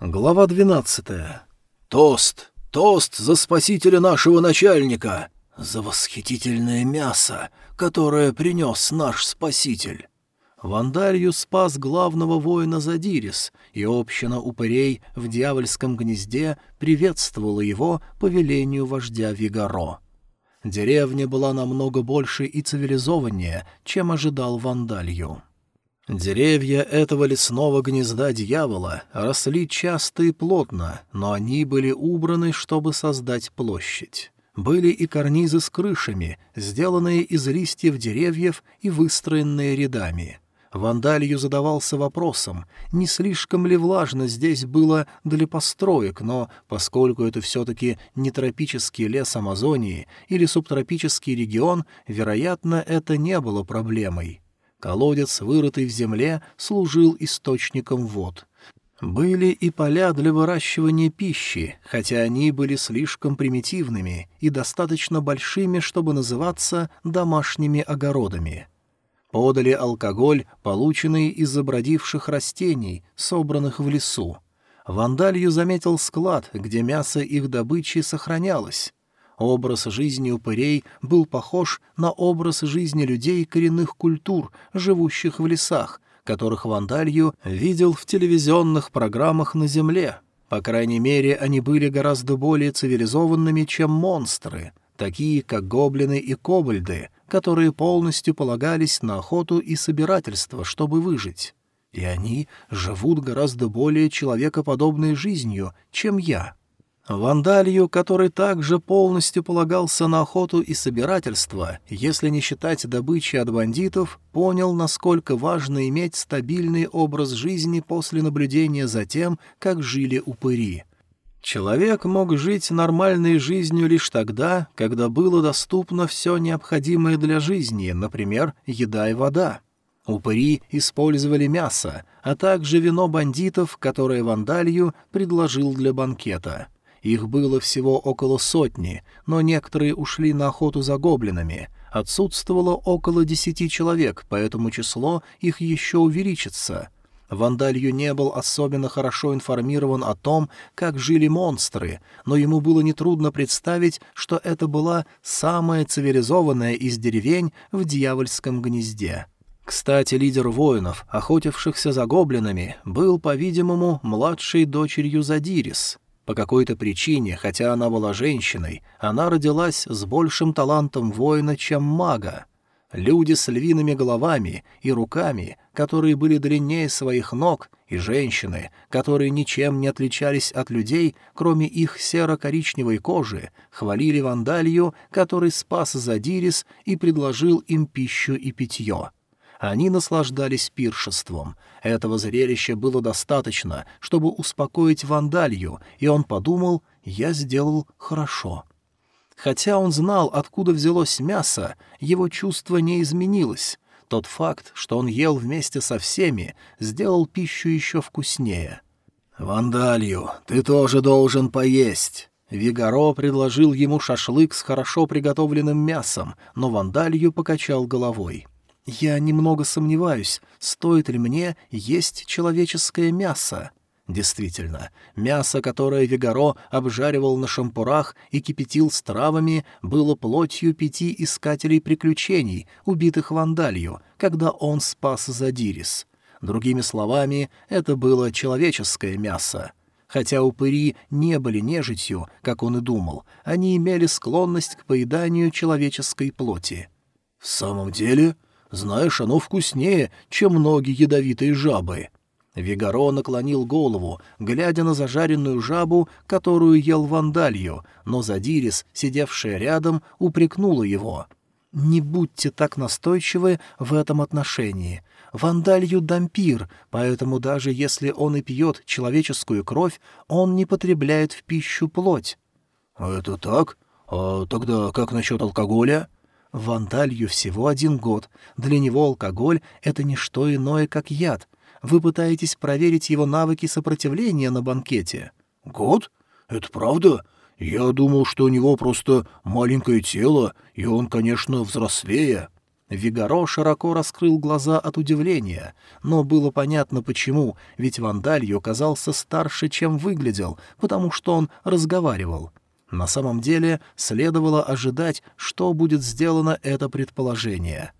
Глава двенадцатая. Тост! Тост за спасителя нашего начальника! За восхитительное мясо, которое принес наш спаситель! Вандалью спас главного воина Задирис, и община упырей в дьявольском гнезде приветствовала его по велению вождя Вигаро. Деревня была намного больше и цивилизованнее, чем ожидал Вандалью. Деревья этого лесного гнезда дьявола росли часто и плотно, но они были убраны, чтобы создать площадь. Были и карнизы с крышами, сделанные из листьев деревьев и выстроенные рядами. Вандалью задавался вопросом, не слишком ли влажно здесь было для построек, но поскольку это все-таки не тропический лес Амазонии или субтропический регион, вероятно, это не было проблемой. Колодец, вырытый в земле, служил источником вод. Были и поля для выращивания пищи, хотя они были слишком примитивными и достаточно большими, чтобы называться домашними огородами. Подали алкоголь, полученный из забродивших растений, собранных в лесу. Вандалью заметил склад, где мясо их добычи сохранялось. Образ жизни упырей был похож на образ жизни людей коренных культур, живущих в лесах, которых Вандалью видел в телевизионных программах на Земле. По крайней мере, они были гораздо более цивилизованными, чем монстры, такие как гоблины и кобальды, которые полностью полагались на охоту и собирательство, чтобы выжить. И они живут гораздо более человекоподобной жизнью, чем я. Вандалью, который также полностью полагался на охоту и собирательство, если не считать добычи от бандитов, понял, насколько важно иметь стабильный образ жизни после наблюдения за тем, как жили упыри. Человек мог жить нормальной жизнью лишь тогда, когда было доступно все необходимое для жизни, например, еда и вода. Упыри использовали мясо, а также вино бандитов, которое Вандалью предложил для банкета — их было всего около сотни, но некоторые ушли на охоту за гоблинами. Отсутствовало около десяти человек, поэтому число их еще увеличится. Вандалью не был особенно хорошо информирован о том, как жили монстры, но ему было нетрудно представить, что это была самая цивилизованная из деревень в дьявольском гнезде. Кстати, лидер воинов, охотившихся за гоблинами, был, по-видимому, младшей дочерью Задирис — по какой-то причине, хотя она была женщиной, она родилась с большим талантом воина, чем мага. Люди с львиными головами и руками, которые были длиннее своих ног, и женщины, которые ничем не отличались от людей, кроме их серо-коричневой кожи, хвалили Вандалью, который спас Задирис и предложил им пищу и питье. Они наслаждались пиршеством. Этого зрелища было достаточно, чтобы успокоить Вандалью, и он подумал, я сделал хорошо. Хотя он знал, откуда взялось мясо, его чувство не изменилось. Тот факт, что он ел вместе со всеми, сделал пищу еще вкуснее. «Вандалью, ты тоже должен поесть!» Вигаро предложил ему шашлык с хорошо приготовленным мясом, но Вандалью покачал головой. Я немного сомневаюсь, стоит ли мне есть человеческое мясо. Действительно, мясо, которое Вигаро обжаривал на шампурах и кипятил с травами, было плотью пяти искателей приключений, убитых вандалью, когда он спас Задирис. Другими словами, это было человеческое мясо. Хотя упыри не были нежитью, как он и думал, они имели склонность к поеданию человеческой плоти. «В самом деле?» Знаешь, оно вкуснее, чем многие ядовитые жабы». Вигаро наклонил голову, глядя на зажаренную жабу, которую ел вандалью, но Задирис, сидевшая рядом, упрекнула его. «Не будьте так настойчивы в этом отношении. Вандалью — дампир, поэтому даже если он и пьет человеческую кровь, он не потребляет в пищу плоть». «Это так? А тогда как насчет алкоголя?» Вандалью всего один год. Для него алкоголь — это не что иное, как яд. Вы пытаетесь проверить его навыки сопротивления на банкете. Год? Это правда? Я думал, что у него просто маленькое тело, и он, конечно, взрослее. Вигаро широко раскрыл глаза от удивления, но было понятно почему, ведь Вандалью казался старше, чем выглядел, потому что он разговаривал. На самом деле следовало ожидать, что будет сделано это предположение.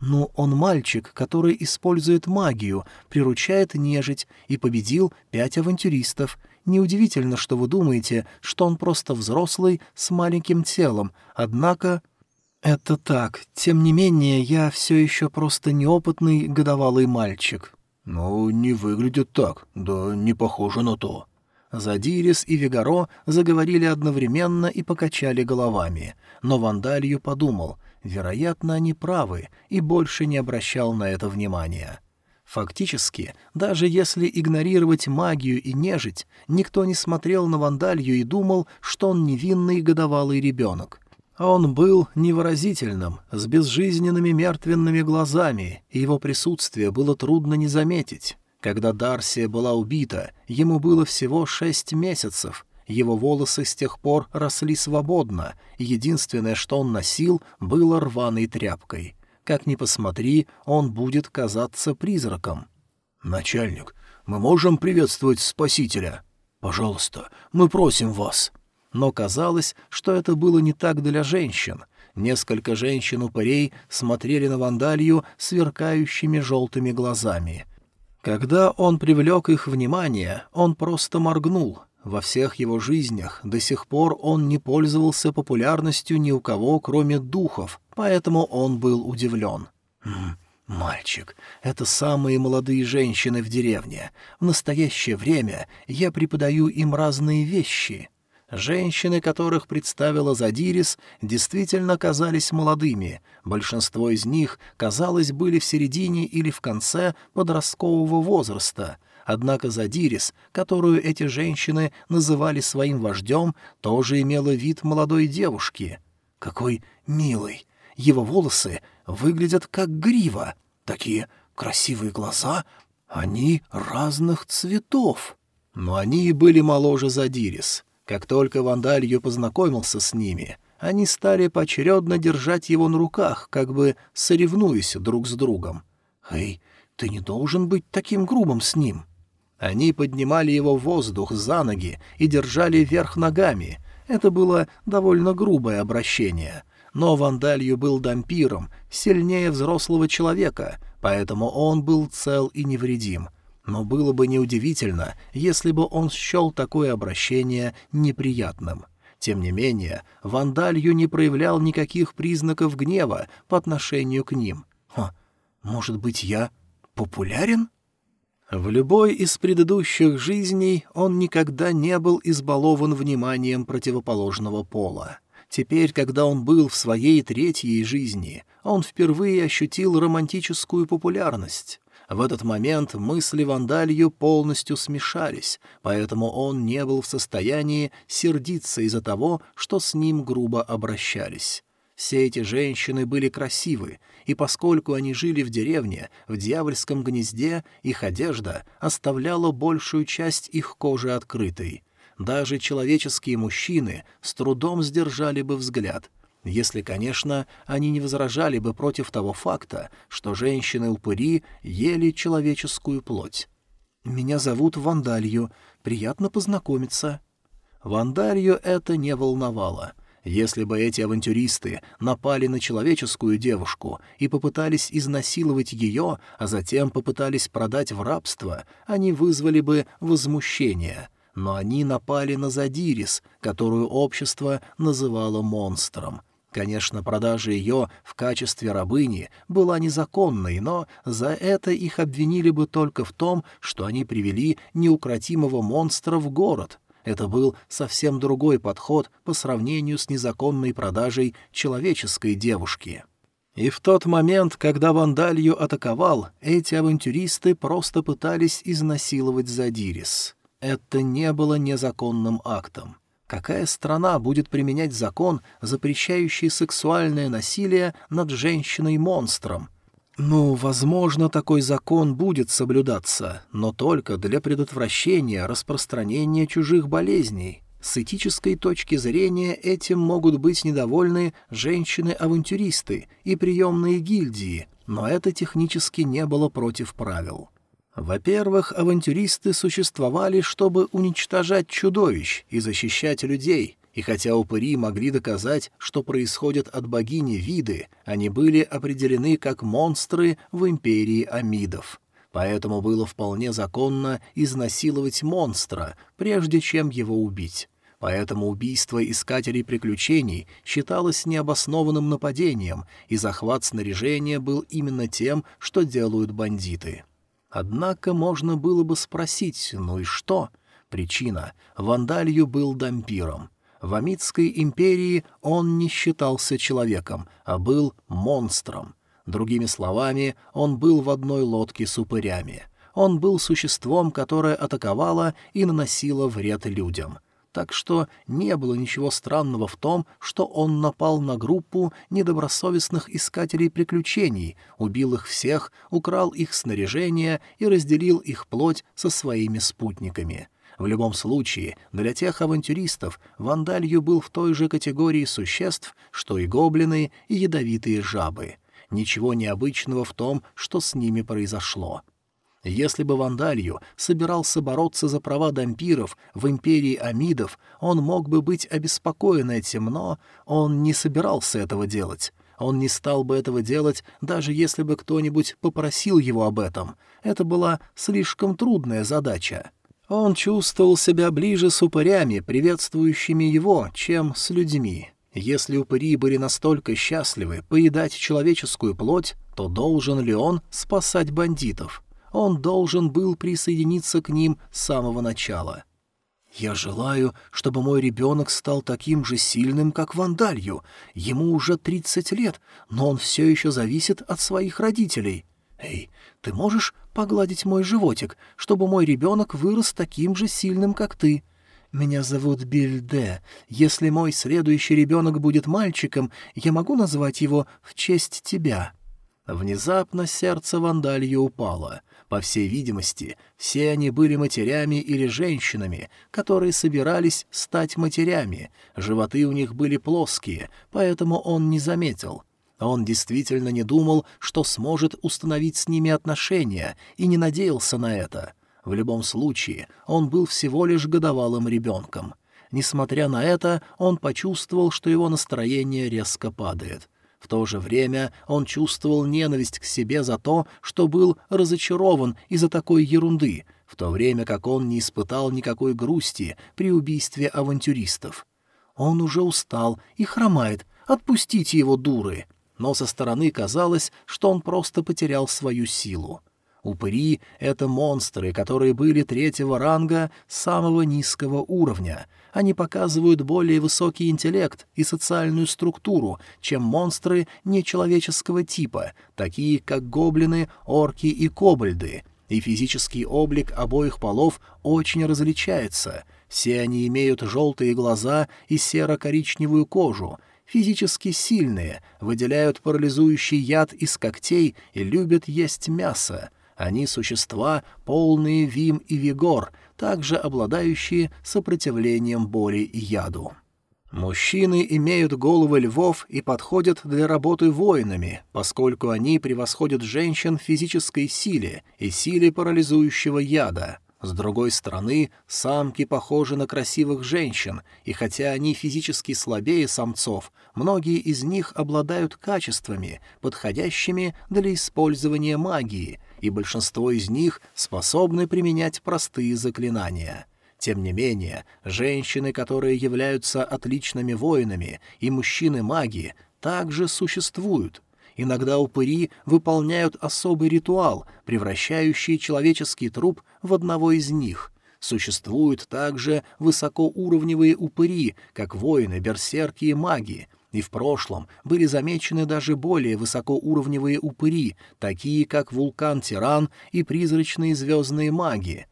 «Ну, он мальчик, который использует магию, приручает нежить и победил пять авантюристов. Неудивительно, что вы думаете, что он просто взрослый с маленьким телом, однако...» «Это так. Тем не менее, я все еще просто неопытный годовалый мальчик». «Ну, не выглядит так. Да не похоже на то». Задирис и Вигаро заговорили одновременно и покачали головами, но Вандалью подумал, вероятно, они правы, и больше не обращал на это внимания. Фактически, даже если игнорировать магию и нежить, никто не смотрел на Вандалью и думал, что он невинный годовалый ребенок. Он был невыразительным, с безжизненными мертвенными глазами, и его присутствие было трудно не заметить. Когда Дарсия была убита, ему было всего шесть месяцев. Его волосы с тех пор росли свободно, единственное, что он носил, было рваной тряпкой. Как ни посмотри, он будет казаться призраком. «Начальник, мы можем приветствовать Спасителя? Пожалуйста, мы просим вас!» но казалось, что это было не так для женщин. Несколько женщин-упырей смотрели на Вандалью сверкающими желтыми глазами. Когда он привлек их внимание, он просто моргнул. Во всех его жизнях до сих пор он не пользовался популярностью ни у кого, кроме духов, поэтому он был удивлен. «Мальчик, это самые молодые женщины в деревне. В настоящее время я преподаю им разные вещи». Женщины, которых представила Задирис, действительно казались молодыми. Большинство из них, казалось, были в середине или в конце подросткового возраста. Однако Задирис, которую эти женщины называли своим вождем, тоже имела вид молодой девушки. Какой милый! Его волосы выглядят как грива. Такие красивые глаза, они разных цветов. Но они и были моложе Задирис. Как только Вандалью познакомился с ними, они стали поочередно держать его на руках, как бы соревнуясь друг с другом. «Эй, ты не должен быть таким грубым с ним!» Они поднимали его в воздух за ноги и держали вверх ногами. Это было довольно грубое обращение. Но Вандалью был дампиром, сильнее взрослого человека, поэтому он был цел и невредим, но было бы неудивительно, если бы он счел такое обращение неприятным. Тем не менее, Вандалью не проявлял никаких признаков гнева по отношению к ним. «Ха, может быть, я популярен?» В любой из предыдущих жизней он никогда не был избалован вниманием противоположного пола. Теперь, когда он был в своей третьей жизни, он впервые ощутил романтическую популярность. В этот момент мысли Вандалью полностью смешались, поэтому он не был в состоянии сердиться из-за того, что с ним грубо обращались. Все эти женщины были красивы, и поскольку они жили в деревне, в дьявольском гнезде, их одежда оставляла большую часть их кожи открытой. Даже человеческие мужчины с трудом сдержали бы взгляд, если, конечно, они не возражали бы против того факта, что женщины-упыри ели человеческую плоть. «Меня зовут Вандалью. Приятно познакомиться». Вандалью это не волновало. Если бы эти авантюристы напали на человеческую девушку и попытались изнасиловать ее, а затем попытались продать в рабство, они вызвали бы возмущение. Но они напали на Задирис, которую общество называло монстром. Конечно, продажа ее в качестве рабыни была незаконной, но за это их обвинили бы только в том, что они привели неукротимого монстра в город. Это был совсем другой подход по сравнению с незаконной продажей человеческой девушки. И в тот момент, когда Вандалью атаковал, эти авантюристы просто пытались изнасиловать Задирис. Это не было незаконным актом. Какая страна будет применять закон, запрещающий сексуальное насилие над женщиной-монстром? Ну, возможно, такой закон будет соблюдаться, но только для предотвращения распространения чужих болезней. С этической точки зрения этим могут быть недовольны женщины-авантюристы и приемные гильдии, но это технически не было против правил. Во-первых, авантюристы существовали, чтобы уничтожать чудовищ и защищать людей, и хотя упыри могли доказать, что происходят от богини виды, они были определены как монстры в империи амидов. Поэтому было вполне законно изнасиловать монстра, прежде чем его убить. Поэтому убийство искателей приключений считалось необоснованным нападением, и захват снаряжения был именно тем, что делают бандиты. Однако можно было бы спросить, ну и что? Причина — Вандалью был дампиром. В Амитской империи он не считался человеком, а был монстром. Другими словами, он был в одной лодке с упырями. Он был существом, которое атаковало и наносило вред людям так что не было ничего странного в том, что он напал на группу недобросовестных искателей приключений, убил их всех, украл их снаряжение и разделил их плоть со своими спутниками. В любом случае, для тех авантюристов Вандалью был в той же категории существ, что и гоблины и ядовитые жабы. Ничего необычного в том, что с ними произошло. Если бы Вандалью собирался бороться за права дампиров в империи Амидов, он мог бы быть обеспокоен этим, но он не собирался этого делать. Он не стал бы этого делать, даже если бы кто-нибудь попросил его об этом. Это была слишком трудная задача. Он чувствовал себя ближе с упырями, приветствующими его, чем с людьми. Если упыри были настолько счастливы поедать человеческую плоть, то должен ли он спасать бандитов? Он должен был присоединиться к ним с самого начала. «Я желаю, чтобы мой ребенок стал таким же сильным, как Вандалью. Ему уже тридцать лет, но он все еще зависит от своих родителей. Эй, ты можешь погладить мой животик, чтобы мой ребенок вырос таким же сильным, как ты?» «Меня зовут Бильде. Если мой следующий ребенок будет мальчиком, я могу назвать его в честь тебя». Внезапно сердце Вандалью упало. По всей видимости, все они были матерями или женщинами, которые собирались стать матерями. Животы у них были плоские, поэтому он не заметил. Он действительно не думал, что сможет установить с ними отношения, и не надеялся на это. В любом случае, он был всего лишь годовалым ребенком. Несмотря на это, он почувствовал, что его настроение резко падает. В то же время он чувствовал ненависть к себе за то, что был разочарован из-за такой ерунды, в то время как он не испытал никакой грусти при убийстве авантюристов. Он уже устал и хромает, отпустите его, дуры. Но со стороны казалось, что он просто потерял свою силу. Упыри — это монстры, которые были третьего ранга самого низкого уровня. Они показывают более высокий интеллект и социальную структуру, чем монстры нечеловеческого типа, такие как гоблины, орки и кобальды. И физический облик обоих полов очень различается. Все они имеют желтые глаза и серо-коричневую кожу — физически сильные, выделяют парализующий яд из когтей и любят есть мясо. Они существа, полные вим и вигор, также обладающие сопротивлением боли и яду. Мужчины имеют головы львов и подходят для работы воинами, поскольку они превосходят женщин в физической силе и силе парализующего яда. С другой стороны, самки похожи на красивых женщин, и хотя они физически слабее самцов, многие из них обладают качествами, подходящими для использования магии, и большинство из них способны применять простые заклинания. Тем не менее, женщины, которые являются отличными воинами, и мужчины-маги также существуют. Иногда упыри выполняют особый ритуал, превращающий человеческий труп в одного из них. Существуют также высокоуровневые упыри, как воины, берсерки и маги, и в прошлом были замечены даже более высокоуровневые упыри, такие как вулкан-тиран и призрачные звездные маги.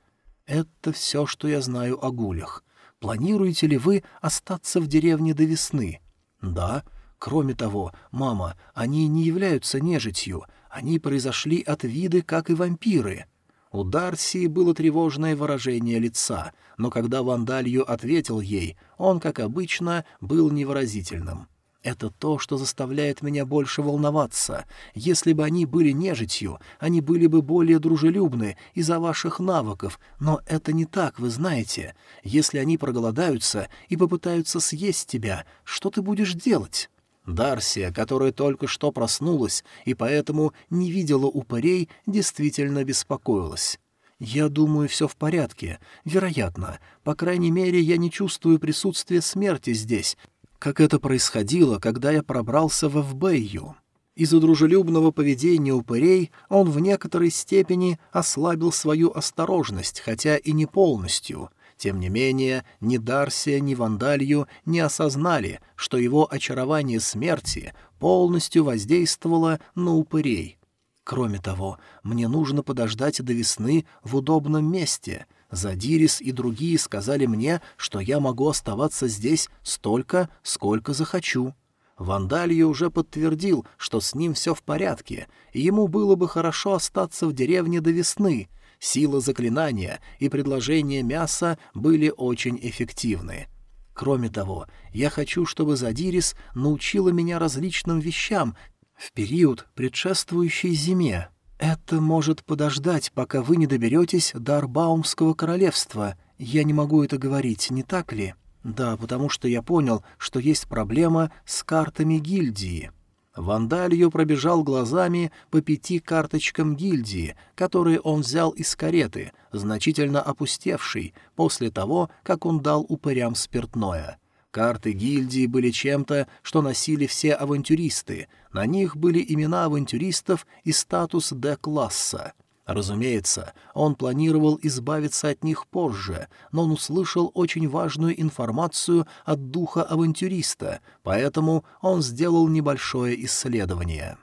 Это все, что я знаю о гулях. Планируете ли вы остаться в деревне до весны? Да. Кроме того, мама, они не являются нежитью, они произошли от виды, как и вампиры. У Дарси было тревожное выражение лица, но когда Вандалью ответил ей, он, как обычно, был невыразительным. Это то, что заставляет меня больше волноваться. Если бы они были нежитью, они были бы более дружелюбны из-за ваших навыков, но это не так, вы знаете. Если они проголодаются и попытаются съесть тебя, что ты будешь делать?» Дарсия, которая только что проснулась и поэтому не видела упырей, действительно беспокоилась. «Я думаю, все в порядке. Вероятно. По крайней мере, я не чувствую присутствия смерти здесь, как это происходило, когда я пробрался в Эвбэйю. Из-за дружелюбного поведения упырей он в некоторой степени ослабил свою осторожность, хотя и не полностью — тем не менее, ни Дарсия, ни Вандалью не осознали, что его очарование смерти полностью воздействовало на упырей. Кроме того, мне нужно подождать до весны в удобном месте. Задирис и другие сказали мне, что я могу оставаться здесь столько, сколько захочу. Вандалью уже подтвердил, что с ним все в порядке, и ему было бы хорошо остаться в деревне до весны — Сила заклинания и предложение мяса были очень эффективны. Кроме того, я хочу, чтобы Задирис научила меня различным вещам в период, предшествующий зиме. Это может подождать, пока вы не доберетесь до Арбаумского королевства. Я не могу это говорить, не так ли? Да, потому что я понял, что есть проблема с картами гильдии. Вандалью пробежал глазами по пяти карточкам гильдии, которые он взял из кареты, значительно опустевшей, после того, как он дал упырям спиртное. Карты гильдии были чем-то, что носили все авантюристы, на них были имена авантюристов и статус Д-класса. Разумеется, он планировал избавиться от них позже, но он услышал очень важную информацию от духа авантюриста, поэтому он сделал небольшое исследование.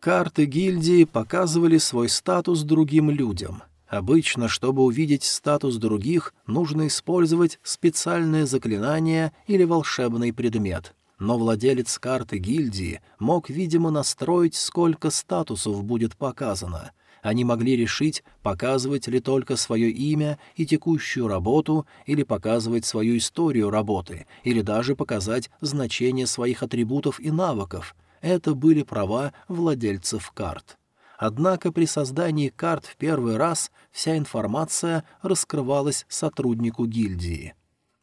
Карты гильдии показывали свой статус другим людям. Обычно, чтобы увидеть статус других, нужно использовать специальное заклинание или волшебный предмет — но владелец карты гильдии мог, видимо, настроить, сколько статусов будет показано — они могли решить, показывать ли только свое имя и текущую работу, или показывать свою историю работы, или даже показать значение своих атрибутов и навыков. Это были права владельцев карт. Однако при создании карт в первый раз вся информация раскрывалась сотруднику гильдии.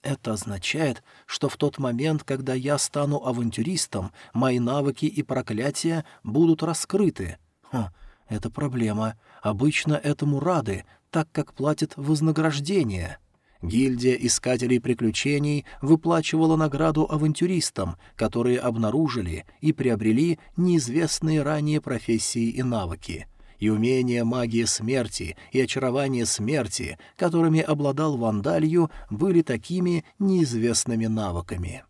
Это означает, что в тот момент, когда я стану авантюристом, мои навыки и проклятия будут раскрыты. Хм, это проблема. Обычно этому рады, так как платят вознаграждение. Гильдия искателей приключений выплачивала награду авантюристам, которые обнаружили и приобрели неизвестные ранее профессии и навыки. И умения магии смерти и очарование смерти, которыми обладал Вандалью, были такими неизвестными навыками.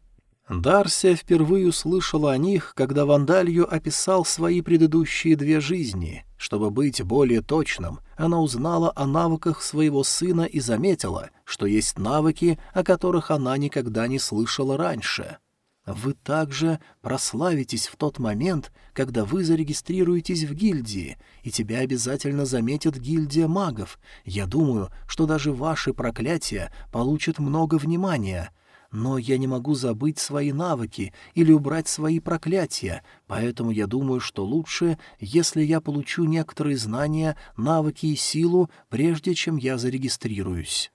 Дарсия впервые услышала о них, когда Вандалью описал свои предыдущие две жизни. Чтобы быть более точным, она узнала о навыках своего сына и заметила, что есть навыки, о которых она никогда не слышала раньше. Вы также прославитесь в тот момент, когда вы зарегистрируетесь в гильдии, и тебя обязательно заметит гильдия магов. Я думаю, что даже ваши проклятия получат много внимания — но я не могу забыть свои навыки или убрать свои проклятия, поэтому я думаю, что лучше, если я получу некоторые знания, навыки и силу, прежде чем я зарегистрируюсь.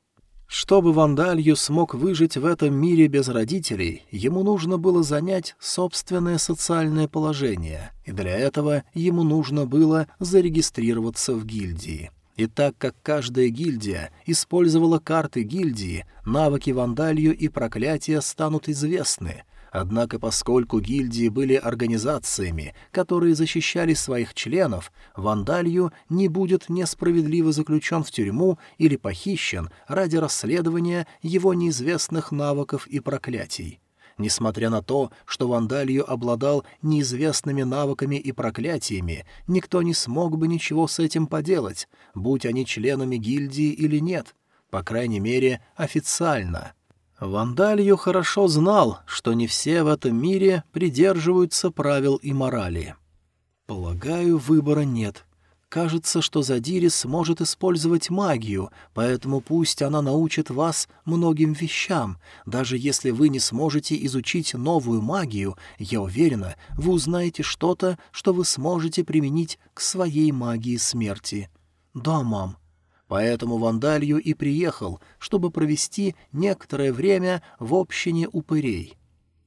Чтобы Вандалью смог выжить в этом мире без родителей, ему нужно было занять собственное социальное положение, и для этого ему нужно было зарегистрироваться в гильдии. И так как каждая гильдия использовала карты гильдии, навыки вандалью и проклятия станут известны. Однако поскольку гильдии были организациями, которые защищали своих членов, вандалью не будет несправедливо заключен в тюрьму или похищен ради расследования его неизвестных навыков и проклятий. Несмотря на то, что Вандалью обладал неизвестными навыками и проклятиями, никто не смог бы ничего с этим поделать, будь они членами гильдии или нет, по крайней мере, официально. Вандалью хорошо знал, что не все в этом мире придерживаются правил и морали. Полагаю, выбора нет. Кажется, что Задирис может использовать магию, поэтому пусть она научит вас многим вещам. Даже если вы не сможете изучить новую магию, я уверена, вы узнаете что-то, что вы сможете применить к своей магии смерти. Да, мам. Поэтому Вандалью и приехал, чтобы провести некоторое время в общине упырей.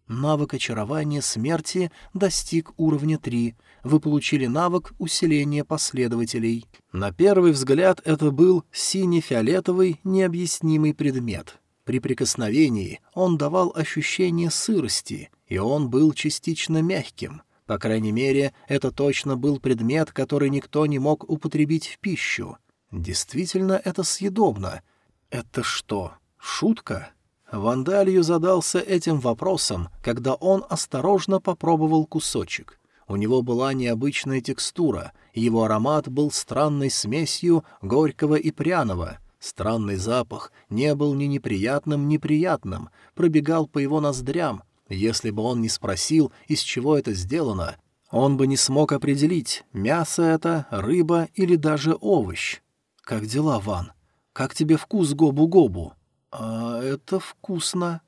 Навык очарования смерти достиг уровня 3. Вы получили навык усиления последователей. На первый взгляд это был сине-фиолетовый необъяснимый предмет. При прикосновении он давал ощущение сырости, и он был частично мягким. По крайней мере, это точно был предмет, который никто не мог употребить в пищу. Действительно, это съедобно. Это что, шутка? Вандалью задался этим вопросом, когда он осторожно попробовал кусочек. У него была необычная текстура, и его аромат был странной смесью горького и пряного. Странный запах не был ни неприятным, ни приятным, пробегал по его ноздрям. Если бы он не спросил, из чего это сделано, он бы не смог определить, мясо это, рыба или даже овощ. «Как дела, Ван? Как тебе вкус гобу-гобу?» «А это вкусно».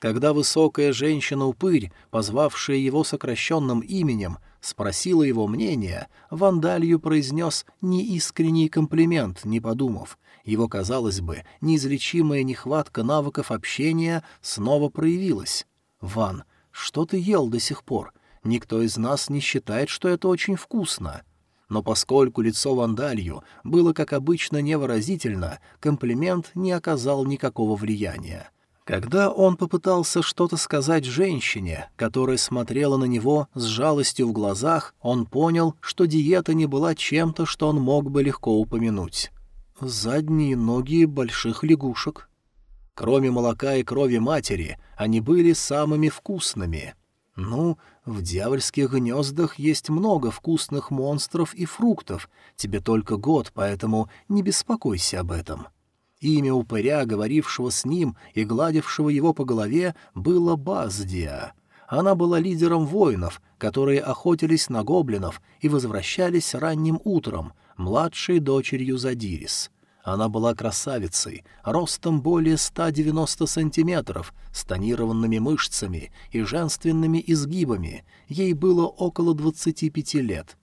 Когда высокая женщина-упырь, позвавшая его сокращенным именем, спросила его мнение, Вандалью произнес неискренний комплимент, не подумав. Его, казалось бы, неизлечимая нехватка навыков общения снова проявилась. «Ван, что ты ел до сих пор? Никто из нас не считает, что это очень вкусно» но поскольку лицо Вандалью было, как обычно, невыразительно, комплимент не оказал никакого влияния. Когда он попытался что-то сказать женщине, которая смотрела на него с жалостью в глазах, он понял, что диета не была чем-то, что он мог бы легко упомянуть. Задние ноги больших лягушек. Кроме молока и крови матери, они были самыми вкусными. Ну, в дьявольских гнездах есть много вкусных монстров и фруктов. Тебе только год, поэтому не беспокойся об этом. Имя упыря, говорившего с ним и гладившего его по голове, было Баздия. Она была лидером воинов, которые охотились на гоблинов и возвращались ранним утром, младшей дочерью Задирис. Она была красавицей, ростом более 190 сантиметров, с тонированными мышцами и женственными изгибами. Ей было около 25 лет.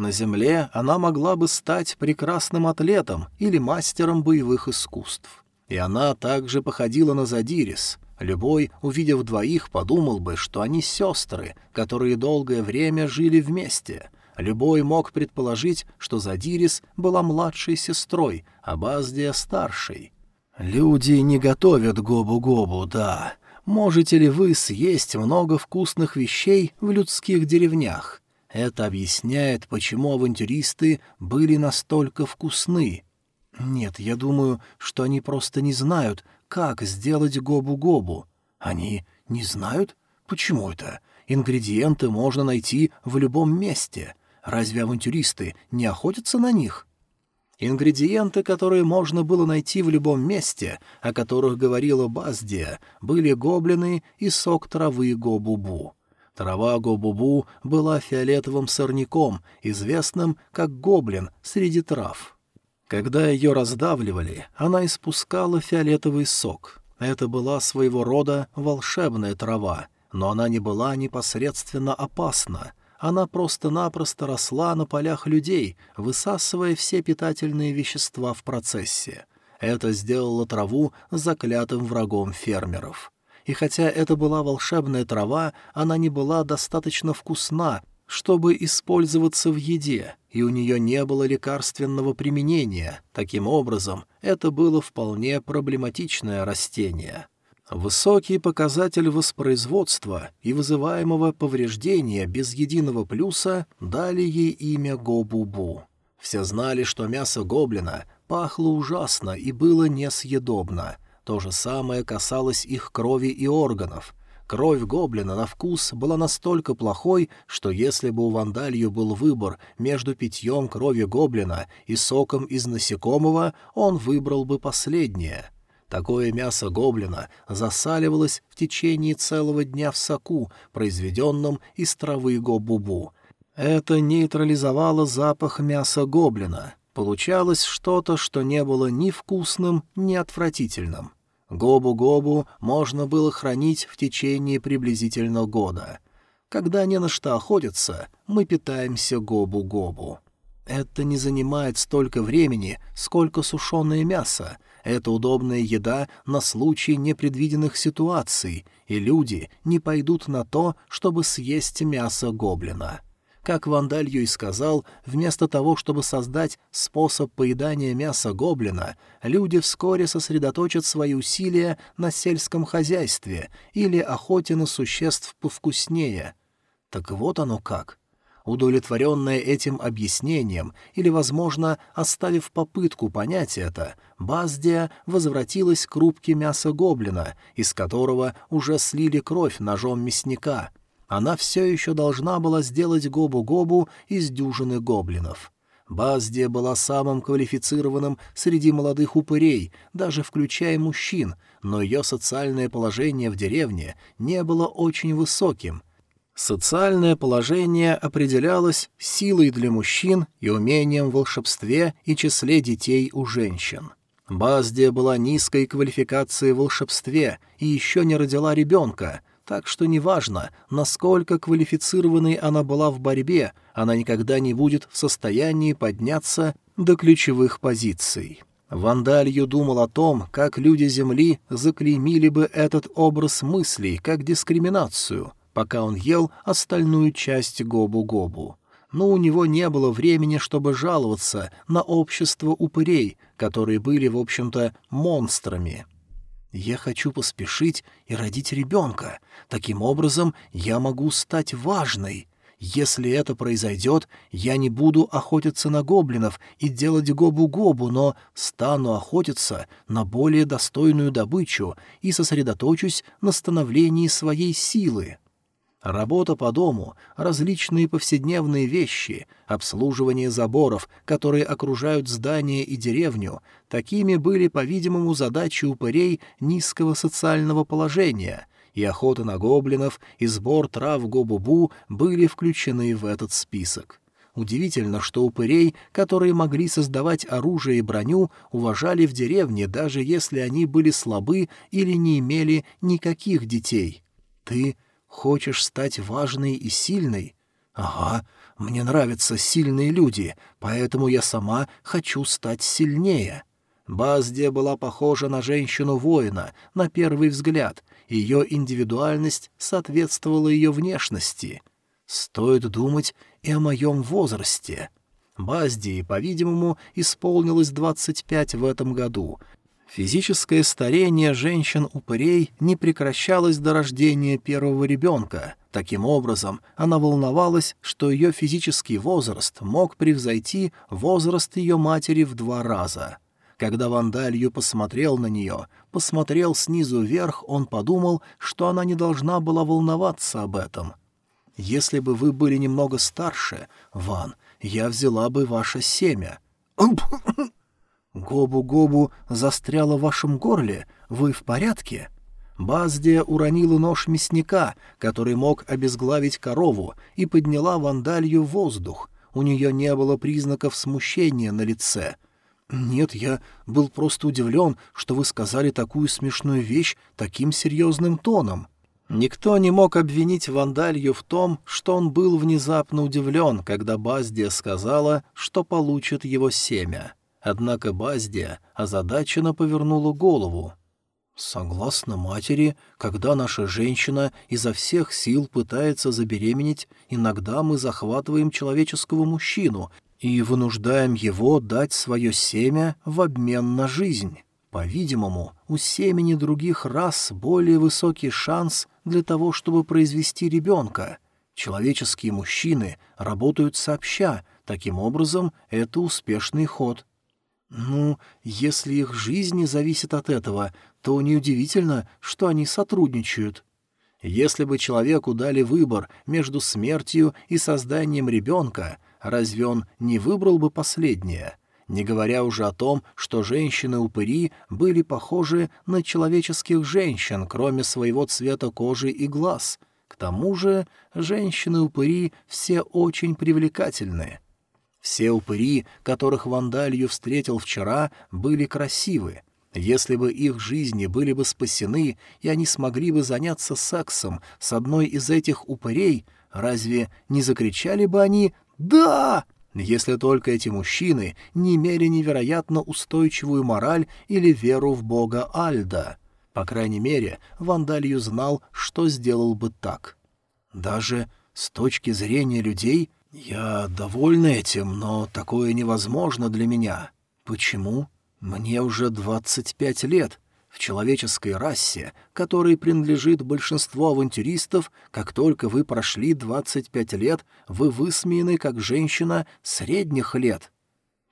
На земле она могла бы стать прекрасным атлетом или мастером боевых искусств. И она также походила на Задирис. Любой, увидев двоих, подумал бы, что они сестры, которые долгое время жили вместе — Любой мог предположить, что Задирис была младшей сестрой, а Баздия — старшей. «Люди не готовят гобу-гобу, да. Можете ли вы съесть много вкусных вещей в людских деревнях? Это объясняет, почему авантюристы были настолько вкусны. Нет, я думаю, что они просто не знают, как сделать гобу-гобу. Они не знают? Почему это? Ингредиенты можно найти в любом месте. Разве авантюристы не охотятся на них? Ингредиенты, которые можно было найти в любом месте, о которых говорила Баздия, были гоблины и сок травы гобубу. Трава гобубу была фиолетовым сорняком, известным как гоблин среди трав. Когда ее раздавливали, она испускала фиолетовый сок. Это была своего рода волшебная трава, но она не была непосредственно опасна — она просто-напросто росла на полях людей, высасывая все питательные вещества в процессе. Это сделало траву заклятым врагом фермеров. И хотя это была волшебная трава, она не была достаточно вкусна, чтобы использоваться в еде, и у нее не было лекарственного применения. Таким образом, это было вполне проблематичное растение. Высокий показатель воспроизводства и вызываемого повреждения без единого плюса дали ей имя Гобубу. Все знали, что мясо гоблина пахло ужасно и было несъедобно. То же самое касалось их крови и органов. Кровь гоблина на вкус была настолько плохой, что если бы у Вандалью был выбор между питьем крови гоблина и соком из насекомого, он выбрал бы последнее — Такое мясо гоблина засаливалось в течение целого дня в соку, произведенном из травы гобубу. Это нейтрализовало запах мяса гоблина. Получалось что-то, что не было ни вкусным, ни отвратительным. Гобу-гобу можно было хранить в течение приблизительно года. Когда не на что охотиться, мы питаемся гобу-гобу. Это не занимает столько времени, сколько сушеное мясо. Это удобная еда на случай непредвиденных ситуаций, и люди не пойдут на то, чтобы съесть мясо гоблина. Как Вандалью и сказал, вместо того, чтобы создать способ поедания мяса гоблина, люди вскоре сосредоточат свои усилия на сельском хозяйстве или охоте на существ повкуснее. Так вот оно как. Удовлетворенная этим объяснением, или, возможно, оставив попытку понять это, Баздия возвратилась к рубке мяса гоблина, из которого уже слили кровь ножом мясника — она все еще должна была сделать Гобу-Гобу из дюжины гоблинов. Баздия была самым квалифицированным среди молодых упырей, даже включая мужчин, но ее социальное положение в деревне не было очень высоким. Социальное положение определялось силой для мужчин и умением в волшебстве и числе детей у женщин. Баздия была низкой квалификацией в волшебстве и еще не родила ребенка — так что неважно, насколько квалифицированной она была в борьбе, она никогда не будет в состоянии подняться до ключевых позиций. Вандалью думал о том, как люди Земли заклеймили бы этот образ мыслей как дискриминацию, пока он ел остальную часть Гобу-Гобу. Но у него не было времени, чтобы жаловаться на общество упырей, которые были, в общем-то, монстрами. Я хочу поспешить и родить ребенка. Таким образом, я могу стать важной. Если это произойдет, я не буду охотиться на гоблинов и делать гобу-гобу, но стану охотиться на более достойную добычу и сосредоточусь на становлении своей силы. Работа по дому, различные повседневные вещи, обслуживание заборов, которые окружают здание и деревню, такими были, по-видимому, задачи упырей низкого социального положения, и охота на гоблинов и сбор трав Гобубу были включены в этот список. Удивительно, что упырей, которые могли создавать оружие и броню, уважали в деревне, даже если они были слабы или не имели никаких детей. Ты Хочешь стать важной и сильной? Ага, мне нравятся сильные люди, поэтому я сама хочу стать сильнее. Баздия была похожа на женщину-воина, на первый взгляд. Ее индивидуальность соответствовала ее внешности. Стоит думать и о моем возрасте. Баздии, по-видимому, исполнилось двадцать пять в этом году, Физическое старение женщин-упырей не прекращалось до рождения первого ребенка. Таким образом, она волновалась, что ее физический возраст мог превзойти возраст ее матери в два раза. Когда Вандалью посмотрел на нее, посмотрел снизу вверх, он подумал, что она не должна была волноваться об этом. «Если бы вы были немного старше, Ван, я взяла бы ваше семя». «Гобу-гобу застряла в вашем горле. Вы в порядке?» Баздия уронила нож мясника, который мог обезглавить корову, и подняла вандалью воздух. У нее не было признаков смущения на лице. «Нет, я был просто удивлен, что вы сказали такую смешную вещь таким серьезным тоном». Никто не мог обвинить Вандалью в том, что он был внезапно удивлен, когда Баздия сказала, что получит его семя. Однако Баздия озадаченно повернула голову. Согласно матери, когда наша женщина изо всех сил пытается забеременеть, иногда мы захватываем человеческого мужчину и вынуждаем его дать свое семя в обмен на жизнь. По-видимому, у семени других рас более высокий шанс для того, чтобы произвести ребенка. Человеческие мужчины работают сообща, таким образом это успешный ход. Ну, если их жизни зависит от этого, то неудивительно, что они сотрудничают. Если бы человеку дали выбор между смертью и созданием ребенка, разве он не выбрал бы последнее? Не говоря уже о том, что женщины-упыри были похожи на человеческих женщин, кроме своего цвета кожи и глаз. К тому же женщины-упыри все очень привлекательны. Все упыри, которых Вандалью встретил вчера, были красивы. Если бы их жизни были бы спасены, и они смогли бы заняться сексом с одной из этих упырей, разве не закричали бы они «Да!» если только эти мужчины не имели невероятно устойчивую мораль или веру в бога Альда. По крайней мере, Вандалью знал, что сделал бы так. Даже с точки зрения людей я доволен этим, но такое невозможно для меня. Почему? Мне уже двадцать пять лет. В человеческой расе, которой принадлежит большинство авантюристов, как только вы прошли двадцать пять лет, вы высмеяны как женщина средних лет.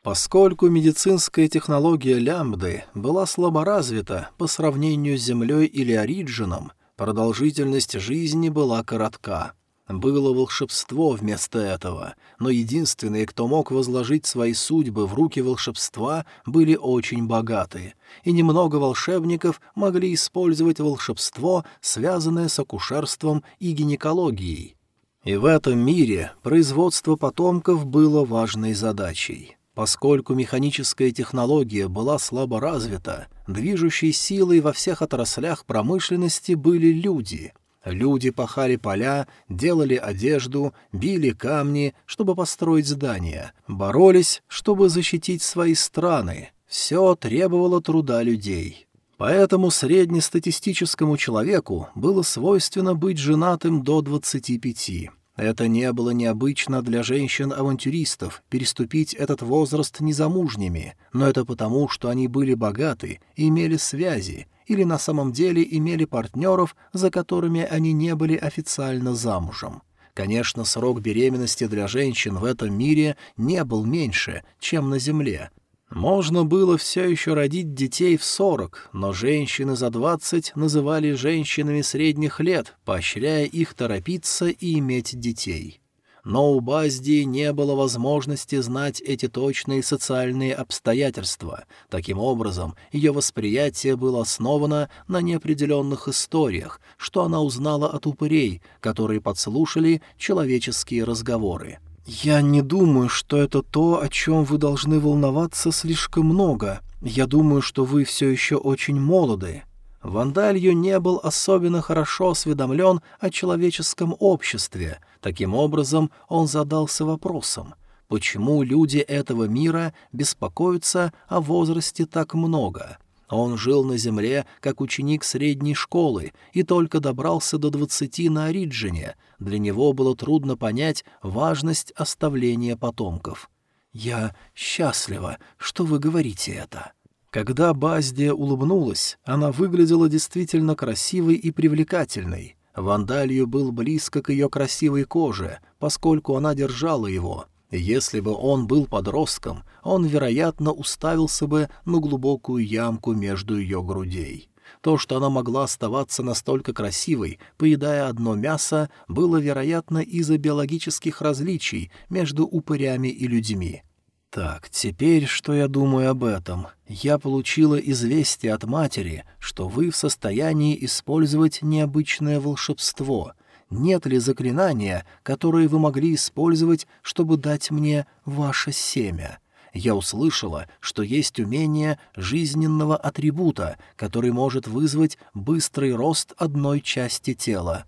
Поскольку медицинская технология лямбды была слабо развита по сравнению с Землей или Ориджином, продолжительность жизни была коротка. Было волшебство вместо этого, но единственные, кто мог возложить свои судьбы в руки волшебства, были очень богаты, и немного волшебников могли использовать волшебство, связанное с акушерством и гинекологией. И в этом мире производство потомков было важной задачей. Поскольку механическая технология была слабо развита, движущей силой во всех отраслях промышленности были люди. Люди пахали поля, делали одежду, били камни, чтобы построить здания, боролись, чтобы защитить свои страны. Все требовало труда людей. Поэтому среднестатистическому человеку было свойственно быть женатым до 25. Это не было необычно для женщин-авантюристов переступить этот возраст незамужними, но это потому, что они были богаты и имели связи, или на самом деле имели партнеров, за которыми они не были официально замужем. Конечно, срок беременности для женщин в этом мире не был меньше, чем на Земле, можно было все еще родить детей в сорок, но женщины за двадцать называли женщинами средних лет, поощряя их торопиться и иметь детей. Но у Базди не было возможности знать эти точные социальные обстоятельства. Таким образом, ее восприятие было основано на неопределенных историях, что она узнала от упырей, которые подслушали человеческие разговоры. «Я не думаю, что это то, о чем вы должны волноваться слишком много. Я думаю, что вы все еще очень молоды». Вандалью не был особенно хорошо осведомлен о человеческом обществе. Таким образом, он задался вопросом, почему люди этого мира беспокоятся о возрасте так много. Он жил на земле как ученик средней школы и только добрался до двадцати на Ориджине. Для него было трудно понять важность оставления потомков. «Я счастлива, что вы говорите это». Когда Баздия улыбнулась, она выглядела действительно красивой и привлекательной. Вандалью был близко к ее красивой коже, поскольку она держала его — если бы он был подростком, он, вероятно, уставился бы на глубокую ямку между ее грудей. То, что она могла оставаться настолько красивой, поедая одно мясо, было, вероятно, из-за биологических различий между упырями и людьми. «Так, теперь что я думаю об этом? Я получила известие от матери, что вы в состоянии использовать необычное волшебство — нет ли заклинания, которое вы могли использовать, чтобы дать мне ваше семя. Я услышала, что есть умение жизненного атрибута, который может вызвать быстрый рост одной части тела.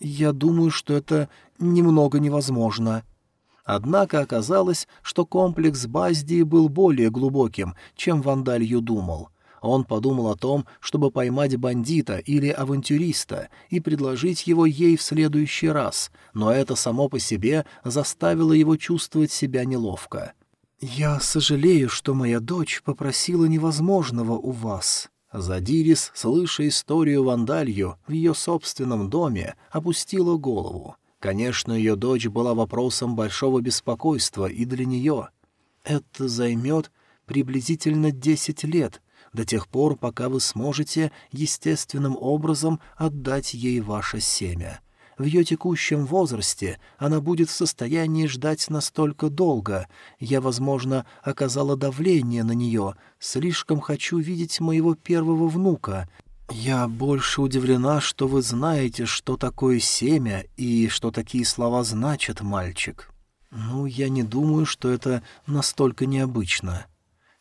Я думаю, что это немного невозможно. Однако оказалось, что комплекс Баздии был более глубоким, чем Вандалью думал. Он подумал о том, чтобы поймать бандита или авантюриста и предложить его ей в следующий раз, но это само по себе заставило его чувствовать себя неловко. «Я сожалею, что моя дочь попросила невозможного у вас». Задирис, слыша историю Вандалью в ее собственном доме, опустила голову. Конечно, ее дочь была вопросом большого беспокойства и для нее. «Это займет приблизительно десять лет», до тех пор, пока вы сможете естественным образом отдать ей ваше семя. В ее текущем возрасте она будет в состоянии ждать настолько долго. Я, возможно, оказала давление на нее. Слишком хочу видеть моего первого внука. «Я больше удивлена, что вы знаете, что такое семя и что такие слова значат, мальчик. Ну, я не думаю, что это настолько необычно».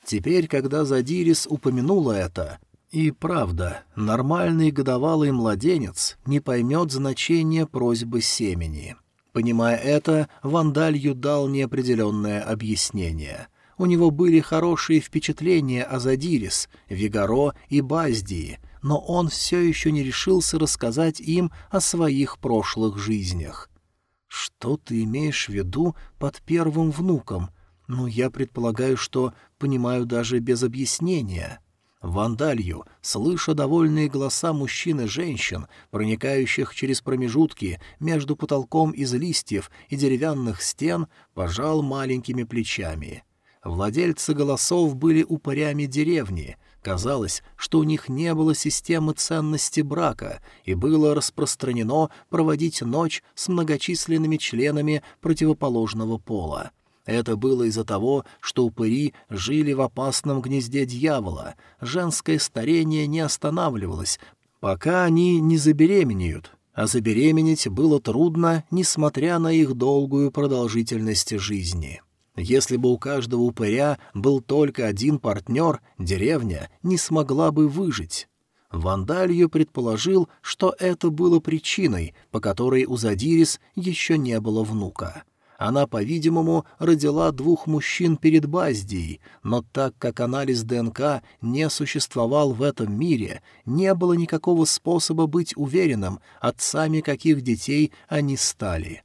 Теперь, когда Задирис упомянула это, и правда, нормальный годовалый младенец не поймет значения просьбы семени. Понимая это, Вандалью дал неопределенное объяснение. У него были хорошие впечатления о Задирис, Вигаро и Баздии — но он все еще не решился рассказать им о своих прошлых жизнях. «Что ты имеешь в виду под первым внуком? Ну, я предполагаю, что понимаю даже без объяснения». Вандалью, слыша довольные голоса мужчин и женщин, проникающих через промежутки между потолком из листьев и деревянных стен, пожал маленькими плечами. Владельцы голосов были упырями деревни, Казалось, что у них не было системы ценности брака, и было распространено проводить ночь с многочисленными членами противоположного пола. Это было из-за того, что упыри жили в опасном гнезде дьявола, женское старение не останавливалось, пока они не забеременеют, а забеременеть было трудно, несмотря на их долгую продолжительность жизни. Если бы у каждого упыря был только один партнер, деревня не смогла бы выжить. Вандалью предположил, что это было причиной, по которой у Задирис еще не было внука. Она, по-видимому, родила двух мужчин перед Баздией, но так как анализ ДНК не существовал в этом мире, не было никакого способа быть уверенным, отцами каких детей они стали.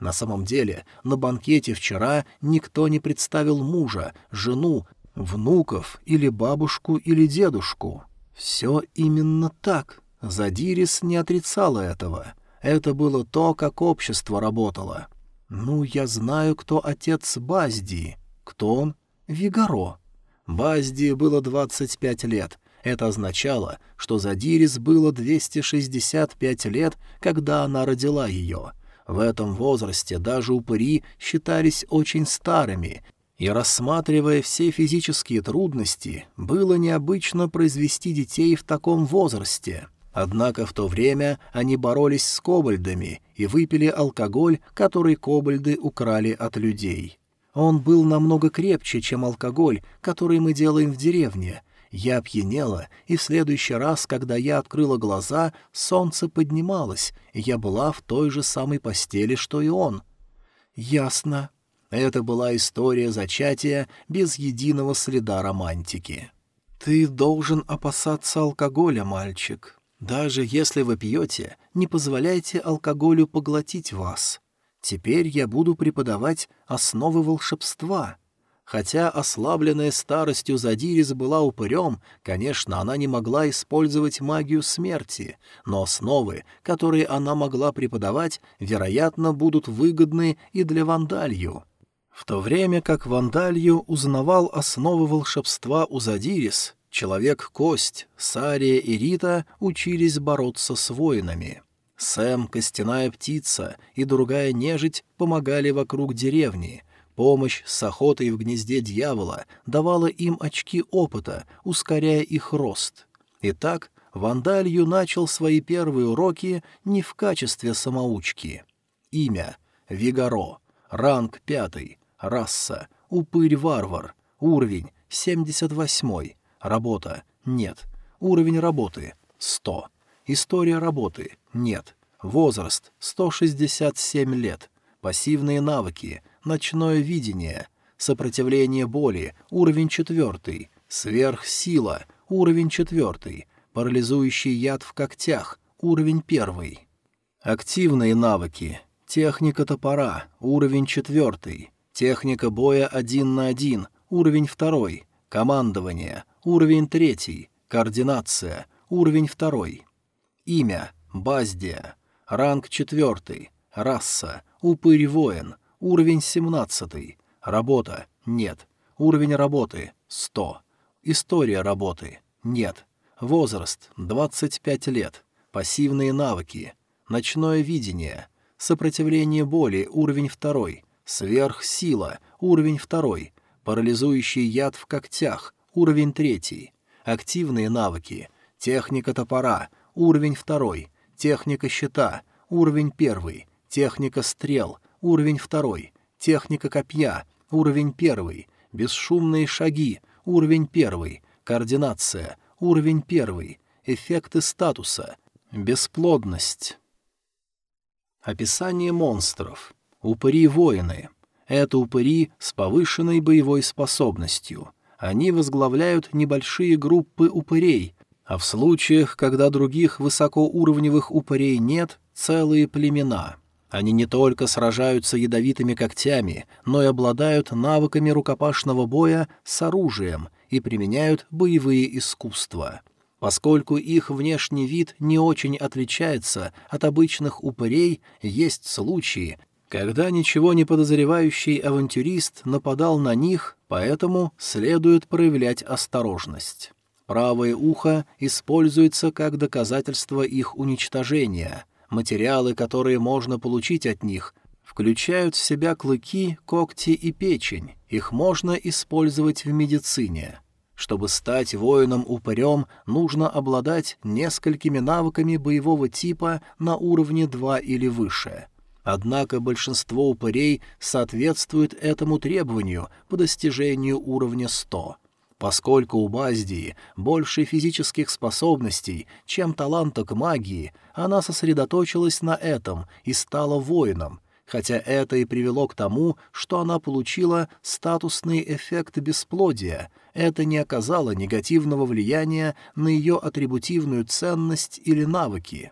На самом деле, на банкете вчера никто не представил мужа, жену, внуков или бабушку или дедушку. Все именно так. Задирис не отрицала этого. Это было то, как общество работало. Ну, я знаю, кто отец Базди. Кто он? Вигаро. Базди было 25 лет. Это означало, что Задирис было 265 лет, когда она родила ее. В этом возрасте даже упыри считались очень старыми, и, рассматривая все физические трудности, было необычно произвести детей в таком возрасте. Однако в то время они боролись с кобальдами и выпили алкоголь, который кобальды украли от людей. Он был намного крепче, чем алкоголь, который мы делаем в деревне, я опьянела, и в следующий раз, когда я открыла глаза, солнце поднималось, и я была в той же самой постели, что и он. Ясно. Это была история зачатия без единого следа романтики. Ты должен опасаться алкоголя, мальчик. Даже если вы пьете, не позволяйте алкоголю поглотить вас. Теперь я буду преподавать основы волшебства — Хотя ослабленная старостью Задирис была упырем, конечно, она не могла использовать магию смерти, но основы, которые она могла преподавать, вероятно, будут выгодны и для Вандалью. В то время как Вандалью узнавал основы волшебства у Задирис, Человек-кость, Сария и Рита учились бороться с воинами. Сэм, Костяная птица и другая нежить помогали вокруг деревни — Помощь с охотой в гнезде дьявола давала им очки опыта, ускоряя их рост. Итак, Вандалью начал свои первые уроки не в качестве самоучки. Имя — Вигаро, ранг пятый, раса — упырь-варвар, уровень — 78, работа — нет, уровень работы — 100, история работы — нет, возраст — 167 лет, пассивные навыки Ночное видение. Сопротивление боли. Уровень четвертый. Сверхсила. Уровень четвертый. Парализующий яд в когтях. Уровень первый. Активные навыки. Техника топора. Уровень четвертый. Техника боя один на один. Уровень второй. Командование. Уровень третий. Координация. Уровень второй. Имя. Баздия. Ранг четвертый. Раса. Упырь-воин. Уровень 17. Работа. Нет. Уровень работы. 100. История работы. Нет. Возраст. 25 лет. Пассивные навыки. Ночное видение. Сопротивление боли. Уровень 2. Сверхсила. Уровень 2. Парализующий яд в когтях. Уровень 3. Активные навыки. Техника топора, уровень второй. Техника щита, уровень первый. Техника стрел, уровень второй. Техника копья, уровень первый. Бесшумные шаги, уровень первый. Координация, уровень первый. Эффекты статуса, бесплодность. Описание монстров. Упыри-воины. Это упыри с повышенной боевой способностью. Они возглавляют небольшие группы упырей, а в случаях, когда других высокоуровневых упырей нет, целые племена. Они не только сражаются ядовитыми когтями, но и обладают навыками рукопашного боя с оружием и применяют боевые искусства. Поскольку их внешний вид не очень отличается от обычных упырей, есть случаи, когда ничего не подозревающий авантюрист нападал на них, поэтому следует проявлять осторожность. Правое ухо используется как доказательство их уничтожения. Материалы, которые можно получить от них, включают в себя клыки, когти и печень. Их можно использовать в медицине. Чтобы стать воином-упырем, нужно обладать несколькими навыками боевого типа на уровне 2 или выше. Однако большинство упырей соответствует этому требованию по достижению уровня 100. Поскольку у Баздии больше физических способностей, чем таланта к магии, она сосредоточилась на этом и стала воином, хотя это и привело к тому, что она получила статусный эффект бесплодия, это не оказало негативного влияния на ее атрибутивную ценность или навыки.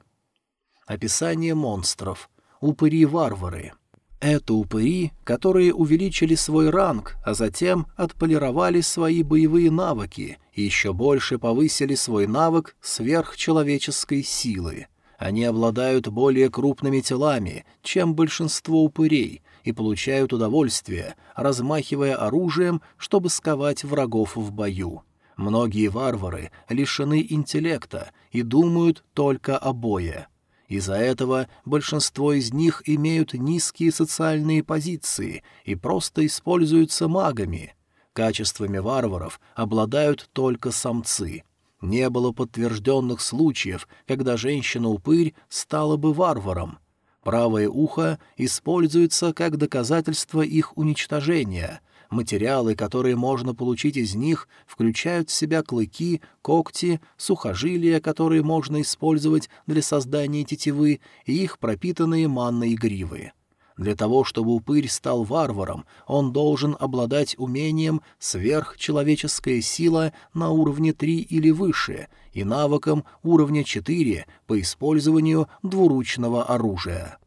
Описание монстров. Упыри-варвары. Это упыри, которые увеличили свой ранг, а затем отполировали свои боевые навыки и еще больше повысили свой навык сверхчеловеческой силы. Они обладают более крупными телами, чем большинство упырей, и получают удовольствие, размахивая оружием, чтобы сковать врагов в бою. Многие варвары лишены интеллекта и думают только о бое. Из-за этого большинство из них имеют низкие социальные позиции и просто используются магами. Качествами варваров обладают только самцы. Не было подтвержденных случаев, когда женщина-упырь стала бы варваром. Правое ухо используется как доказательство их уничтожения — Материалы, которые можно получить из них, включают в себя клыки, когти, сухожилия, которые можно использовать для создания тетивы, и их пропитанные манной гривы. Для того, чтобы упырь стал варваром, он должен обладать умением сверхчеловеческая сила на уровне 3 или выше и навыком уровня 4 по использованию двуручного оружия.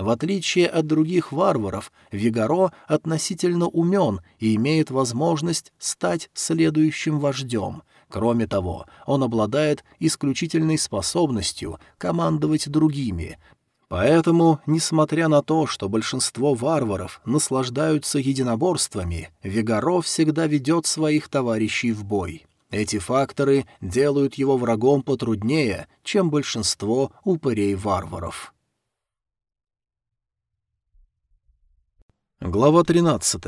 В отличие от других варваров, Вигаро относительно умен и имеет возможность стать следующим вождем. Кроме того, он обладает исключительной способностью командовать другими. Поэтому, несмотря на то, что большинство варваров наслаждаются единоборствами, Вигаро всегда ведет своих товарищей в бой. Эти факторы делают его врагом потруднее, чем большинство упырей-варваров. Глава 13.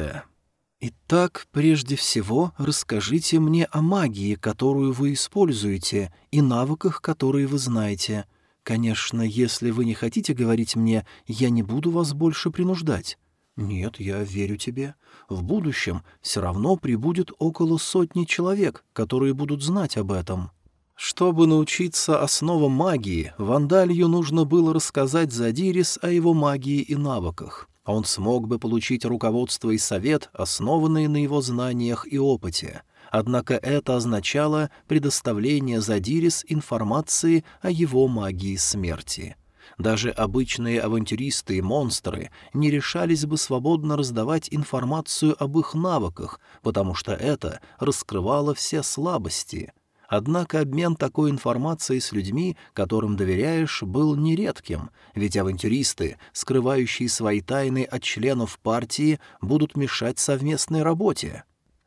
Итак, прежде всего, расскажите мне о магии, которую вы используете, и навыках, которые вы знаете. Конечно, если вы не хотите говорить мне, я не буду вас больше принуждать. Нет, я верю тебе. В будущем все равно прибудет около сотни человек, которые будут знать об этом. Чтобы научиться основам магии, Вандалью нужно было рассказать Задирис о его магии и навыках он смог бы получить руководство и совет, основанные на его знаниях и опыте. Однако это означало предоставление Задирис информации о его магии смерти. Даже обычные авантюристы и монстры не решались бы свободно раздавать информацию об их навыках, потому что это раскрывало все слабости — Однако обмен такой информацией с людьми, которым доверяешь, был нередким, ведь авантюристы, скрывающие свои тайны от членов партии, будут мешать совместной работе.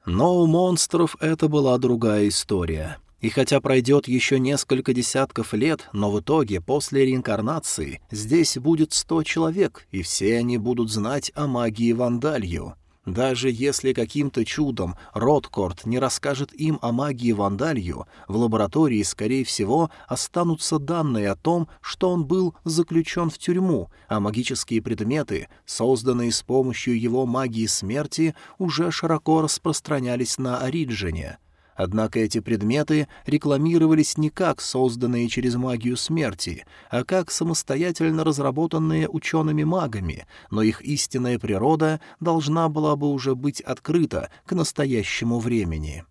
Но у монстров это была другая история. И хотя пройдет еще несколько десятков лет, но в итоге, после реинкарнации, здесь будет сто человек, и все они будут знать о магии Вандалью. Даже если каким-то чудом Роткорт не расскажет им о магии Вандалью, в лаборатории, скорее всего, останутся данные о том, что он был заключен в тюрьму, а магические предметы, созданные с помощью его магии смерти, уже широко распространялись на Ориджине. Однако эти предметы рекламировались не как созданные через магию смерти, а как самостоятельно разработанные учеными-магами, но их истинная природа должна была бы уже быть открыта к настоящему времени.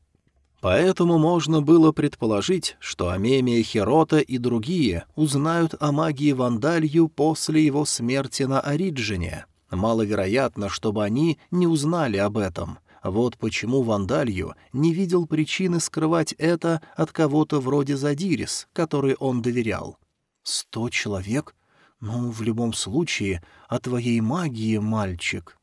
Поэтому можно было предположить, что Амемия Херота и другие узнают о магии Вандалью после его смерти на Ориджине. Маловероятно, чтобы они не узнали об этом — вот почему Вандалью не видел причины скрывать это от кого-то вроде Задирис, который он доверял. «Сто человек? Ну, в любом случае, о твоей магии, мальчик».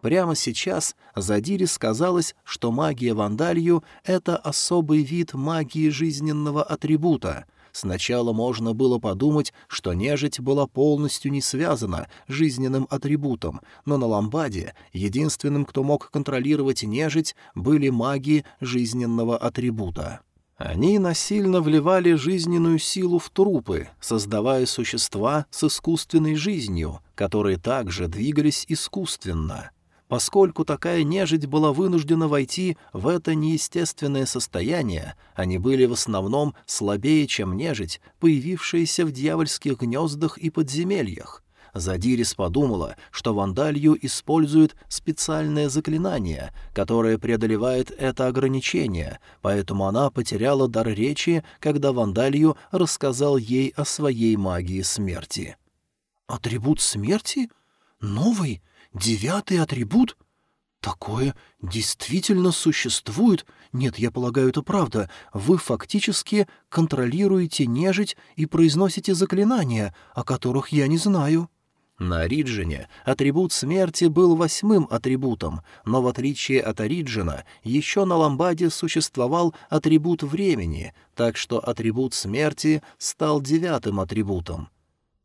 Прямо сейчас Задирис казалось, что магия Вандалью — это особый вид магии жизненного атрибута — Сначала можно было подумать, что нежить была полностью не связана жизненным атрибутом, но на Ламбаде единственным, кто мог контролировать нежить, были маги жизненного атрибута. Они насильно вливали жизненную силу в трупы, создавая существа с искусственной жизнью, которые также двигались искусственно — Поскольку такая нежить была вынуждена войти в это неестественное состояние, они были в основном слабее, чем нежить, появившаяся в дьявольских гнездах и подземельях. Задирис подумала, что Вандалью использует специальное заклинание, которое преодолевает это ограничение, поэтому она потеряла дар речи, когда Вандалью рассказал ей о своей магии смерти. «Атрибут смерти? Новый? Девятый атрибут? Такое действительно существует? Нет, я полагаю, это правда. Вы фактически контролируете нежить и произносите заклинания, о которых я не знаю. На Ориджине атрибут смерти был восьмым атрибутом, но в отличие от Ориджина, еще на Ламбаде существовал атрибут времени, так что атрибут смерти стал девятым атрибутом.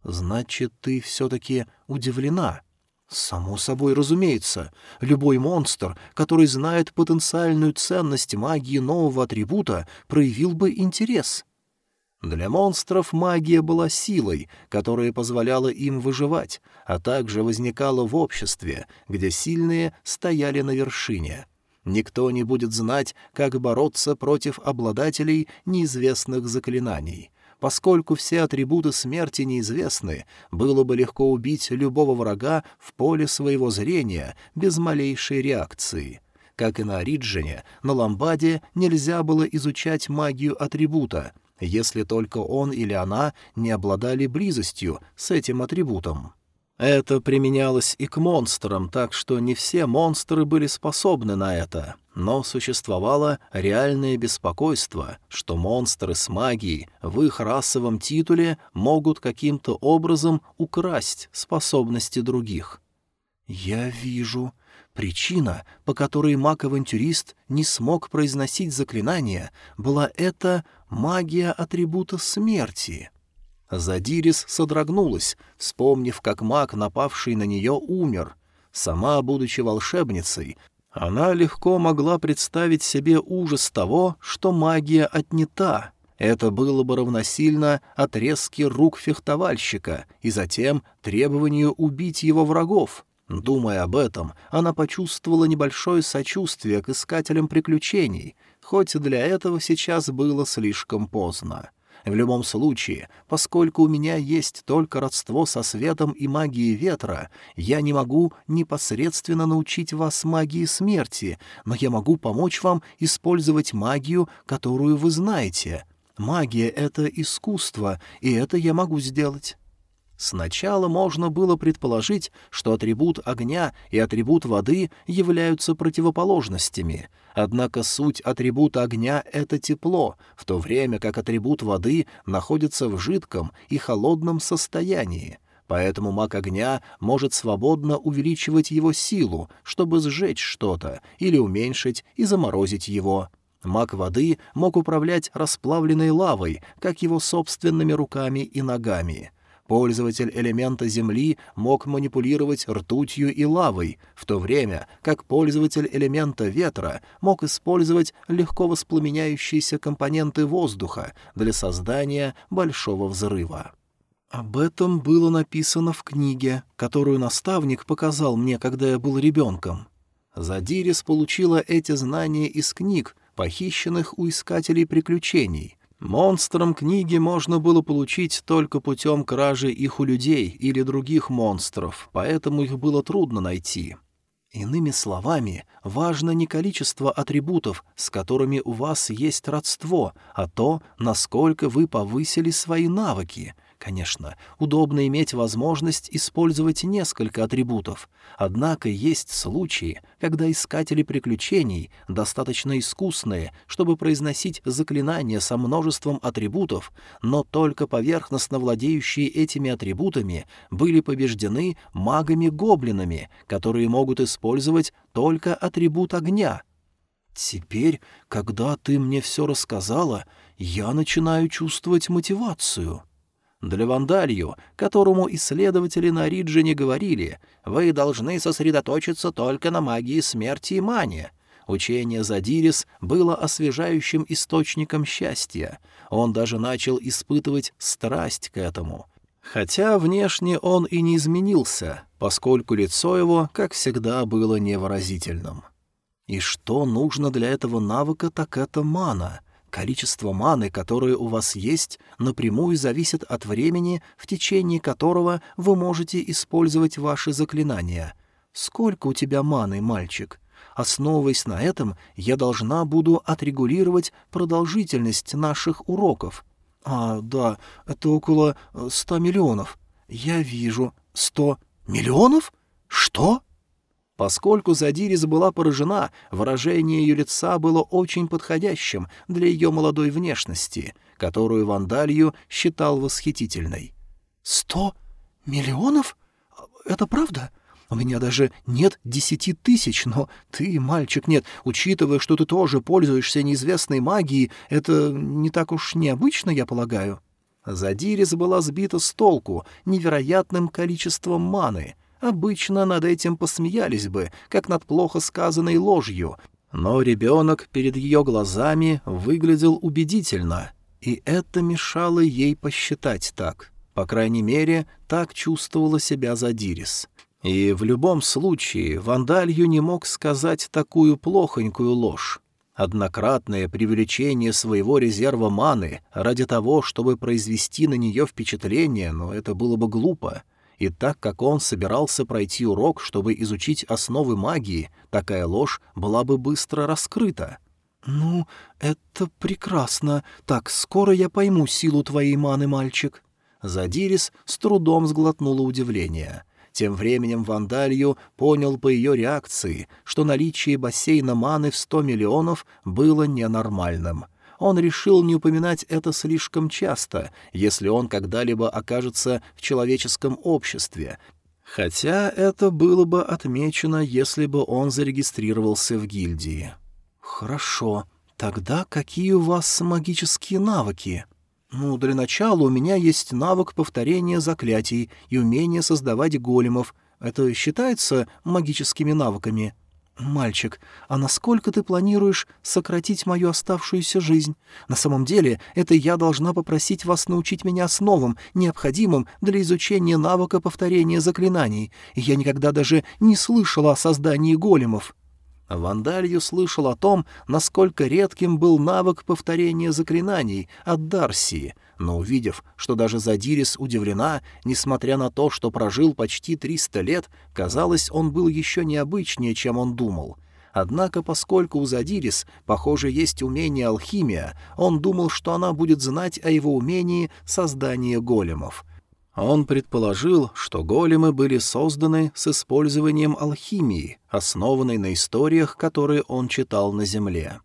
Значит, ты все-таки удивлена? Само собой разумеется, любой монстр, который знает потенциальную ценность магии нового атрибута, проявил бы интерес. Для монстров магия была силой, которая позволяла им выживать, а также возникала в обществе, где сильные стояли на вершине. Никто не будет знать, как бороться против обладателей неизвестных заклинаний — Поскольку все атрибуты смерти неизвестны, было бы легко убить любого врага в поле своего зрения без малейшей реакции. Как и на Ориджине, на Ламбаде нельзя было изучать магию атрибута, если только он или она не обладали близостью с этим атрибутом. Это применялось и к монстрам, так что не все монстры были способны на это. Но существовало реальное беспокойство, что монстры с магией в их расовом титуле могут каким-то образом украсть способности других. «Я вижу. Причина, по которой маг-авантюрист не смог произносить заклинание, была эта магия атрибута смерти». Задирис содрогнулась, вспомнив, как маг, напавший на нее, умер. Сама, будучи волшебницей, она легко могла представить себе ужас того, что магия отнята. Это было бы равносильно отрезке рук фехтовальщика и затем требованию убить его врагов. Думая об этом, она почувствовала небольшое сочувствие к искателям приключений, хоть для этого сейчас было слишком поздно. В любом случае, поскольку у меня есть только родство со светом и магией ветра, я не могу непосредственно научить вас магии смерти, но я могу помочь вам использовать магию, которую вы знаете. Магия — это искусство, и это я могу сделать. Сначала можно было предположить, что атрибут огня и атрибут воды являются противоположностями, однако суть атрибута огня — это тепло, в то время как атрибут воды находится в жидком и холодном состоянии. Поэтому маг огня может свободно увеличивать его силу, чтобы сжечь что-то, или уменьшить и заморозить его. Маг воды мог управлять расплавленной лавой, как его собственными руками и ногами — Пользователь элемента Земли мог манипулировать ртутью и лавой, в то время как пользователь элемента ветра мог использовать легко воспламеняющиеся компоненты воздуха для создания большого взрыва. Об этом было написано в книге, которую наставник показал мне, когда я был ребенком. Задирис получила эти знания из книг, похищенных у искателей приключений. Монстрам книги можно было получить только путем кражи их у людей или других монстров, поэтому их было трудно найти. Иными словами, важно не количество атрибутов, с которыми у вас есть родство, а то, насколько вы повысили свои навыки — Конечно, удобно иметь возможность использовать несколько атрибутов, однако есть случаи, когда искатели приключений достаточно искусные, чтобы произносить заклинания со множеством атрибутов, но только поверхностно владеющие этими атрибутами были побеждены магами-гоблинами, которые могут использовать только атрибут огня. Теперь, когда ты мне все рассказала, я начинаю чувствовать мотивацию. Для Вандалью, которому исследователи на Риджине говорили, вы должны сосредоточиться только на магии смерти и мане. Учение Задирис было освежающим источником счастья. Он даже начал испытывать страсть к этому. Хотя внешне он и не изменился, поскольку лицо его, как всегда, было невыразительным. И что нужно для этого навыка, так это мана — Количество маны, которое у вас есть, напрямую зависит от времени, в течение которого вы можете использовать ваши заклинания. Сколько у тебя маны, мальчик? Основываясь на этом, я должна буду отрегулировать продолжительность наших уроков. А, да, это около э, ста миллионов. Я вижу. Сто миллионов? Что? Поскольку Задирис была поражена, выражение ее лица было очень подходящим для ее молодой внешности, которую Вандалью считал восхитительной. «Сто миллионов? Это правда? У меня даже нет десяти тысяч, но ты, мальчик, нет, учитывая, что ты тоже пользуешься неизвестной магией, это не так уж необычно, я полагаю». Задирис была сбита с толку невероятным количеством маны — Обычно над этим посмеялись бы, как над плохо сказанной ложью, но ребенок перед ее глазами выглядел убедительно, и это мешало ей посчитать так. По крайней мере, так чувствовала себя Задирис. И в любом случае Вандалью не мог сказать такую плохонькую ложь. Однократное привлечение своего резерва маны ради того, чтобы произвести на нее впечатление, но это было бы глупо. И так как он собирался пройти урок, чтобы изучить основы магии, такая ложь была бы быстро раскрыта. «Ну, это прекрасно. Так, скоро я пойму силу твоей маны, мальчик». Задирис с трудом сглотнула удивление. Тем временем Вандалью понял по ее реакции, что наличие бассейна маны в сто миллионов было ненормальным — он решил не упоминать это слишком часто, если он когда-либо окажется в человеческом обществе, хотя это было бы отмечено, если бы он зарегистрировался в гильдии. «Хорошо. Тогда какие у вас магические навыки?» «Ну, для начала у меня есть навык повторения заклятий и умение создавать големов. Это считается магическими навыками?» «Мальчик, а насколько ты планируешь сократить мою оставшуюся жизнь? На самом деле, это я должна попросить вас научить меня основам, необходимым для изучения навыка повторения заклинаний. Я никогда даже не слышала о создании големов». Вандалью слышал о том, насколько редким был навык повторения заклинаний от Дарсии, но увидев, что даже Задирис удивлена, несмотря на то, что прожил почти триста лет, казалось, он был еще необычнее, чем он думал. Однако, поскольку у Задирис, похоже, есть умение алхимия, он думал, что она будет знать о его умении создания големов — он предположил, что големы были созданы с использованием алхимии, основанной на историях, которые он читал на Земле.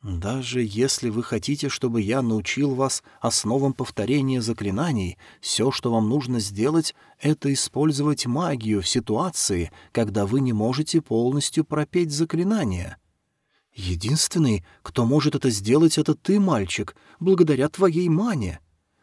«Даже если вы хотите, чтобы я научил вас основам повторения заклинаний, все, что вам нужно сделать, это использовать магию в ситуации, когда вы не можете полностью пропеть заклинание. Единственный, кто может это сделать, это ты, мальчик, благодаря твоей мане».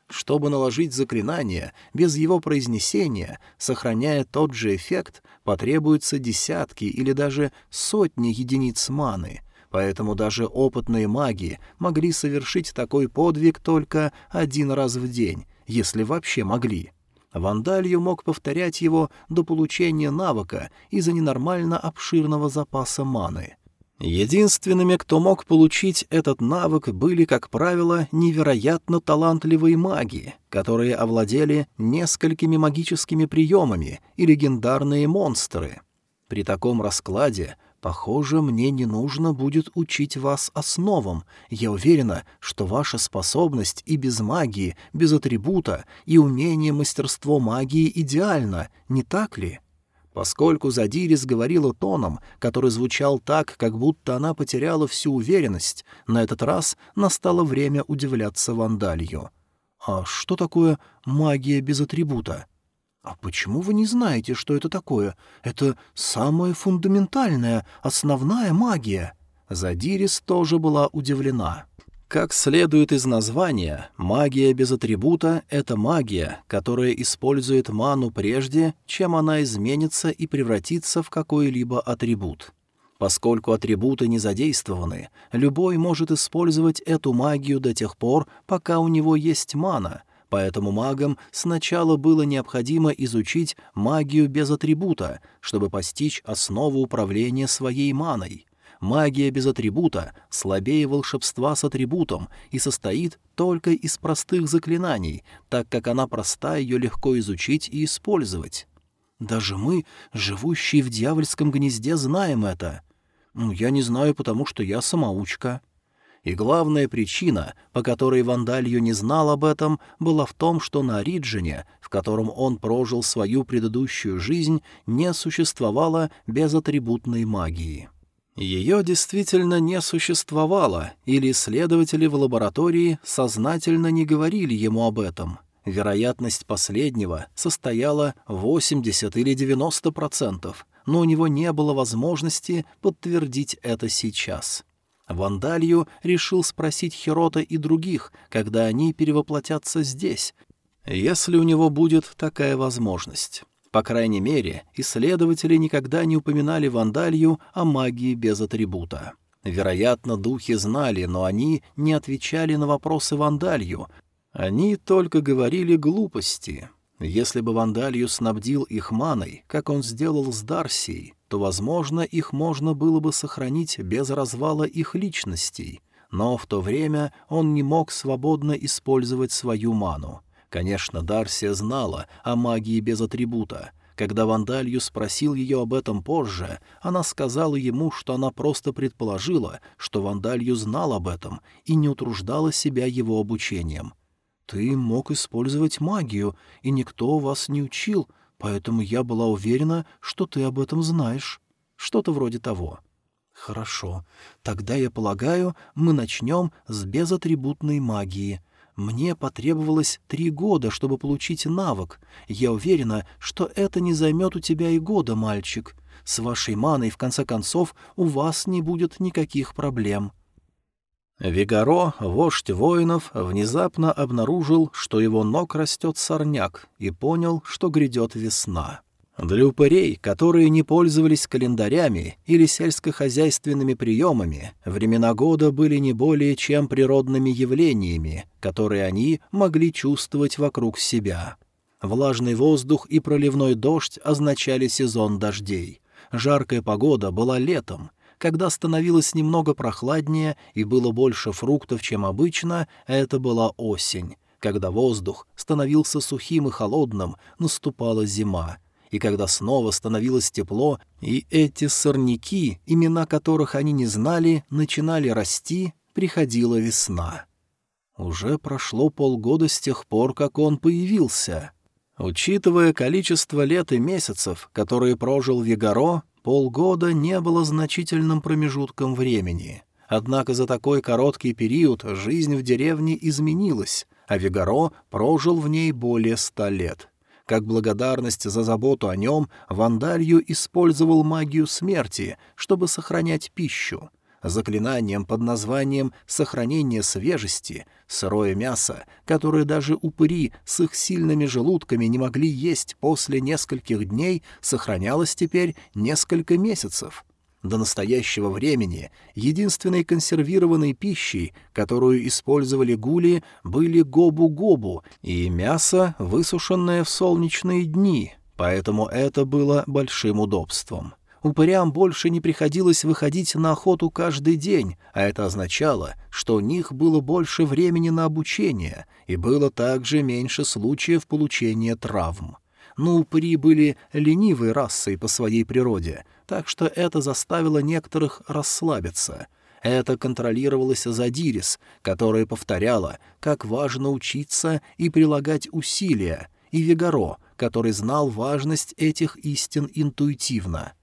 Чтобы наложить заклинание без его произнесения, сохраняя тот же эффект, потребуется десятки или даже сотни единиц маны, поэтому даже опытные маги могли совершить такой подвиг только один раз в день, если вообще могли. Вандалью мог повторять его до получения навыка из-за ненормально обширного запаса маны. Единственными, кто мог получить этот навык, были, как правило, невероятно талантливые маги, которые овладели несколькими магическими приемами и легендарные монстры. При таком раскладе Похоже, мне не нужно будет учить вас основам. Я уверена, что ваша способность и без магии, без атрибута, и умение мастерство магии идеально, не так ли? Поскольку Задирис говорила тоном, который звучал так, как будто она потеряла всю уверенность, на этот раз настало время удивляться Вандалью. «А что такое магия без атрибута?» «А почему вы не знаете, что это такое? Это самая фундаментальная, основная магия». Задирис тоже была удивлена. Как следует из названия, магия без атрибута — это магия, которая использует ману прежде, чем она изменится и превратится в какой-либо атрибут. Поскольку атрибуты не задействованы, любой может использовать эту магию до тех пор, пока у него есть мана — Поэтому магам сначала было необходимо изучить магию без атрибута, чтобы постичь основу управления своей маной. Магия без атрибута слабее волшебства с атрибутом и состоит только из простых заклинаний, так как она проста, ее легко изучить и использовать. Даже мы, живущие в дьявольском гнезде, знаем это. Ну, я не знаю, потому что я самоучка. И главная причина, по которой Вандалью не знал об этом, была в том, что на Риджине, в котором он прожил свою предыдущую жизнь, не существовало безатрибутной магии. Ее действительно не существовало, или исследователи в лаборатории сознательно не говорили ему об этом. Вероятность последнего состояла 80 или 90%, но у него не было возможности подтвердить это сейчас. Вандалью решил спросить Херота и других, когда они перевоплотятся здесь, если у него будет такая возможность. По крайней мере, исследователи никогда не упоминали Вандалью о магии без атрибута. Вероятно, духи знали, но они не отвечали на вопросы Вандалью. Они только говорили глупости. Если бы Вандалью снабдил их маной, как он сделал с Дарсией, то, возможно, их можно было бы сохранить без развала их личностей, но в то время он не мог свободно использовать свою ману. Конечно, Дарсия знала о магии без атрибута. Когда Вандалью спросил ее об этом позже, она сказала ему, что она просто предположила, что Вандалью знал об этом и не утруждала себя его обучением. «Ты мог использовать магию, и никто вас не учил, поэтому я была уверена, что ты об этом знаешь. Что-то вроде того. Хорошо. Тогда, я полагаю, мы начнем с безатрибутной магии. Мне потребовалось три года, чтобы получить навык. Я уверена, что это не займет у тебя и года, мальчик. С вашей маной, в конце концов, у вас не будет никаких проблем. Вигаро, вождь воинов, внезапно обнаружил, что его ног растет сорняк, и понял, что грядет весна. Для упырей, которые не пользовались календарями или сельскохозяйственными приемами, времена года были не более чем природными явлениями, которые они могли чувствовать вокруг себя. Влажный воздух и проливной дождь означали сезон дождей. Жаркая погода была летом, когда становилось немного прохладнее и было больше фруктов, чем обычно, это была осень. Когда воздух становился сухим и холодным, наступала зима. И когда снова становилось тепло, и эти сорняки, имена которых они не знали, начинали расти, приходила весна. Уже прошло полгода с тех пор, как он появился. Учитывая количество лет и месяцев, которые прожил Вигаро, Полгода не было значительным промежутком времени. Однако за такой короткий период жизнь в деревне изменилась, а Вигаро прожил в ней более ста лет. Как благодарность за заботу о нем, Вандалью использовал магию смерти, чтобы сохранять пищу. Заклинанием под названием «Сохранение свежести» сырое мясо, которое даже упыри с их сильными желудками не могли есть после нескольких дней, сохранялось теперь несколько месяцев. До настоящего времени единственной консервированной пищей, которую использовали гули, были гобу-гобу и мясо, высушенное в солнечные дни, поэтому это было большим удобством. Упырям больше не приходилось выходить на охоту каждый день, а это означало, что у них было больше времени на обучение и было также меньше случаев получения травм. Но упыри были ленивой расой по своей природе — так что это заставило некоторых расслабиться. Это контролировалось Задирис, которая повторяла, как важно учиться и прилагать усилия, и Вегаро, который знал важность этих истин интуитивно.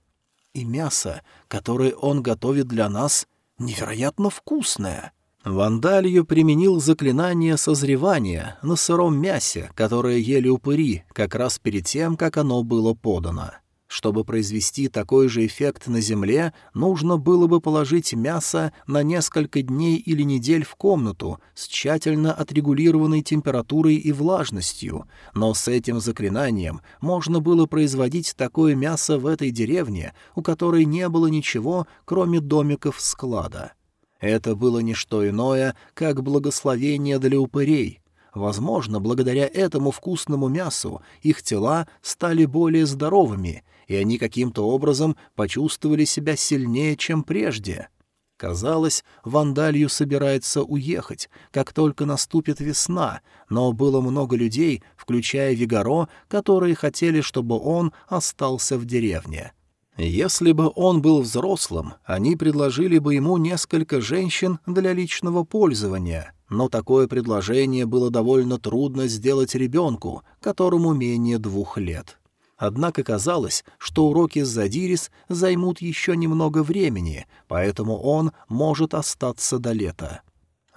И мясо, которое он готовит для нас, невероятно вкусное. Вандалью применил заклинание созревания на сыром мясе, которое ели упыри, как раз перед тем, как оно было подано. Чтобы произвести такой же эффект на Земле, нужно было бы положить мясо на несколько дней или недель в комнату с тщательно отрегулированной температурой и влажностью, но с этим заклинанием можно было производить такое мясо в этой деревне, у которой не было ничего, кроме домиков склада. Это было не что иное, как благословение для упырей — Возможно, благодаря этому вкусному мясу их тела стали более здоровыми, и они каким-то образом почувствовали себя сильнее, чем прежде. Казалось, Вандалью собирается уехать, как только наступит весна, но было много людей, включая Вигаро, которые хотели, чтобы он остался в деревне. Если бы он был взрослым, они предложили бы ему несколько женщин для личного пользования, но такое предложение было довольно трудно сделать ребенку, которому менее двух лет. Однако казалось, что уроки с Задирис займут еще немного времени, поэтому он может остаться до лета.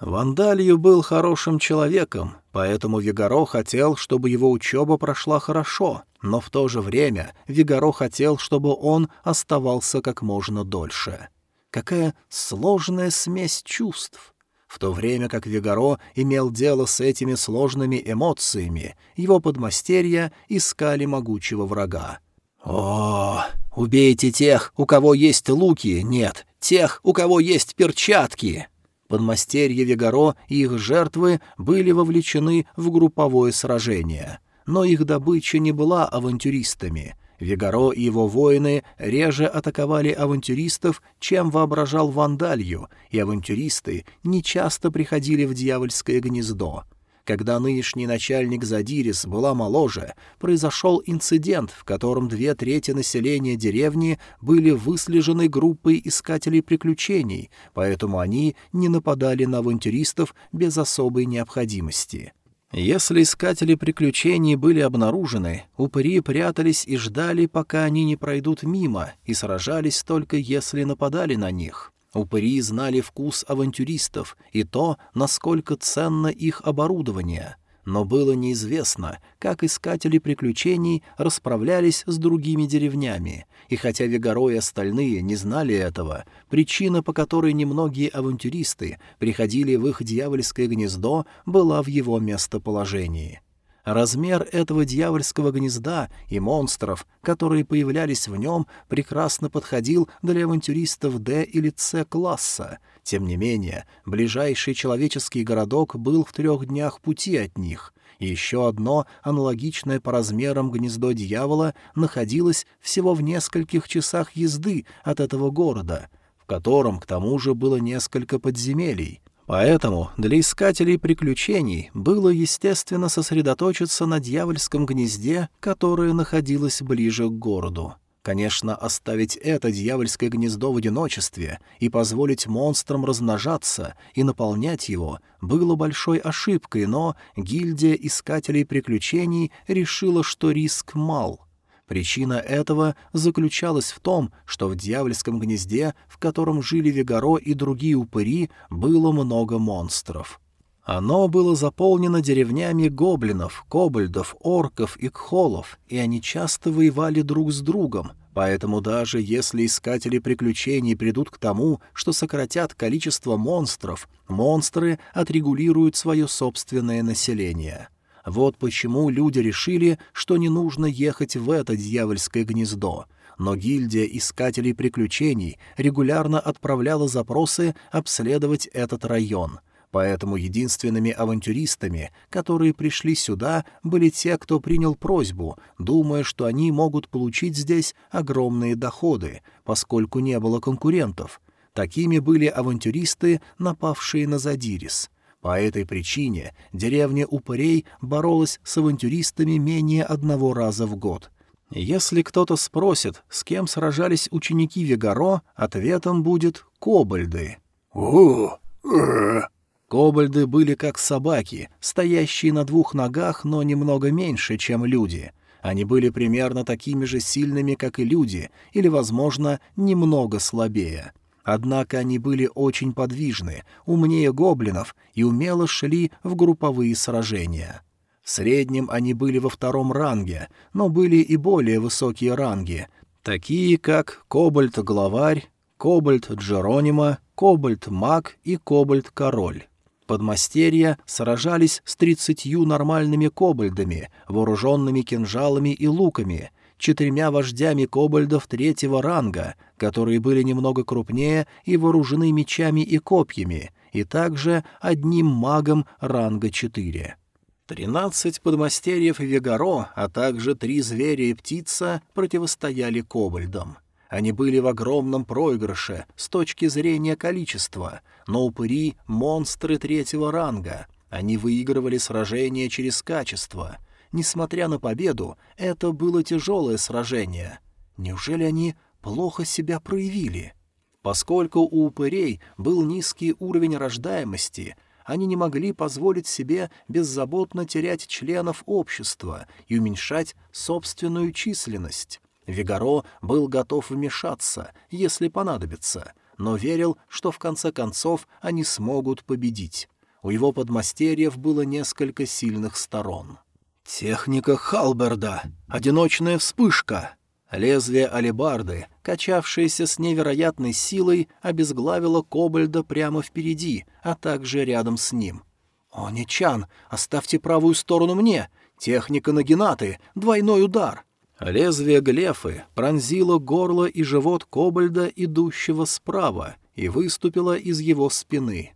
Вандалью был хорошим человеком, поэтому Вигаро хотел, чтобы его учеба прошла хорошо, но в то же время Вигаро хотел, чтобы он оставался как можно дольше. Какая сложная смесь чувств! В то время как Вигаро имел дело с этими сложными эмоциями, его подмастерья искали могучего врага. «О, убейте тех, у кого есть луки, нет, тех, у кого есть перчатки!» Подмастерья Вигаро и их жертвы были вовлечены в групповое сражение. Но их добыча не была авантюристами — Вигаро и его воины реже атаковали авантюристов, чем воображал Вандалью, и авантюристы нечасто приходили в дьявольское гнездо. Когда нынешний начальник Задирис была моложе, произошел инцидент, в котором две трети населения деревни были выслежены группой искателей приключений, поэтому они не нападали на авантюристов без особой необходимости. Если искатели приключений были обнаружены, упыри прятались и ждали, пока они не пройдут мимо, и сражались только если нападали на них. Упыри знали вкус авантюристов и то, насколько ценно их оборудование — но было неизвестно, как искатели приключений расправлялись с другими деревнями, и хотя Вегаро и остальные не знали этого, причина, по которой немногие авантюристы приходили в их дьявольское гнездо, была в его местоположении. Размер этого дьявольского гнезда и монстров, которые появлялись в нем, прекрасно подходил для авантюристов Д или С класса — тем не менее, ближайший человеческий городок был в трех днях пути от них, и еще одно, аналогичное по размерам гнездо дьявола, находилось всего в нескольких часах езды от этого города, в котором, к тому же, было несколько подземелий. Поэтому для искателей приключений было естественно сосредоточиться на дьявольском гнезде, которое находилось ближе к городу. Конечно, оставить это дьявольское гнездо в одиночестве и позволить монстрам размножаться и наполнять его было большой ошибкой, но гильдия искателей приключений решила, что риск мал. Причина этого заключалась в том, что в дьявольском гнезде, в котором жили Вегаро и другие упыри, было много монстров — Оно было заполнено деревнями гоблинов, кобальдов, орков и кхолов, и они часто воевали друг с другом, поэтому даже если искатели приключений придут к тому, что сократят количество монстров, монстры отрегулируют свое собственное население. Вот почему люди решили, что не нужно ехать в это дьявольское гнездо. Но гильдия искателей приключений регулярно отправляла запросы обследовать этот район. Поэтому единственными авантюристами, которые пришли сюда, были те, кто принял просьбу, думая, что они могут получить здесь огромные доходы, поскольку не было конкурентов. Такими были авантюристы, напавшие на Задирис — по этой причине деревня Упырей боролась с авантюристами менее одного раза в год. Если кто-то спросит, с кем сражались ученики Вегаро, ответом будет «кобальды». «О, э, Кобальды были как собаки, стоящие на двух ногах, но немного меньше, чем люди. Они были примерно такими же сильными, как и люди, или, возможно, немного слабее. Однако они были очень подвижны, умнее гоблинов и умело шли в групповые сражения. В среднем они были во втором ранге, но были и более высокие ранги, такие как Кобальт-главарь, Кобальт-Джеронима, Кобальт-маг и Кобальт-король. Подмастерья сражались с тридцатью нормальными кобальдами, вооруженными кинжалами и луками, четырьмя вождями кобальдов третьего ранга, которые были немного крупнее и вооружены мечами и копьями, и также одним магом ранга 4. Тринадцать подмастерьев Вегаро, а также три зверя и птица противостояли кобальдам. Они были в огромном проигрыше с точки зрения количества, но упыри — монстры третьего ранга. Они выигрывали сражения через качество. Несмотря на победу, это было тяжелое сражение. Неужели они плохо себя проявили. Поскольку у упырей был низкий уровень рождаемости, они не могли позволить себе беззаботно терять членов общества и уменьшать собственную численность. Вигаро был готов вмешаться, если понадобится, но верил, что в конце концов они смогут победить. У его подмастерьев было несколько сильных сторон. «Техника Халберда. Одиночная вспышка. Лезвие алебарды, качавшееся с невероятной силой, обезглавило Кобальда прямо впереди, а также рядом с ним. «О, Нечан, оставьте правую сторону мне! Техника Нагинаты! Двойной удар!» Лезвие глефы пронзило горло и живот Кобальда, идущего справа, и выступило из его спины.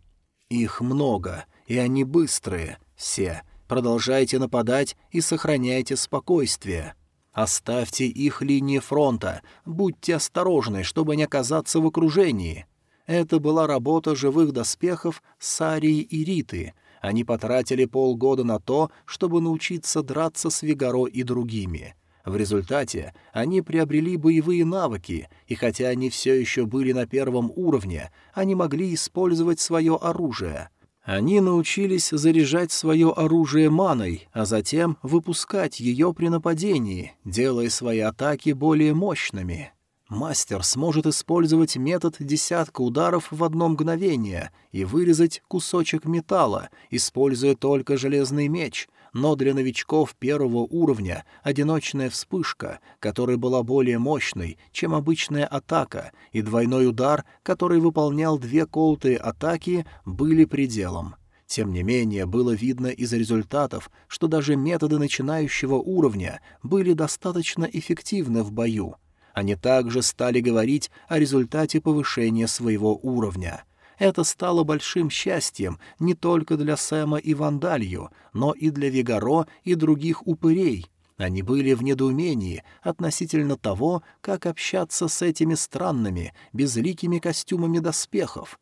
Их много, и они быстрые, все. Продолжайте нападать и сохраняйте спокойствие. Оставьте их линии фронта, будьте осторожны, чтобы не оказаться в окружении. Это была работа живых доспехов Сарии и Риты. Они потратили полгода на то, чтобы научиться драться с Вигаро и другими. В результате они приобрели боевые навыки, и хотя они все еще были на первом уровне, они могли использовать свое оружие — они научились заряжать свое оружие маной, а затем выпускать ее при нападении, делая свои атаки более мощными. Мастер сможет использовать метод десятка ударов в одно мгновение и вырезать кусочек металла, используя только железный меч, но для новичков первого уровня одиночная вспышка, которая была более мощной, чем обычная атака, и двойной удар, который выполнял две колтые атаки, были пределом. Тем не менее, было видно из результатов, что даже методы начинающего уровня были достаточно эффективны в бою. Они также стали говорить о результате повышения своего уровня — это стало большим счастьем не только для Сэма и Вандалью, но и для Вигаро и других упырей. Они были в недоумении относительно того, как общаться с этими странными, безликими костюмами доспехов.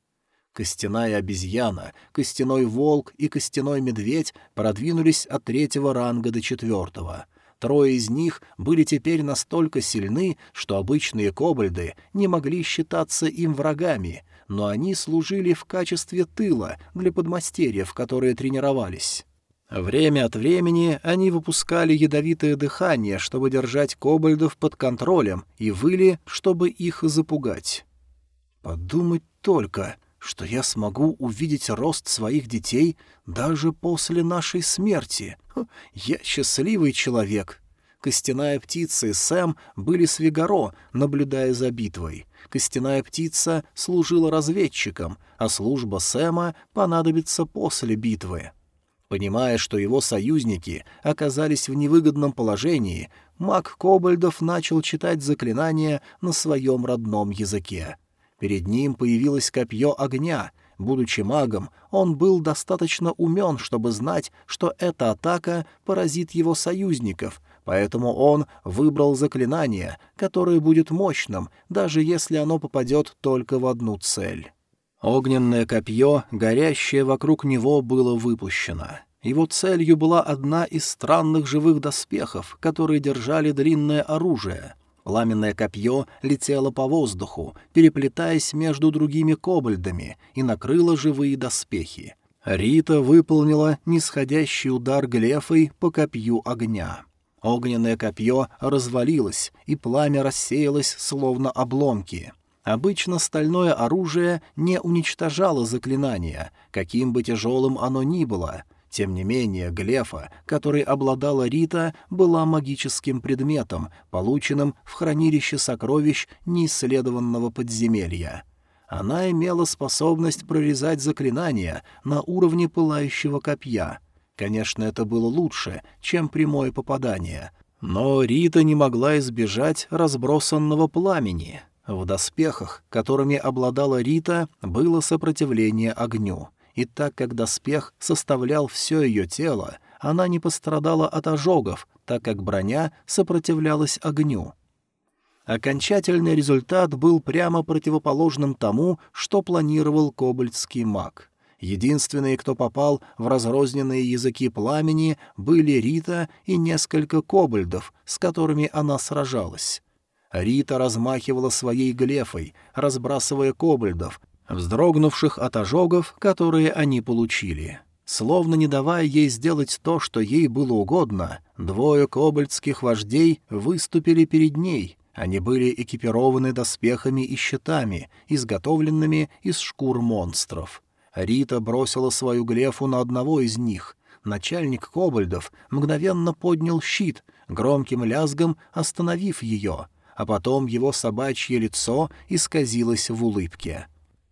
Костяная обезьяна, костяной волк и костяной медведь продвинулись от третьего ранга до четвертого. Трое из них были теперь настолько сильны, что обычные кобальды не могли считаться им врагами, но они служили в качестве тыла для подмастерьев, которые тренировались. Время от времени они выпускали ядовитое дыхание, чтобы держать кобальдов под контролем, и выли, чтобы их запугать. Подумать только, что я смогу увидеть рост своих детей даже после нашей смерти. Я счастливый человек. Костяная птица и Сэм были с Вигаро, наблюдая за битвой. Костяная птица служила разведчиком, а служба Сэма понадобится после битвы. Понимая, что его союзники оказались в невыгодном положении, маг Кобальдов начал читать заклинания на своем родном языке. Перед ним появилось копье огня. Будучи магом, он был достаточно умен, чтобы знать, что эта атака поразит его союзников, поэтому он выбрал заклинание, которое будет мощным, даже если оно попадет только в одну цель. Огненное копье, горящее вокруг него, было выпущено. Его целью была одна из странных живых доспехов, которые держали длинное оружие. Пламенное копье летело по воздуху, переплетаясь между другими кобальдами, и накрыло живые доспехи. Рита выполнила нисходящий удар глефой по копью огня. Огненное копье развалилось, и пламя рассеялось, словно обломки. Обычно стальное оружие не уничтожало заклинания, каким бы тяжелым оно ни было — тем не менее, глефа, которой обладала Рита, была магическим предметом, полученным в хранилище сокровищ неисследованного подземелья. Она имела способность прорезать заклинания на уровне пылающего копья. Конечно, это было лучше, чем прямое попадание. Но Рита не могла избежать разбросанного пламени. В доспехах, которыми обладала Рита, было сопротивление огню — и так как доспех составлял все ее тело, она не пострадала от ожогов, так как броня сопротивлялась огню. Окончательный результат был прямо противоположным тому, что планировал кобальтский маг. Единственные, кто попал в разрозненные языки пламени, были Рита и несколько кобальдов, с которыми она сражалась. Рита размахивала своей глефой, разбрасывая кобальдов, вздрогнувших от ожогов, которые они получили. Словно не давая ей сделать то, что ей было угодно, двое кобальтских вождей выступили перед ней. Они были экипированы доспехами и щитами, изготовленными из шкур монстров. Рита бросила свою глефу на одного из них. Начальник кобальдов мгновенно поднял щит, громким лязгом остановив ее, а потом его собачье лицо исказилось в улыбке.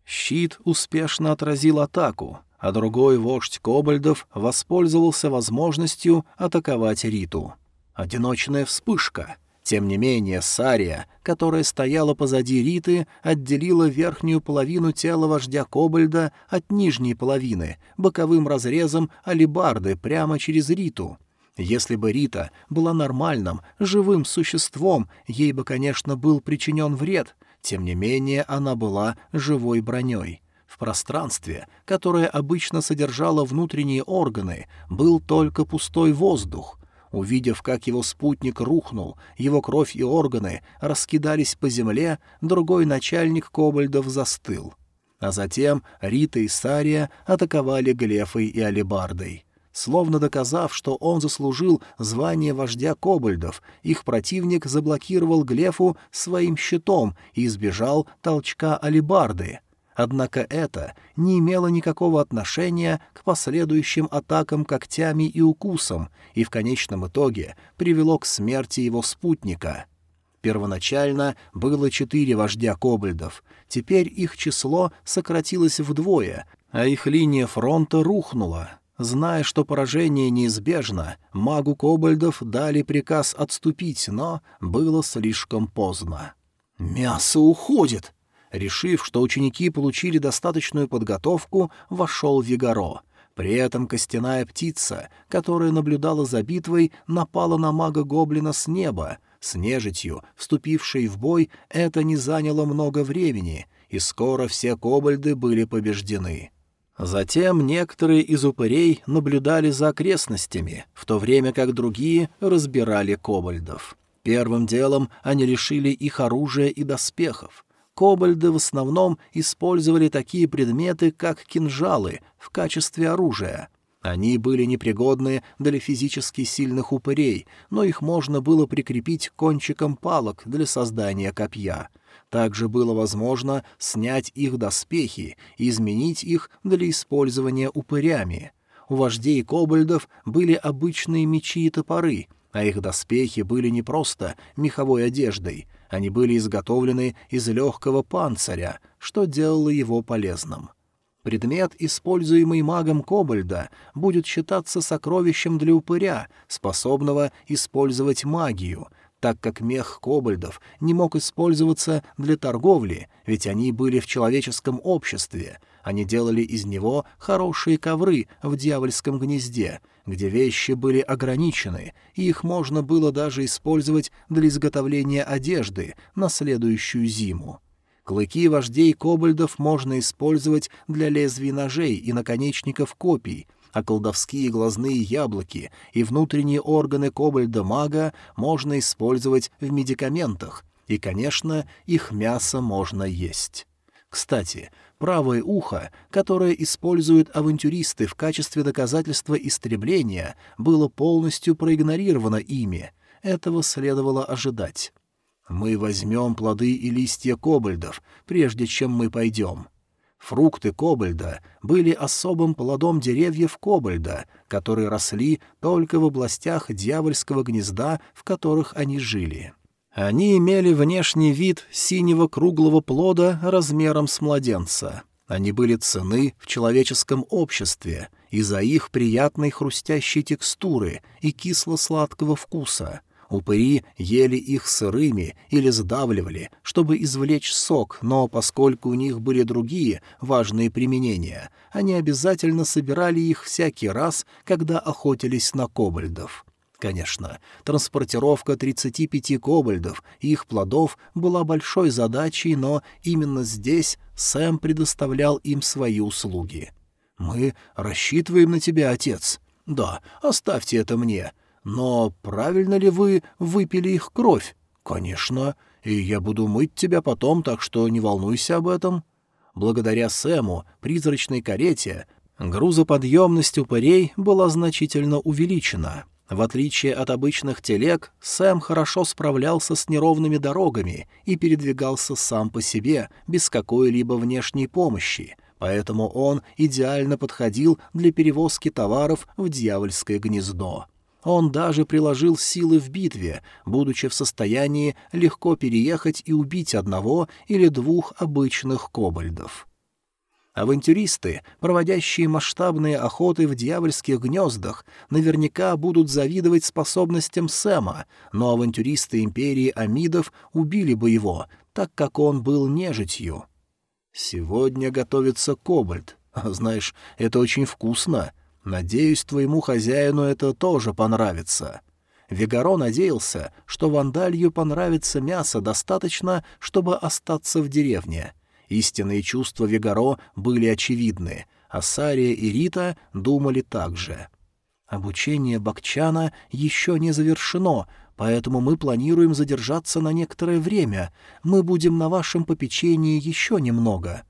Щит успешно отразил атаку, а другой вождь кобальдов воспользовался возможностью атаковать Риту. Одиночная вспышка. Тем не менее, Сария, которая стояла позади Риты, отделила верхнюю половину тела вождя Кобальда от нижней половины, боковым разрезом алибарды прямо через Риту. Если бы Рита была нормальным, живым существом, ей бы, конечно, был причинен вред — тем не менее, она была живой броней. В пространстве, которое обычно содержало внутренние органы, был только пустой воздух. Увидев, как его спутник рухнул, его кровь и органы раскидались по земле, другой начальник Кобальдов застыл. А затем Рита и Сария атаковали Глефой и Алибардой. Словно доказав, что он заслужил звание вождя кобальдов, их противник заблокировал Глефу своим щитом и избежал толчка алибарды. Однако это не имело никакого отношения к последующим атакам когтями и укусам и в конечном итоге привело к смерти его спутника. Первоначально было четыре вождя кобальдов, теперь их число сократилось вдвое, а их линия фронта рухнула. Зная, что поражение неизбежно, магу Кобальдов дали приказ отступить, но было слишком поздно. «Мясо уходит!» Решив, что ученики получили достаточную подготовку, вошел Вигаро. При этом костяная птица, которая наблюдала за битвой, напала на мага-гоблина с неба. С нежитью, вступившей в бой, это не заняло много времени, и скоро все кобальды были побеждены. Затем некоторые из упырей наблюдали за окрестностями, в то время как другие разбирали кобальдов. Первым делом они лишили их оружия и доспехов. Кобальды в основном использовали такие предметы, как кинжалы, в качестве оружия. Они были непригодны для физически сильных упырей, но их можно было прикрепить кончиком палок для создания копья. Также было возможно снять их доспехи и изменить их для использования упырями. У вождей кобальдов были обычные мечи и топоры, а их доспехи были не просто меховой одеждой, они были изготовлены из легкого панциря, что делало его полезным. Предмет, используемый магом Кобальда, будет считаться сокровищем для упыря, способного использовать магию, так как мех кобальдов не мог использоваться для торговли, ведь они были в человеческом обществе. Они делали из него хорошие ковры в дьявольском гнезде, где вещи были ограничены, и их можно было даже использовать для изготовления одежды на следующую зиму. Клыки вождей кобальдов можно использовать для лезвий ножей и наконечников копий, а колдовские глазные яблоки и внутренние органы кобальда-мага можно использовать в медикаментах, и, конечно, их мясо можно есть. Кстати, правое ухо, которое используют авантюристы в качестве доказательства истребления, было полностью проигнорировано ими. Этого следовало ожидать. Мы возьмем плоды и листья кобальдов, прежде чем мы пойдем. Фрукты кобальда были особым плодом деревьев кобальда, которые росли только в областях дьявольского гнезда, в которых они жили. Они имели внешний вид синего круглого плода размером с младенца. Они были цены в человеческом обществе из-за их приятной хрустящей текстуры и кисло-сладкого вкуса — Упыри ели их сырыми или сдавливали, чтобы извлечь сок, но поскольку у них были другие важные применения, они обязательно собирали их всякий раз, когда охотились на кобальдов. Конечно, транспортировка 35 кобальдов и их плодов была большой задачей, но именно здесь Сэм предоставлял им свои услуги. «Мы рассчитываем на тебя, отец». «Да, оставьте это мне. Но правильно ли вы выпили их кровь? Конечно. И я буду мыть тебя потом, так что не волнуйся об этом. Благодаря Сэму, призрачной карете, грузоподъемность упырей была значительно увеличена. В отличие от обычных телег, Сэм хорошо справлялся с неровными дорогами и передвигался сам по себе, без какой-либо внешней помощи, поэтому он идеально подходил для перевозки товаров в дьявольское гнездо. Он даже приложил силы в битве, будучи в состоянии легко переехать и убить одного или двух обычных кобальдов. Авантюристы, проводящие масштабные охоты в дьявольских гнездах, наверняка будут завидовать способностям Сэма, но авантюристы империи Амидов убили бы его, так как он был нежитью. «Сегодня готовится кобальт. Знаешь, это очень вкусно», Надеюсь, твоему хозяину это тоже понравится». Вигаро надеялся, что Вандалью понравится мясо достаточно, чтобы остаться в деревне. Истинные чувства Вигаро были очевидны, а Сария и Рита думали так же. «Обучение Бакчана еще не завершено, поэтому мы планируем задержаться на некоторое время. Мы будем на вашем попечении еще немного»,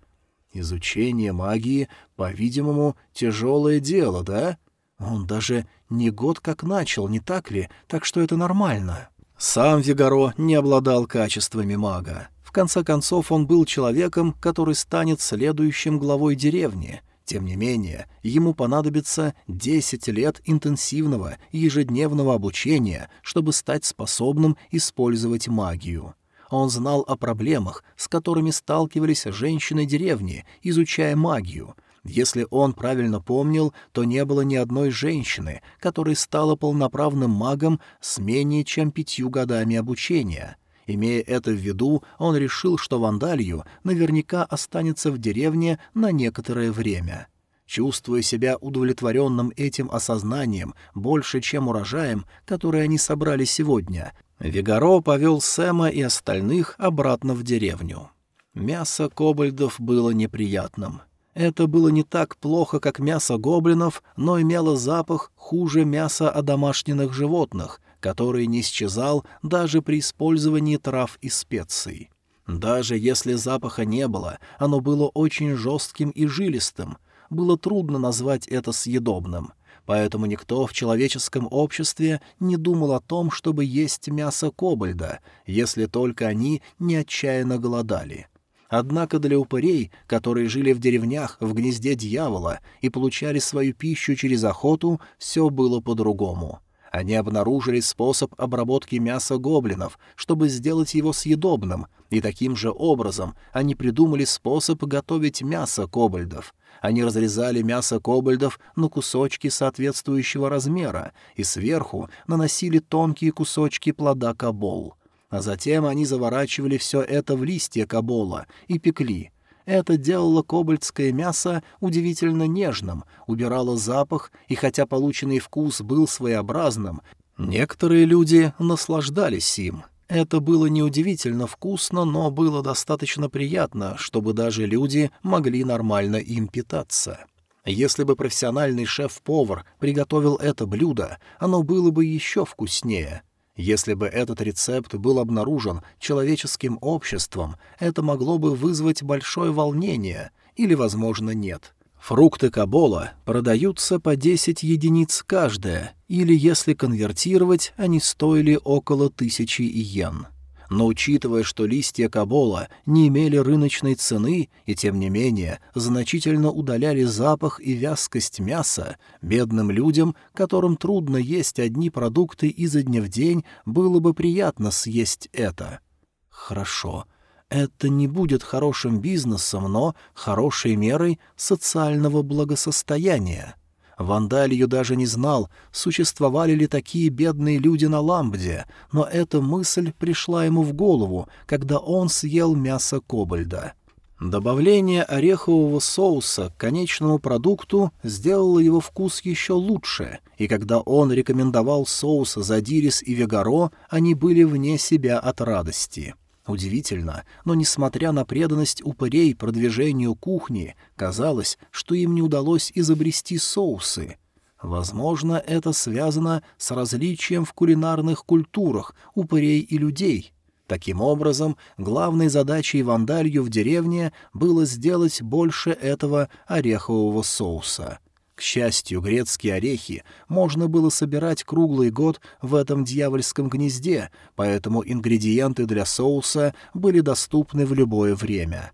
Изучение магии, по-видимому, тяжелое дело, да? Он даже не год как начал, не так ли? Так что это нормально. Сам Вигаро не обладал качествами мага. В конце концов, он был человеком, который станет следующим главой деревни. Тем не менее, ему понадобится 10 лет интенсивного ежедневного обучения, чтобы стать способным использовать магию. Он знал о проблемах, с которыми сталкивались женщины деревни, изучая магию. Если он правильно помнил, то не было ни одной женщины, которая стала полноправным магом с менее чем пятью годами обучения. Имея это в виду, он решил, что Вандалью наверняка останется в деревне на некоторое время. Чувствуя себя удовлетворенным этим осознанием больше, чем урожаем, который они собрали сегодня, Вигаро повел Сэма и остальных обратно в деревню. Мясо кобальдов было неприятным. Это было не так плохо, как мясо гоблинов, но имело запах хуже мяса одомашненных животных, который не исчезал даже при использовании трав и специй. Даже если запаха не было, оно было очень жестким и жилистым. Было трудно назвать это съедобным — поэтому никто в человеческом обществе не думал о том, чтобы есть мясо кобальда, если только они не отчаянно голодали. Однако для упырей, которые жили в деревнях в гнезде дьявола и получали свою пищу через охоту, все было по-другому. Они обнаружили способ обработки мяса гоблинов, чтобы сделать его съедобным, и таким же образом они придумали способ готовить мясо кобальдов. Они разрезали мясо кобальдов на кусочки соответствующего размера и сверху наносили тонкие кусочки плода кабол. А затем они заворачивали все это в листья кабола и пекли. Это делало кобальтское мясо удивительно нежным, убирало запах, и хотя полученный вкус был своеобразным, некоторые люди наслаждались им. Это было неудивительно вкусно, но было достаточно приятно, чтобы даже люди могли нормально им питаться. Если бы профессиональный шеф-повар приготовил это блюдо, оно было бы еще вкуснее. Если бы этот рецепт был обнаружен человеческим обществом, это могло бы вызвать большое волнение, или, возможно, нет. Фрукты кабола продаются по 10 единиц каждая, или, если конвертировать, они стоили около тысячи иен. Но учитывая, что листья кабола не имели рыночной цены и, тем не менее, значительно удаляли запах и вязкость мяса, бедным людям, которым трудно есть одни продукты изо дня в день, было бы приятно съесть это. Хорошо. Это не будет хорошим бизнесом, но хорошей мерой социального благосостояния. Вандалью даже не знал, существовали ли такие бедные люди на Ламбде, но эта мысль пришла ему в голову, когда он съел мясо кобальда. Добавление орехового соуса к конечному продукту сделало его вкус еще лучше, и когда он рекомендовал соус Задирис и Вегаро, они были вне себя от радости. Удивительно, но, несмотря на преданность упырей продвижению кухни, казалось, что им не удалось изобрести соусы. Возможно, это связано с различием в кулинарных культурах упырей и людей. Таким образом, главной задачей вандалью в деревне было сделать больше этого орехового соуса — к счастью, грецкие орехи можно было собирать круглый год в этом дьявольском гнезде, поэтому ингредиенты для соуса были доступны в любое время.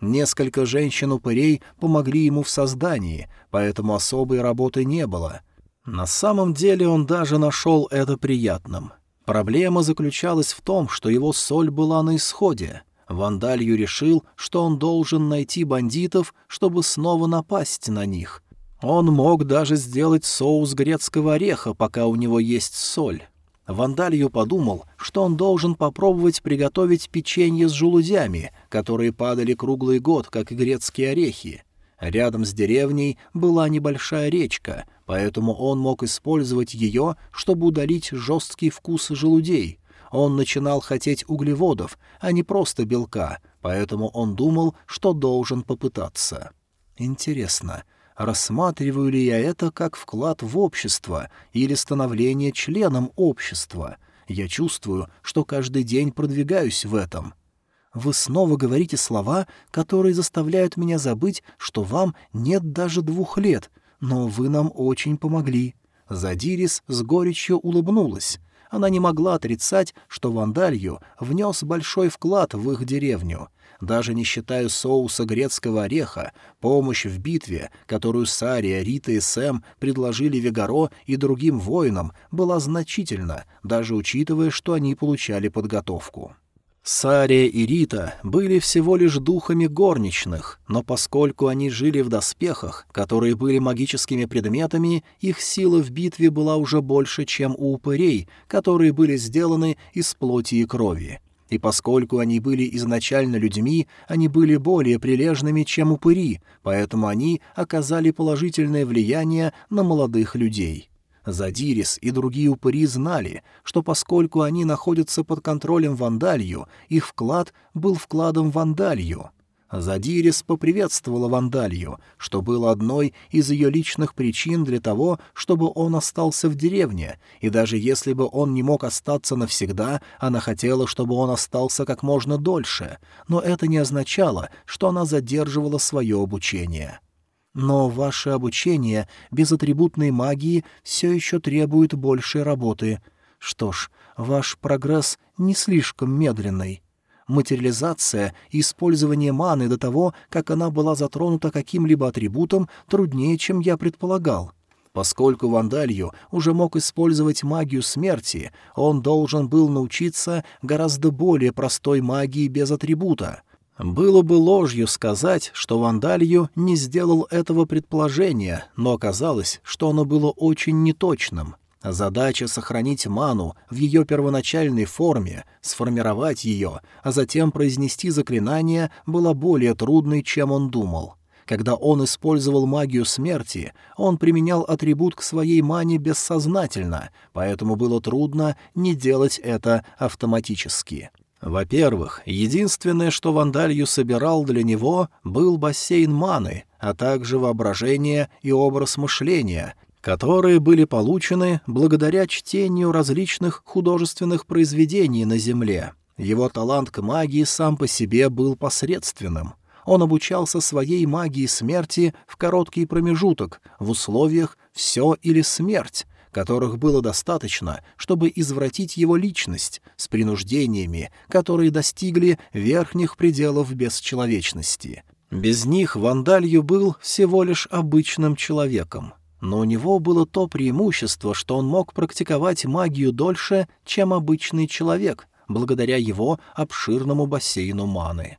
Несколько женщин-упырей помогли ему в создании, поэтому особой работы не было. На самом деле он даже нашел это приятным. Проблема заключалась в том, что его соль была на исходе. Вандалью решил, что он должен найти бандитов, чтобы снова напасть на них — он мог даже сделать соус грецкого ореха, пока у него есть соль. Вандалью подумал, что он должен попробовать приготовить печенье с желудями, которые падали круглый год, как и грецкие орехи. Рядом с деревней была небольшая речка, поэтому он мог использовать ее, чтобы удалить жесткий вкус желудей. Он начинал хотеть углеводов, а не просто белка, поэтому он думал, что должен попытаться. Интересно, рассматриваю ли я это как вклад в общество или становление членом общества. Я чувствую, что каждый день продвигаюсь в этом. Вы снова говорите слова, которые заставляют меня забыть, что вам нет даже двух лет, но вы нам очень помогли». Задирис с горечью улыбнулась. Она не могла отрицать, что Вандалью внес большой вклад в их деревню — даже не считая соуса грецкого ореха, помощь в битве, которую Сария, Рита и Сэм предложили Вегаро и другим воинам, была значительна, даже учитывая, что они получали подготовку. Сария и Рита были всего лишь духами горничных, но поскольку они жили в доспехах, которые были магическими предметами, их сила в битве была уже больше, чем у упырей, которые были сделаны из плоти и крови и поскольку они были изначально людьми, они были более прилежными, чем упыри, поэтому они оказали положительное влияние на молодых людей. Задирис и другие упыри знали, что поскольку они находятся под контролем Вандалью, их вклад был вкладом Вандалью — Задирис поприветствовала Вандалью, что было одной из ее личных причин для того, чтобы он остался в деревне, и даже если бы он не мог остаться навсегда, она хотела, чтобы он остался как можно дольше, но это не означало, что она задерживала свое обучение. Но ваше обучение без атрибутной магии все еще требует большей работы. Что ж, ваш прогресс не слишком медленный. Материализация и использование маны до того, как она была затронута каким-либо атрибутом, труднее, чем я предполагал. Поскольку Вандалью уже мог использовать магию смерти, он должен был научиться гораздо более простой магии без атрибута. Было бы ложью сказать, что Вандалью не сделал этого предположения, но оказалось, что оно было очень неточным. Задача сохранить ману в ее первоначальной форме, сформировать ее, а затем произнести заклинание была более трудной, чем он думал. Когда он использовал магию смерти, он применял атрибут к своей мане бессознательно, поэтому было трудно не делать это автоматически. Во-первых, единственное, что Вандалью собирал для него, был бассейн маны, а также воображение и образ мышления, которые были получены благодаря чтению различных художественных произведений на Земле. Его талант к магии сам по себе был посредственным. Он обучался своей магии смерти в короткий промежуток, в условиях «все или смерть», которых было достаточно, чтобы извратить его личность с принуждениями, которые достигли верхних пределов бесчеловечности. Без них Вандалью был всего лишь обычным человеком. Но у него было то преимущество, что он мог практиковать магию дольше, чем обычный человек, благодаря его обширному бассейну маны.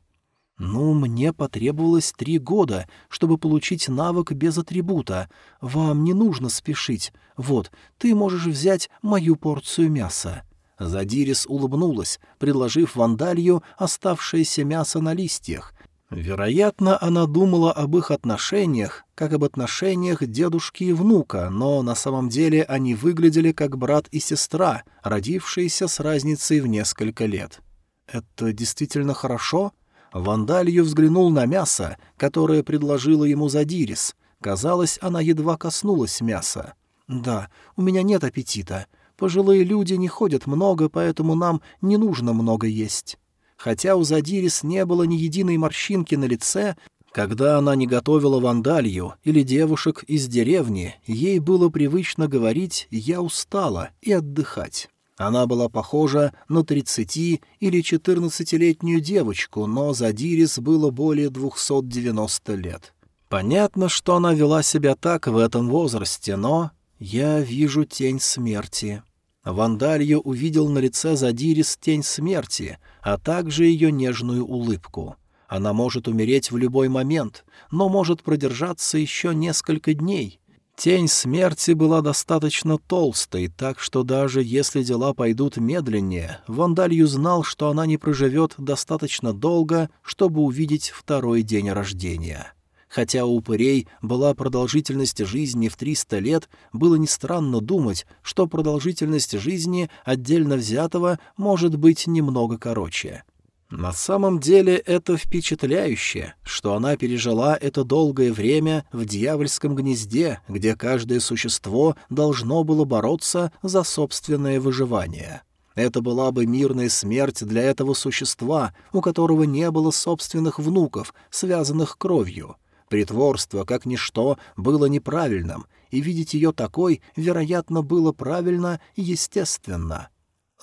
«Ну, мне потребовалось три года, чтобы получить навык без атрибута. Вам не нужно спешить. Вот, ты можешь взять мою порцию мяса». Задирис улыбнулась, предложив Вандалью оставшееся мясо на листьях. Вероятно, она думала об их отношениях, как об отношениях дедушки и внука, но на самом деле они выглядели как брат и сестра, родившиеся с разницей в несколько лет. «Это действительно хорошо?» Вандалью взглянул на мясо, которое предложила ему Задирис. Казалось, она едва коснулась мяса. «Да, у меня нет аппетита. Пожилые люди не ходят много, поэтому нам не нужно много есть». Хотя у Задирис не было ни единой морщинки на лице, когда она не готовила вандалью или девушек из деревни, ей было привычно говорить «я устала» и отдыхать. Она была похожа на тридцати- или четырнадцатилетнюю девочку, но Задирис было более двухсот девяносто лет. Понятно, что она вела себя так в этом возрасте, но я вижу тень смерти. Вандалью увидел на лице Задирис тень смерти, а также ее нежную улыбку. Она может умереть в любой момент, но может продержаться еще несколько дней — Тень смерти была достаточно толстой, так что даже если дела пойдут медленнее, Вандалью знал, что она не проживет достаточно долго, чтобы увидеть второй день рождения. Хотя у упырей была продолжительность жизни в 300 лет, было не странно думать, что продолжительность жизни отдельно взятого может быть немного короче. На самом деле это впечатляюще, что она пережила это долгое время в дьявольском гнезде, где каждое существо должно было бороться за собственное выживание. Это была бы мирная смерть для этого существа, у которого не было собственных внуков, связанных кровью. Притворство, как ничто, было неправильным, и видеть ее такой, вероятно, было правильно и естественно.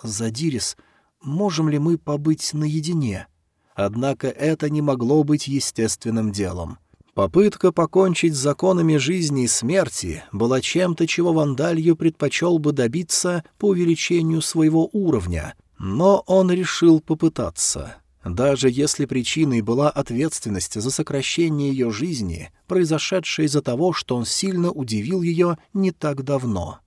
Задирис — можем ли мы побыть наедине? Однако это не могло быть естественным делом. Попытка покончить с законами жизни и смерти была чем-то, чего Вандалью предпочел бы добиться по увеличению своего уровня, но он решил попытаться. Даже если причиной была ответственность за сокращение ее жизни, произошедшее из-за того, что он сильно удивил ее не так давно.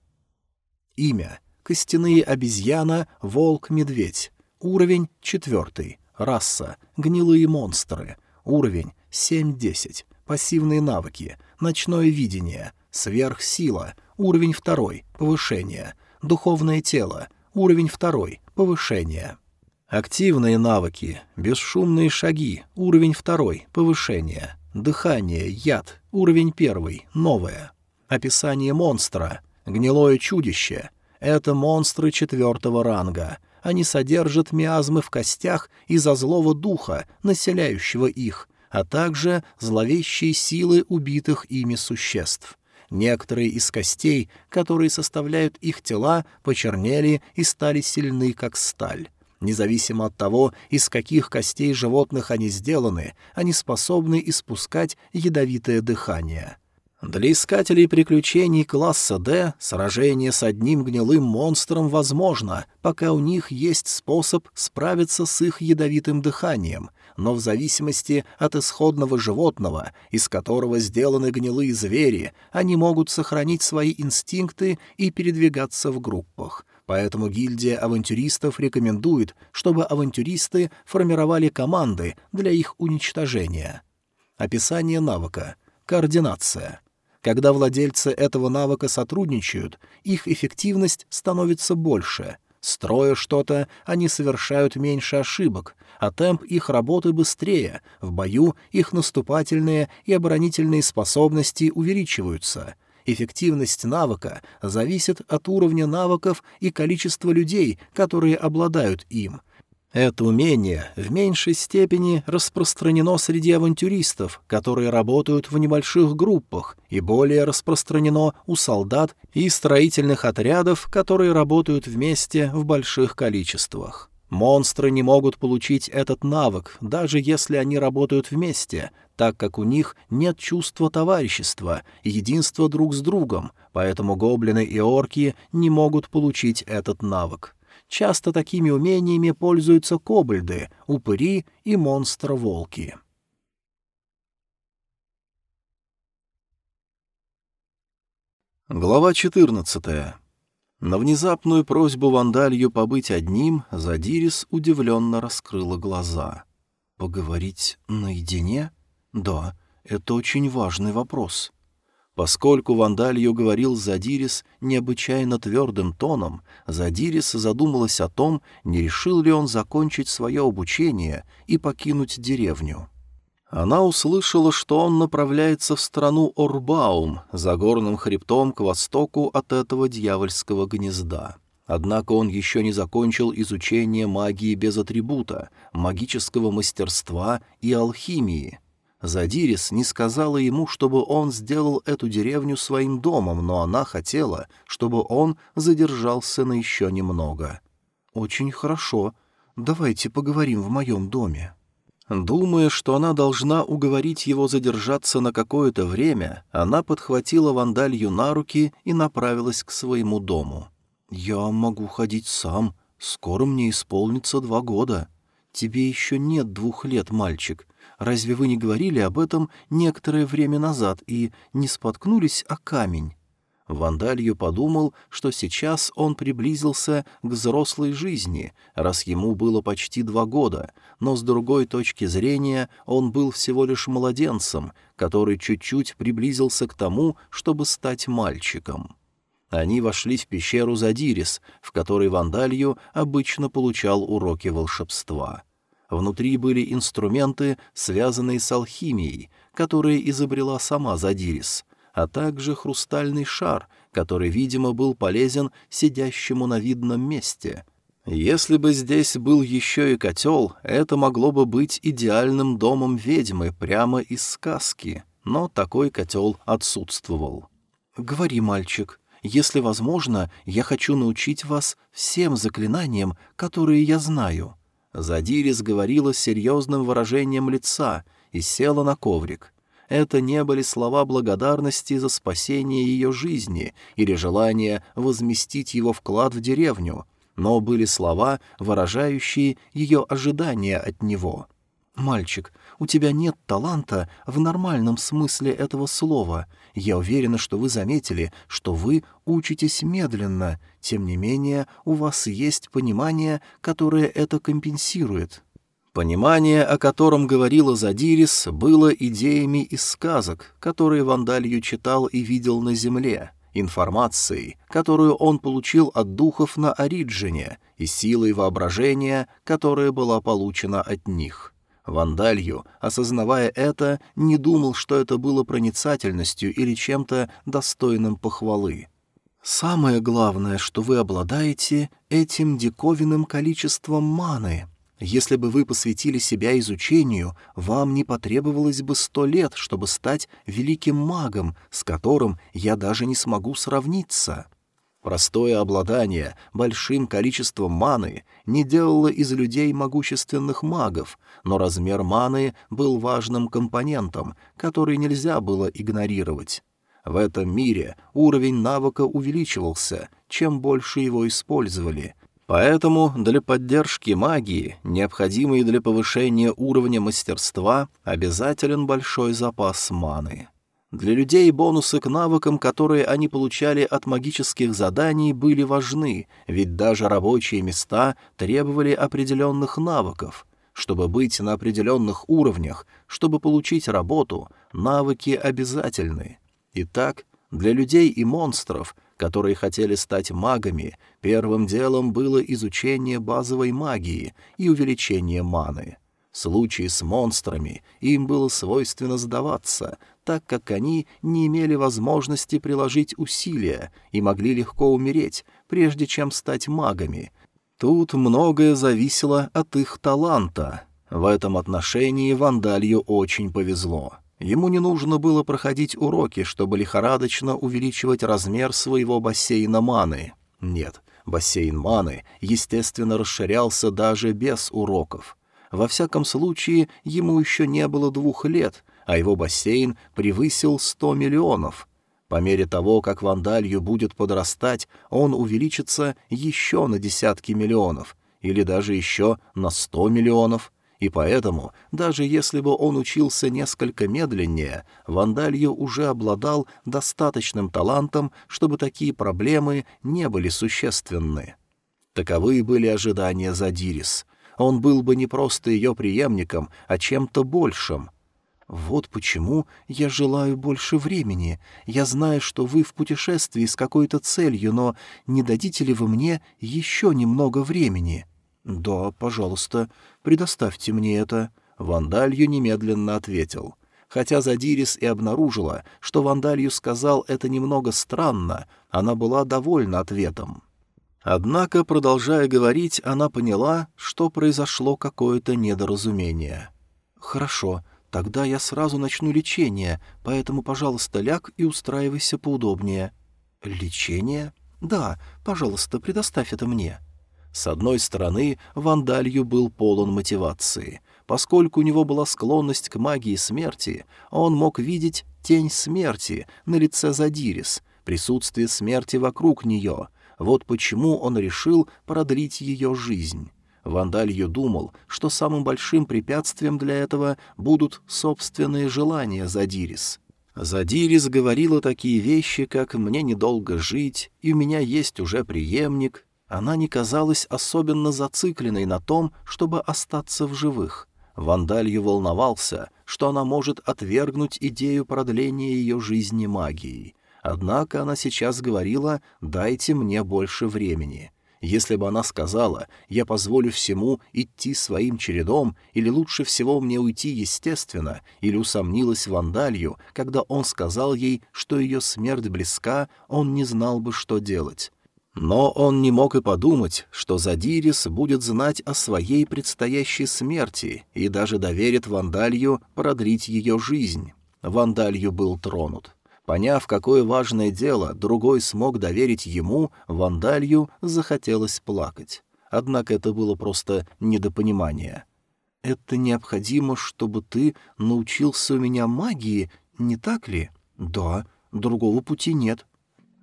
Имя Костяные обезьяна, волк, медведь. Уровень четвертый. Раса. Гнилые монстры. Уровень 7-10. Пассивные навыки. Ночное видение. Сверхсила. Уровень второй. Повышение. Духовное тело. Уровень второй. Повышение. Активные навыки. Бесшумные шаги. Уровень второй. Повышение. Дыхание. Яд. Уровень первый. Новое. Описание монстра. Гнилое чудище. Это монстры четвертого ранга. Они содержат миазмы в костях из-за злого духа, населяющего их. а также зловещие силы убитых ими существ. Некоторые из костей, которые составляют их тела, почернели и стали сильны, как сталь. Независимо от того, из каких костей животных они сделаны, они способны испускать ядовитое дыхание. Для искателей приключений класса D сражение с одним гнилым монстром возможно, пока у них есть способ справиться с их ядовитым дыханием, но в зависимости от исходного животного, из которого сделаны гнилые звери, они могут сохранить свои инстинкты и передвигаться в группах. Поэтому гильдия авантюристов рекомендует, чтобы авантюристы формировали команды для их уничтожения. Описание навыка. Координация. Когда владельцы этого навыка сотрудничают, их эффективность становится больше. Строя что-то, они совершают меньше ошибок, а темп их работы быстрее, в бою их наступательные и оборонительные способности увеличиваются. Эффективность навыка зависит от уровня навыков и количества людей, которые обладают им — это умение в меньшей степени распространено среди авантюристов, которые работают в небольших группах, и более распространено у солдат и строительных отрядов, которые работают вместе в больших количествах. Монстры не могут получить этот навык, даже если они работают вместе, так как у них нет чувства товарищества и единства друг с другом, поэтому гоблины и орки не могут получить этот навык. Часто такими умениями пользуются кобальды, упыри и монстр-волки. Глава 14. На внезапную просьбу Вандалью побыть одним Задирис удивленно раскрыла глаза. «Поговорить наедине? Да, это очень важный вопрос. Поскольку Вандалью говорил Задирис необычайно твердым тоном, Задирис задумалась о том, не решил ли он закончить свое обучение и покинуть деревню. Она услышала, что он направляется в страну Орбаум, за горным хребтом к востоку от этого дьявольского гнезда. Однако он еще не закончил изучение магии без атрибута, магического мастерства и алхимии — Задирис не сказала ему, чтобы он сделал эту деревню своим домом, но она хотела, чтобы он задержался на еще немного. «Очень хорошо. Давайте поговорим в моем доме». Думая, что она должна уговорить его задержаться на какое-то время, она подхватила вандалью на руки и направилась к своему дому. «Я могу ходить сам. Скоро мне исполнится два года. Тебе еще нет двух лет, мальчик. Разве вы не говорили об этом некоторое время назад и не споткнулись о камень?» Вандалью подумал, что сейчас он приблизился к взрослой жизни, раз ему было почти два года, но с другой точки зрения он был всего лишь младенцем, который чуть-чуть приблизился к тому, чтобы стать мальчиком. Они вошли в пещеру Задирис, в которой Вандалью обычно получал уроки волшебства. Внутри были инструменты, связанные с алхимией, которые изобрела сама Задирис, а также хрустальный шар, который, видимо, был полезен сидящему на видном месте. Если бы здесь был еще и котел, это могло бы быть идеальным домом ведьмы прямо из сказки, но такой котел отсутствовал. «Говори, мальчик», если возможно, я хочу научить вас всем заклинаниям, которые я знаю». Задирис говорила с серьезным выражением лица и села на коврик. Это не были слова благодарности за спасение ее жизни или желание возместить его вклад в деревню, но были слова, выражающие ее ожидания от него. «Мальчик, у тебя нет таланта в нормальном смысле этого слова. Я уверена, что вы заметили, что вы учитесь медленно. Тем не менее, у вас есть понимание, которое это компенсирует». Понимание, о котором говорила Задирис, было идеями из сказок, которые Вандалью читал и видел на земле, информацией, которую он получил от духов на Ориджине, и силой воображения, которая была получена от них. Вандалью, осознавая это, не думал, что это было проницательностью или чем-то достойным похвалы. «Самое главное, что вы обладаете этим диковинным количеством маны. Если бы вы посвятили себя изучению, вам не потребовалось бы сто лет, чтобы стать великим магом, с которым я даже не смогу сравниться. Простое обладание большим количеством маны не делало из людей могущественных магов, но размер маны был важным компонентом, который нельзя было игнорировать. В этом мире уровень навыка увеличивался, чем больше его использовали. Поэтому для поддержки магии, необходимой для повышения уровня мастерства, обязателен большой запас маны. Для людей бонусы к навыкам, которые они получали от магических заданий, были важны, ведь даже рабочие места требовали определенных навыков. Чтобы быть на определенных уровнях, чтобы получить работу, навыки обязательны. Итак, для людей и монстров, которые хотели стать магами, первым делом было изучение базовой магии и увеличение маны. В случае с монстрами им было свойственно сдаваться, так как они не имели возможности приложить усилия и могли легко умереть, прежде чем стать магами. Тут многое зависело от их таланта. В этом отношении Вандалью очень повезло. Ему не нужно было проходить уроки, чтобы лихорадочно увеличивать размер своего бассейна маны. Нет, бассейн маны, естественно, расширялся даже без уроков. Во всяком случае, ему еще не было двух лет, а его бассейн превысил сто миллионов. По мере того, как Вандалью будет подрастать, он увеличится еще на десятки миллионов, или даже еще на сто миллионов и поэтому, даже если бы он учился несколько медленнее, Вандалью уже обладал достаточным талантом, чтобы такие проблемы не были существенны. Таковы были ожидания Задирис. Он был бы не просто ее преемником, а чем-то большим. «Вот почему я желаю больше времени. Я знаю, что вы в путешествии с какой-то целью, но не дадите ли вы мне еще немного времени?» «Да, пожалуйста, предоставьте мне это», — Вандалью немедленно ответил. Хотя Задирис и обнаружила, что Вандалью сказал это немного странно, она была довольна ответом. Однако, продолжая говорить, она поняла, что произошло какое-то недоразумение. «Хорошо, тогда я сразу начну лечение, поэтому, пожалуйста, ляг и устраивайся поудобнее». «Лечение?» «Да, пожалуйста, предоставь это мне». С одной стороны, Вандалью был полон мотивации. Поскольку у него была склонность к магии смерти, он мог видеть тень смерти на лице Задирис, присутствие смерти вокруг нее. Вот почему он решил продлить ее жизнь. Вандалью думал, что самым большим препятствием для этого будут собственные желания Задирис. Задирис говорила такие вещи, как «мне недолго жить», и «у меня есть уже преемник», она не казалась особенно зацикленной на том, чтобы остаться в живых. Вандалью волновался, что она может отвергнуть идею продления ее жизни магией. Однако она сейчас говорила «дайте мне больше времени». Если бы она сказала «я позволю всему идти своим чередом» или «лучше всего мне уйти естественно», или усомнилась Вандалью, когда он сказал ей, что ее смерть близка, он не знал бы, что делать. Но он не мог и подумать, что Задирис будет знать о своей предстоящей смерти и даже доверит Вандалью продлить ее жизнь. Вандалью был тронут. Поняв, какое важное дело другой смог доверить ему, Вандалью захотелось плакать. Однако это было просто недопонимание. «Это необходимо, чтобы ты научился у меня магии, не так ли?» «Да, другого пути нет»,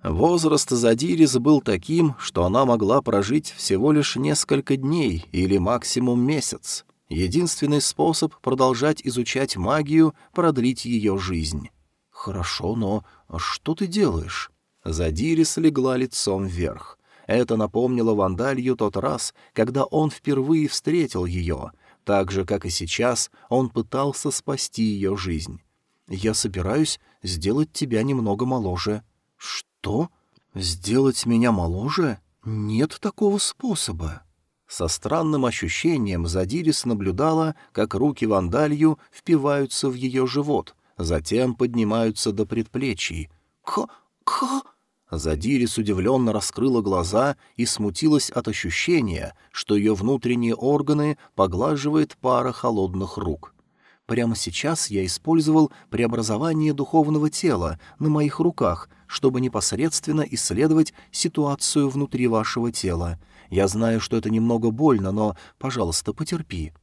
Возраст Задирис был таким, что она могла прожить всего лишь несколько дней или максимум месяц. Единственный способ продолжать изучать магию — продлить ее жизнь. «Хорошо, но что ты делаешь?» Задирис легла лицом вверх. Это напомнило Вандалью тот раз, когда он впервые встретил ее. Так же, как и сейчас, он пытался спасти ее жизнь. «Я собираюсь сделать тебя немного моложе». «Что?» «Что? Сделать меня моложе? Нет такого способа». Со странным ощущением Задирис наблюдала, как руки Вандалью впиваются в ее живот, затем поднимаются до предплечий. «Ка... ка...» Задирис удивленно раскрыла глаза и смутилась от ощущения, что ее внутренние органы поглаживает пара холодных рук. Прямо сейчас я использовал преобразование духовного тела на моих руках, чтобы непосредственно исследовать ситуацию внутри вашего тела. Я знаю, что это немного больно, но, пожалуйста, потерпи».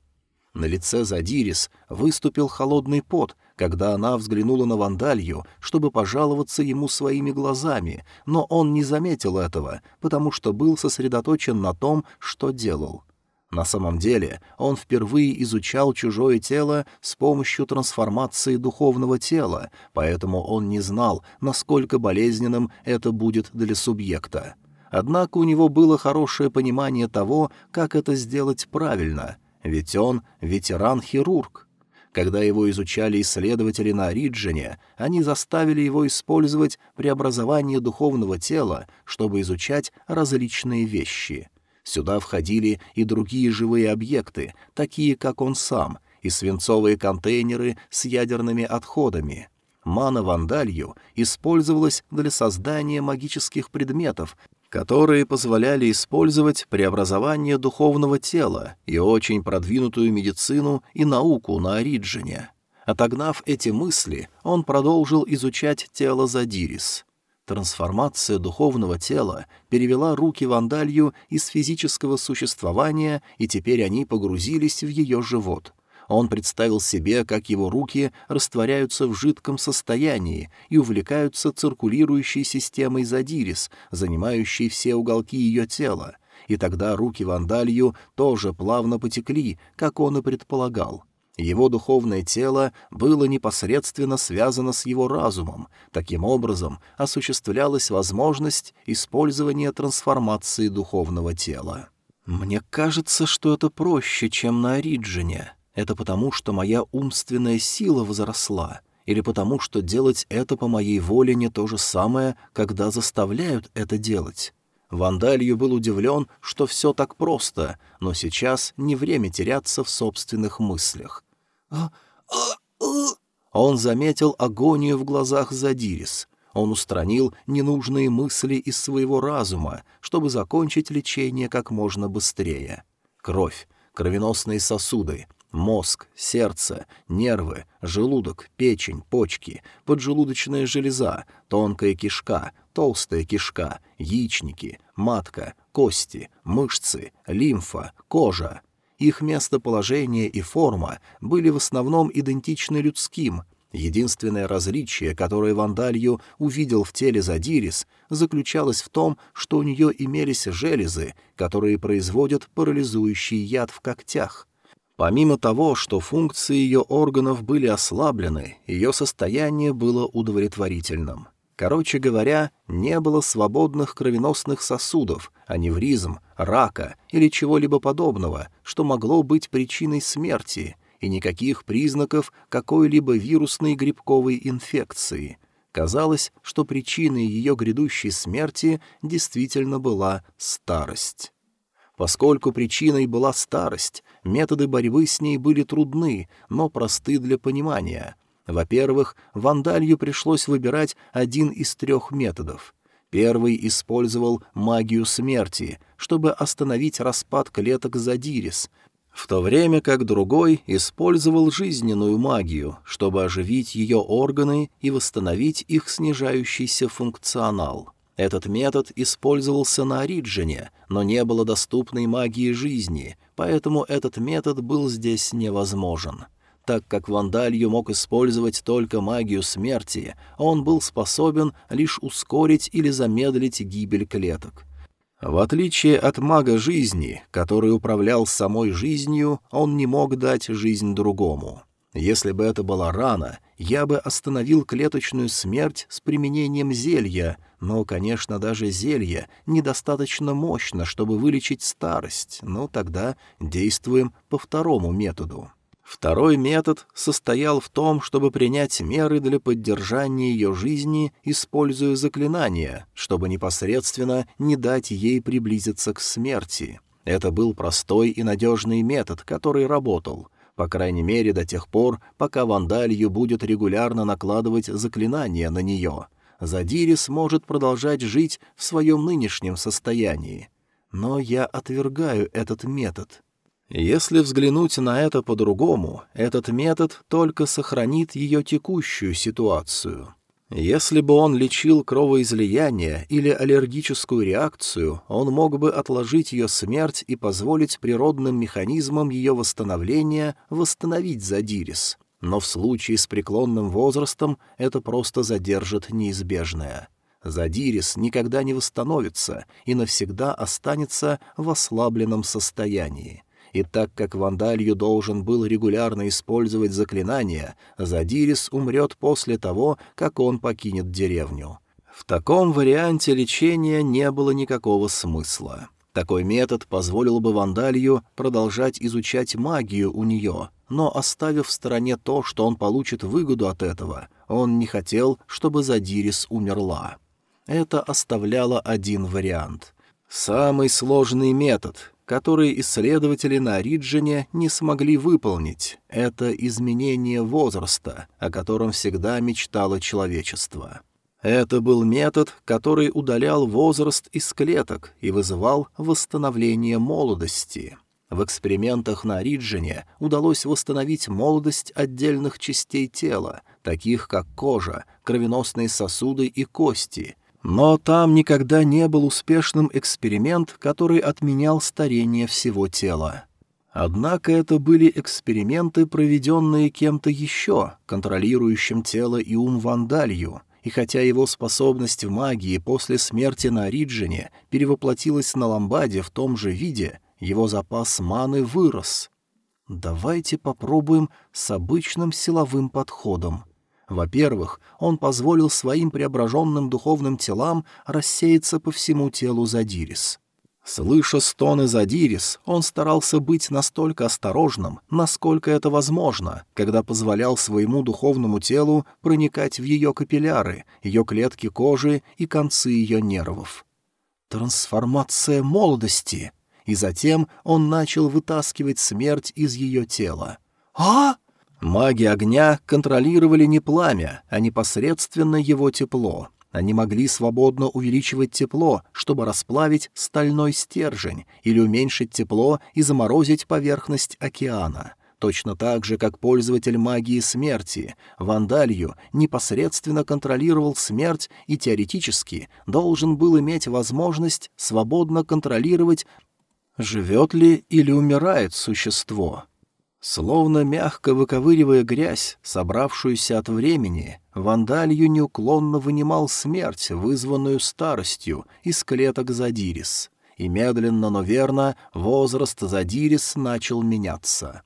На лице Задирис выступил холодный пот, когда она взглянула на Вандалью, чтобы пожаловаться ему своими глазами, но он не заметил этого, потому что был сосредоточен на том, что делал. На самом деле он впервые изучал чужое тело с помощью трансформации духовного тела, поэтому он не знал, насколько болезненным это будет для субъекта. Однако у него было хорошее понимание того, как это сделать правильно, ведь он ветеран-хирург. Когда его изучали исследователи на Ориджине, они заставили его использовать преобразование духовного тела, чтобы изучать различные вещи — Сюда входили и другие живые объекты, такие как он сам, и свинцовые контейнеры с ядерными отходами. Мана-вандалью использовалась для создания магических предметов, которые позволяли использовать преобразование духовного тела и очень продвинутую медицину и науку на Ориджине. Отогнав эти мысли, он продолжил изучать тело Задирис. Трансформация духовного тела перевела руки Вандалью из физического существования, и теперь они погрузились в ее живот. Он представил себе, как его руки растворяются в жидком состоянии и увлекаются циркулирующей системой Задирис, занимающей все уголки ее тела, и тогда руки Вандалью тоже плавно потекли, как он и предполагал — его духовное тело было непосредственно связано с его разумом, таким образом осуществлялась возможность использования трансформации духовного тела. «Мне кажется, что это проще, чем на Ориджине. Это потому, что моя умственная сила возросла, или потому, что делать это по моей воле не то же самое, когда заставляют это делать». Вандалью был удивлен, что все так просто, но сейчас не время теряться в собственных мыслях. А, а, а. Он заметил агонию в глазах Задирис. Он устранил ненужные мысли из своего разума, чтобы закончить лечение как можно быстрее. Кровь, кровеносные сосуды, мозг, сердце, нервы, желудок, печень, почки, поджелудочная железа, тонкая кишка, толстая кишка, яичники, матка, кости, мышцы, лимфа, кожа. Их местоположение и форма были в основном идентичны людским. Единственное различие, которое Вандалью увидел в теле Задирис, заключалось в том, что у нее имелись железы, которые производят парализующий яд в когтях. Помимо того, что функции ее органов были ослаблены, ее состояние было удовлетворительным. Короче говоря, не было свободных кровеносных сосудов, аневризм, рака или чего-либо подобного, что могло быть причиной смерти, и никаких признаков какой-либо вирусной грибковой инфекции. Казалось, что причиной ее грядущей смерти действительно была старость. Поскольку причиной была старость, методы борьбы с ней были трудны, но просты для понимания — во-первых, Вандалью пришлось выбирать один из трех методов. Первый использовал магию смерти, чтобы остановить распад клеток Задирис, в то время как другой использовал жизненную магию, чтобы оживить ее органы и восстановить их снижающийся функционал. Этот метод использовался на Ориджине, но не было доступной магии жизни, поэтому этот метод был здесь невозможен. Так как Вандалью мог использовать только магию смерти, он был способен лишь ускорить или замедлить гибель клеток. В отличие от мага жизни, который управлял самой жизнью, он не мог дать жизнь другому. Если бы это была рана, я бы остановил клеточную смерть с применением зелья, но, конечно, даже зелье недостаточно мощно, чтобы вылечить старость, но тогда действуем по второму методу. Второй метод состоял в том, чтобы принять меры для поддержания ее жизни, используя заклинания, чтобы непосредственно не дать ей приблизиться к смерти. Это был простой и надежный метод, который работал, по крайней мере до тех пор, пока Вандалью будет регулярно накладывать заклинания на нее. Задирис может продолжать жить в своем нынешнем состоянии. Но я отвергаю этот метод. Если взглянуть на это по-другому, этот метод только сохранит ее текущую ситуацию. Если бы он лечил кровоизлияние или аллергическую реакцию, он мог бы отложить ее смерть и позволить природным механизмам ее восстановления восстановить Задирис. Но в случае с преклонным возрастом это просто задержит неизбежное. Задирис никогда не восстановится и навсегда останется в ослабленном состоянии и так как Вандалью должен был регулярно использовать заклинания, Задирис умрет после того, как он покинет деревню. В таком варианте лечения не было никакого смысла. Такой метод позволил бы Вандалью продолжать изучать магию у нее, но оставив в стороне то, что он получит выгоду от этого, он не хотел, чтобы Задирис умерла. Это оставляло один вариант. Самый сложный метод, которые исследователи на Риджине не смогли выполнить. Это изменение возраста, о котором всегда мечтало человечество. Это был метод, который удалял возраст из клеток и вызывал восстановление молодости. В экспериментах на Риджине удалось восстановить молодость отдельных частей тела, таких как кожа, кровеносные сосуды и кости, но там никогда не был успешным эксперимент, который отменял старение всего тела. Однако это были эксперименты, проведенные кем-то еще, контролирующим тело и ум Вандалью, и хотя его способность в магии после смерти на Риджине перевоплотилась на Ламбаде в том же виде, его запас маны вырос. Давайте попробуем с обычным силовым подходом. Во-первых, он позволил своим преображенным духовным телам рассеяться по всему телу Задирис. Слыша стоны Задирис, он старался быть настолько осторожным, насколько это возможно, когда позволял своему духовному телу проникать в ее капилляры, ее клетки кожи и концы ее нервов. Трансформация молодости! И затем он начал вытаскивать смерть из ее тела. «А!» Маги огня контролировали не пламя, а непосредственно его тепло. Они могли свободно увеличивать тепло, чтобы расплавить стальной стержень или уменьшить тепло и заморозить поверхность океана. Точно так же, как пользователь магии смерти, Вандалью непосредственно контролировал смерть и теоретически должен был иметь возможность свободно контролировать, живет ли или умирает существо. Словно мягко выковыривая грязь, собравшуюся от времени, Вандалью неуклонно вынимал смерть, вызванную старостью, из клеток Задирис. И медленно, но верно, возраст Задирис начал меняться.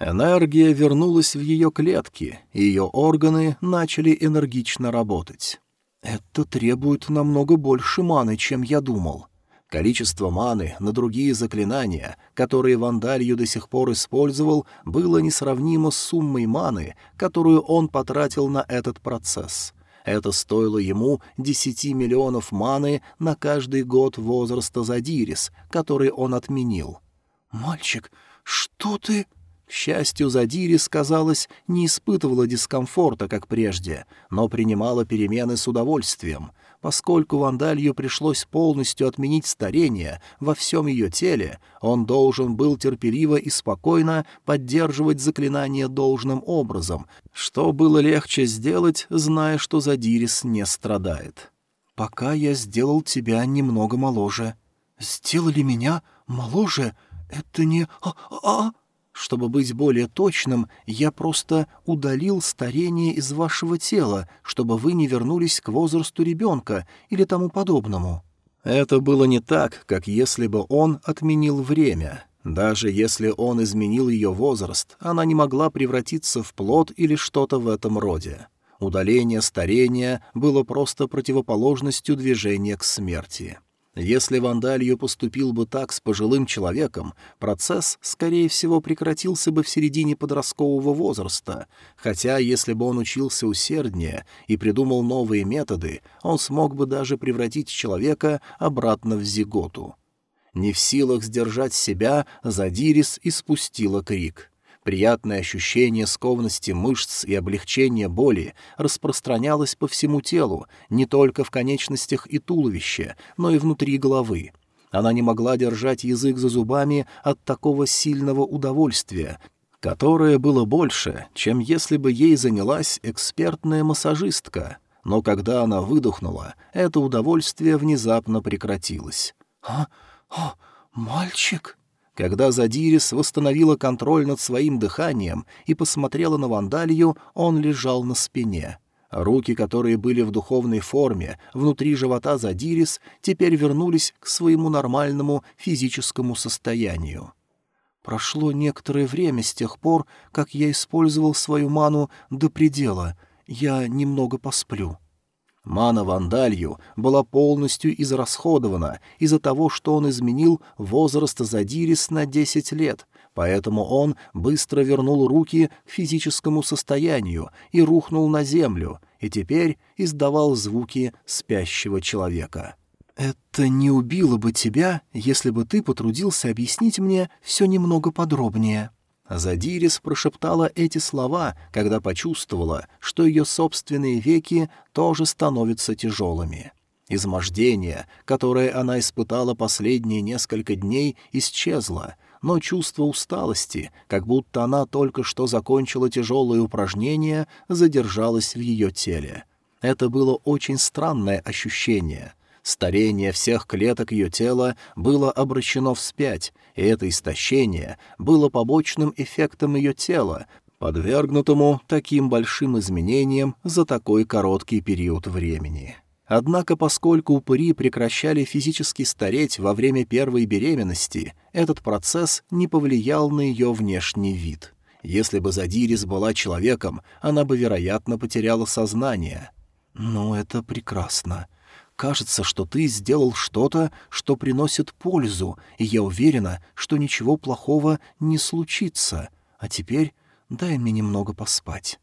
Энергия вернулась в ее клетки, и ее органы начали энергично работать. «Это требует намного больше маны, чем я думал», Количество маны на другие заклинания, которые Вандалью до сих пор использовал, было несравнимо с суммой маны, которую он потратил на этот процесс. Это стоило ему 10 миллионов маны на каждый год возраста Задирис, который он отменил. «Мальчик, что ты...» К счастью, Задирис, казалось, не испытывала дискомфорта, как прежде, но принимала перемены с удовольствием. Поскольку Вандалью пришлось полностью отменить старение во всем ее теле, он должен был терпеливо и спокойно поддерживать заклинание должным образом, что было легче сделать, зная, что Задирис не страдает. «Пока я сделал тебя немного моложе». «Сделали меня моложе? Это не... А-а-а!» Чтобы быть более точным, я просто удалил старение из вашего тела, чтобы вы не вернулись к возрасту ребенка или тому подобному». Это было не так, как если бы он отменил время. Даже если он изменил ее возраст, она не могла превратиться в плод или что-то в этом роде. Удаление старения было просто противоположностью движения к смерти. Если Вандалью поступил бы так с пожилым человеком, процесс, скорее всего, прекратился бы в середине подросткового возраста, хотя если бы он учился усерднее и придумал новые методы, он смог бы даже превратить человека обратно в зиготу. Не в силах сдержать себя, Задирис испустила крик. Приятное ощущение скованности мышц и облегчение боли распространялось по всему телу, не только в конечностях и туловище, но и внутри головы. Она не могла держать язык за зубами от такого сильного удовольствия, которое было больше, чем если бы ей занялась экспертная массажистка. Но когда она выдохнула, это удовольствие внезапно прекратилось. «А, а, мальчик?» Когда Задирис восстановила контроль над своим дыханием и посмотрела на Вандалью, он лежал на спине. Руки, которые были в духовной форме, внутри живота Задирис, теперь вернулись к своему нормальному физическому состоянию. Прошло некоторое время с тех пор, как я использовал свою ману до предела. Я немного посплю. Мана Вандалью была полностью израсходована из-за того, что он изменил возраст Задирис на десять лет, поэтому он быстро вернул руки к физическому состоянию и рухнул на землю, и теперь издавал звуки спящего человека. «Это не убило бы тебя, если бы ты потрудился объяснить мне все немного подробнее», Задирис прошептала эти слова, когда почувствовала, что ее собственные веки тоже становятся тяжелыми. Измождение, которое она испытала последние несколько дней, исчезло, но чувство усталости, как будто она только что закончила тяжелое упражнение, задержалось в ее теле. Это было очень странное ощущение. Старение всех клеток ее тела было обращено вспять, это истощение было побочным эффектом ее тела, подвергнутому таким большим изменениям за такой короткий период времени. Однако, поскольку упыри прекращали физически стареть во время первой беременности, этот процесс не повлиял на ее внешний вид. Если бы Задирис была человеком, она бы, вероятно, потеряла сознание. «Ну, это прекрасно», Кажется, что ты сделал что-то, что приносит пользу, и я уверена, что ничего плохого не случится. А теперь дай мне немного поспать».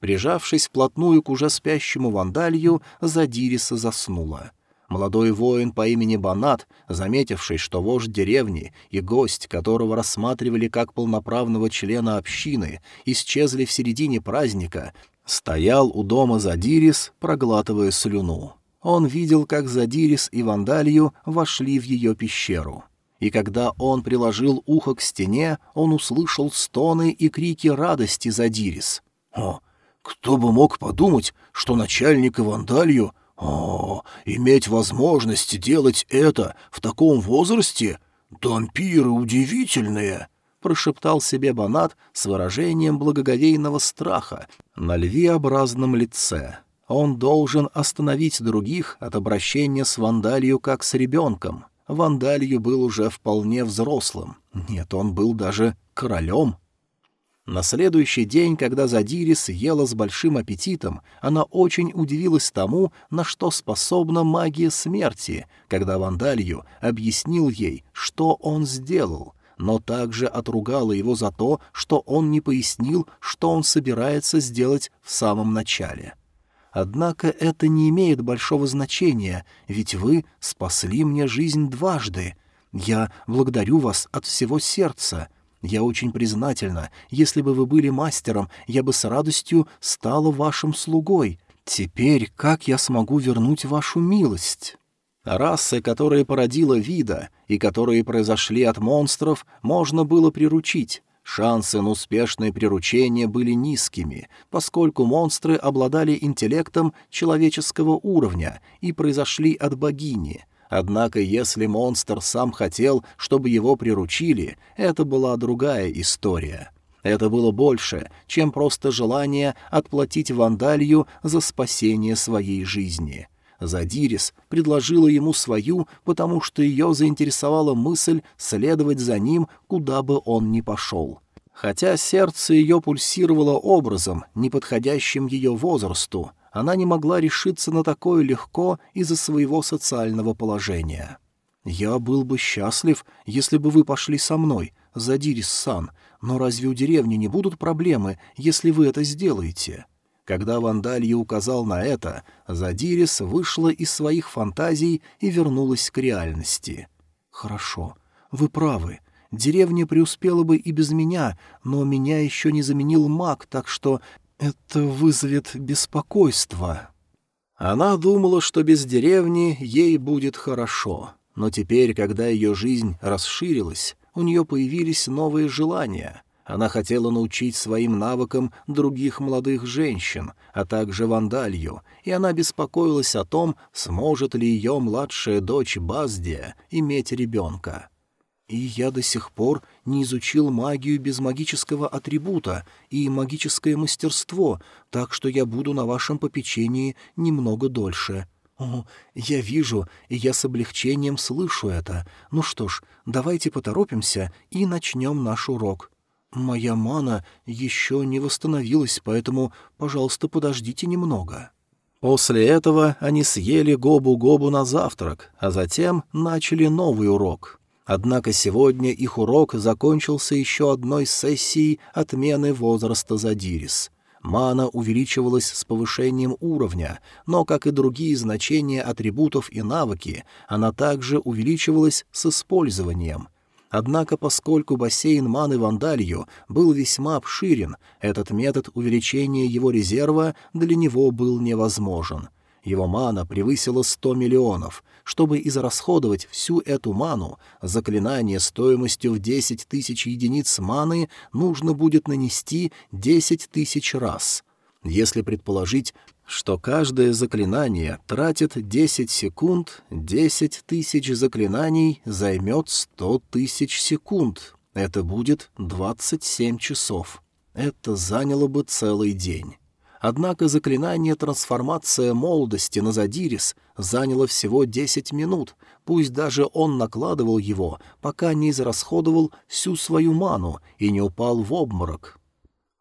Прижавшись вплотную к уже спящему вандалью, Задириса заснула. Молодой воин по имени Банат, заметивший, что вождь деревни и гость, которого рассматривали как полноправного члена общины, исчезли в середине праздника, стоял у дома Задирис, проглатывая слюну. Он видел, как Задирис и Вандалью вошли в ее пещеру. И когда он приложил ухо к стене, он услышал стоны и крики радости Задирис. «О, кто бы мог подумать, что начальник и Вандалью... О, иметь возможность делать это в таком возрасте? Дампиры удивительные!» — прошептал себе Банат с выражением благоговейного страха на львеобразном лице. Он должен остановить других от обращения с Вандалью как с ребенком. Вандалью был уже вполне взрослым. Нет, он был даже королем. На следующий день, когда Задирис ела с большим аппетитом, она очень удивилась тому, на что способна магия смерти, когда Вандалью объяснил ей, что он сделал, но также отругала его за то, что он не пояснил, что он собирается сделать в самом начале. Однако это не имеет большого значения, ведь вы спасли мне жизнь дважды. Я благодарю вас от всего сердца. Я очень признательна. Если бы вы были мастером, я бы с радостью стала вашим слугой. Теперь как я смогу вернуть вашу милость?» Расы, которые породила вида и которые произошли от монстров, можно было приручить, Шансы на успешное приручение были низкими, поскольку монстры обладали интеллектом человеческого уровня и произошли от богини. Однако если монстр сам хотел, чтобы его приручили, это была другая история. Это было больше, чем просто желание отплатить Вандалью за спасение своей жизни. Задирис предложила ему свою, потому что ее заинтересовала мысль следовать за ним, куда бы он ни пошел. Хотя сердце ее пульсировало образом, неподходящим ее возрасту, она не могла решиться на такое легко из-за своего социального положения. «Я был бы счастлив, если бы вы пошли со мной, Задирис-сан, но разве у деревни не будут проблемы, если вы это сделаете?» Когда Вандалья указал на это, Задирис вышла из своих фантазий и вернулась к реальности. «Хорошо, вы правы. Деревня преуспела бы и без меня, но меня еще не заменил маг, так что это вызовет беспокойство». Она думала, что без деревни ей будет хорошо, но теперь, когда ее жизнь расширилась, у нее появились новые желания. Она хотела научить своим навыкам других молодых женщин, а также вандалью, и она беспокоилась о том, сможет ли ее младшая дочь Баздия иметь ребенка. И я до сих пор не изучил магию без магического атрибута и магическое мастерство, так что я буду на вашем попечении немного дольше. О, я вижу, и я с облегчением слышу это. Ну что ж, давайте поторопимся и начнем наш урок. Моя мана еще не восстановилась, поэтому, пожалуйста, подождите немного». После этого они съели гобу-гобу на завтрак, а затем начали новый урок — Однако сегодня их урок закончился еще одной сессией отмены возраста Задирис. Мана увеличивалась с повышением уровня, но, как и другие значения атрибутов и навыки, она также увеличивалась с использованием. Однако, поскольку бассейн маны Вандалью был весьма обширен, этот метод увеличения его резерва для него был невозможен — его мана превысила сто миллионов. Чтобы израсходовать всю эту ману, заклинание стоимостью в десять тысяч единиц маны нужно будет нанести десять тысяч раз. Если предположить, что каждое заклинание тратит десять секунд, десять тысяч заклинаний займет сто тысяч секунд. Это будет двадцать семь часов. Это заняло бы целый день. Однако заклинание «Трансформация молодости» на Задирис заняло всего десять минут, пусть даже он накладывал его, пока не израсходовал всю свою ману и не упал в обморок.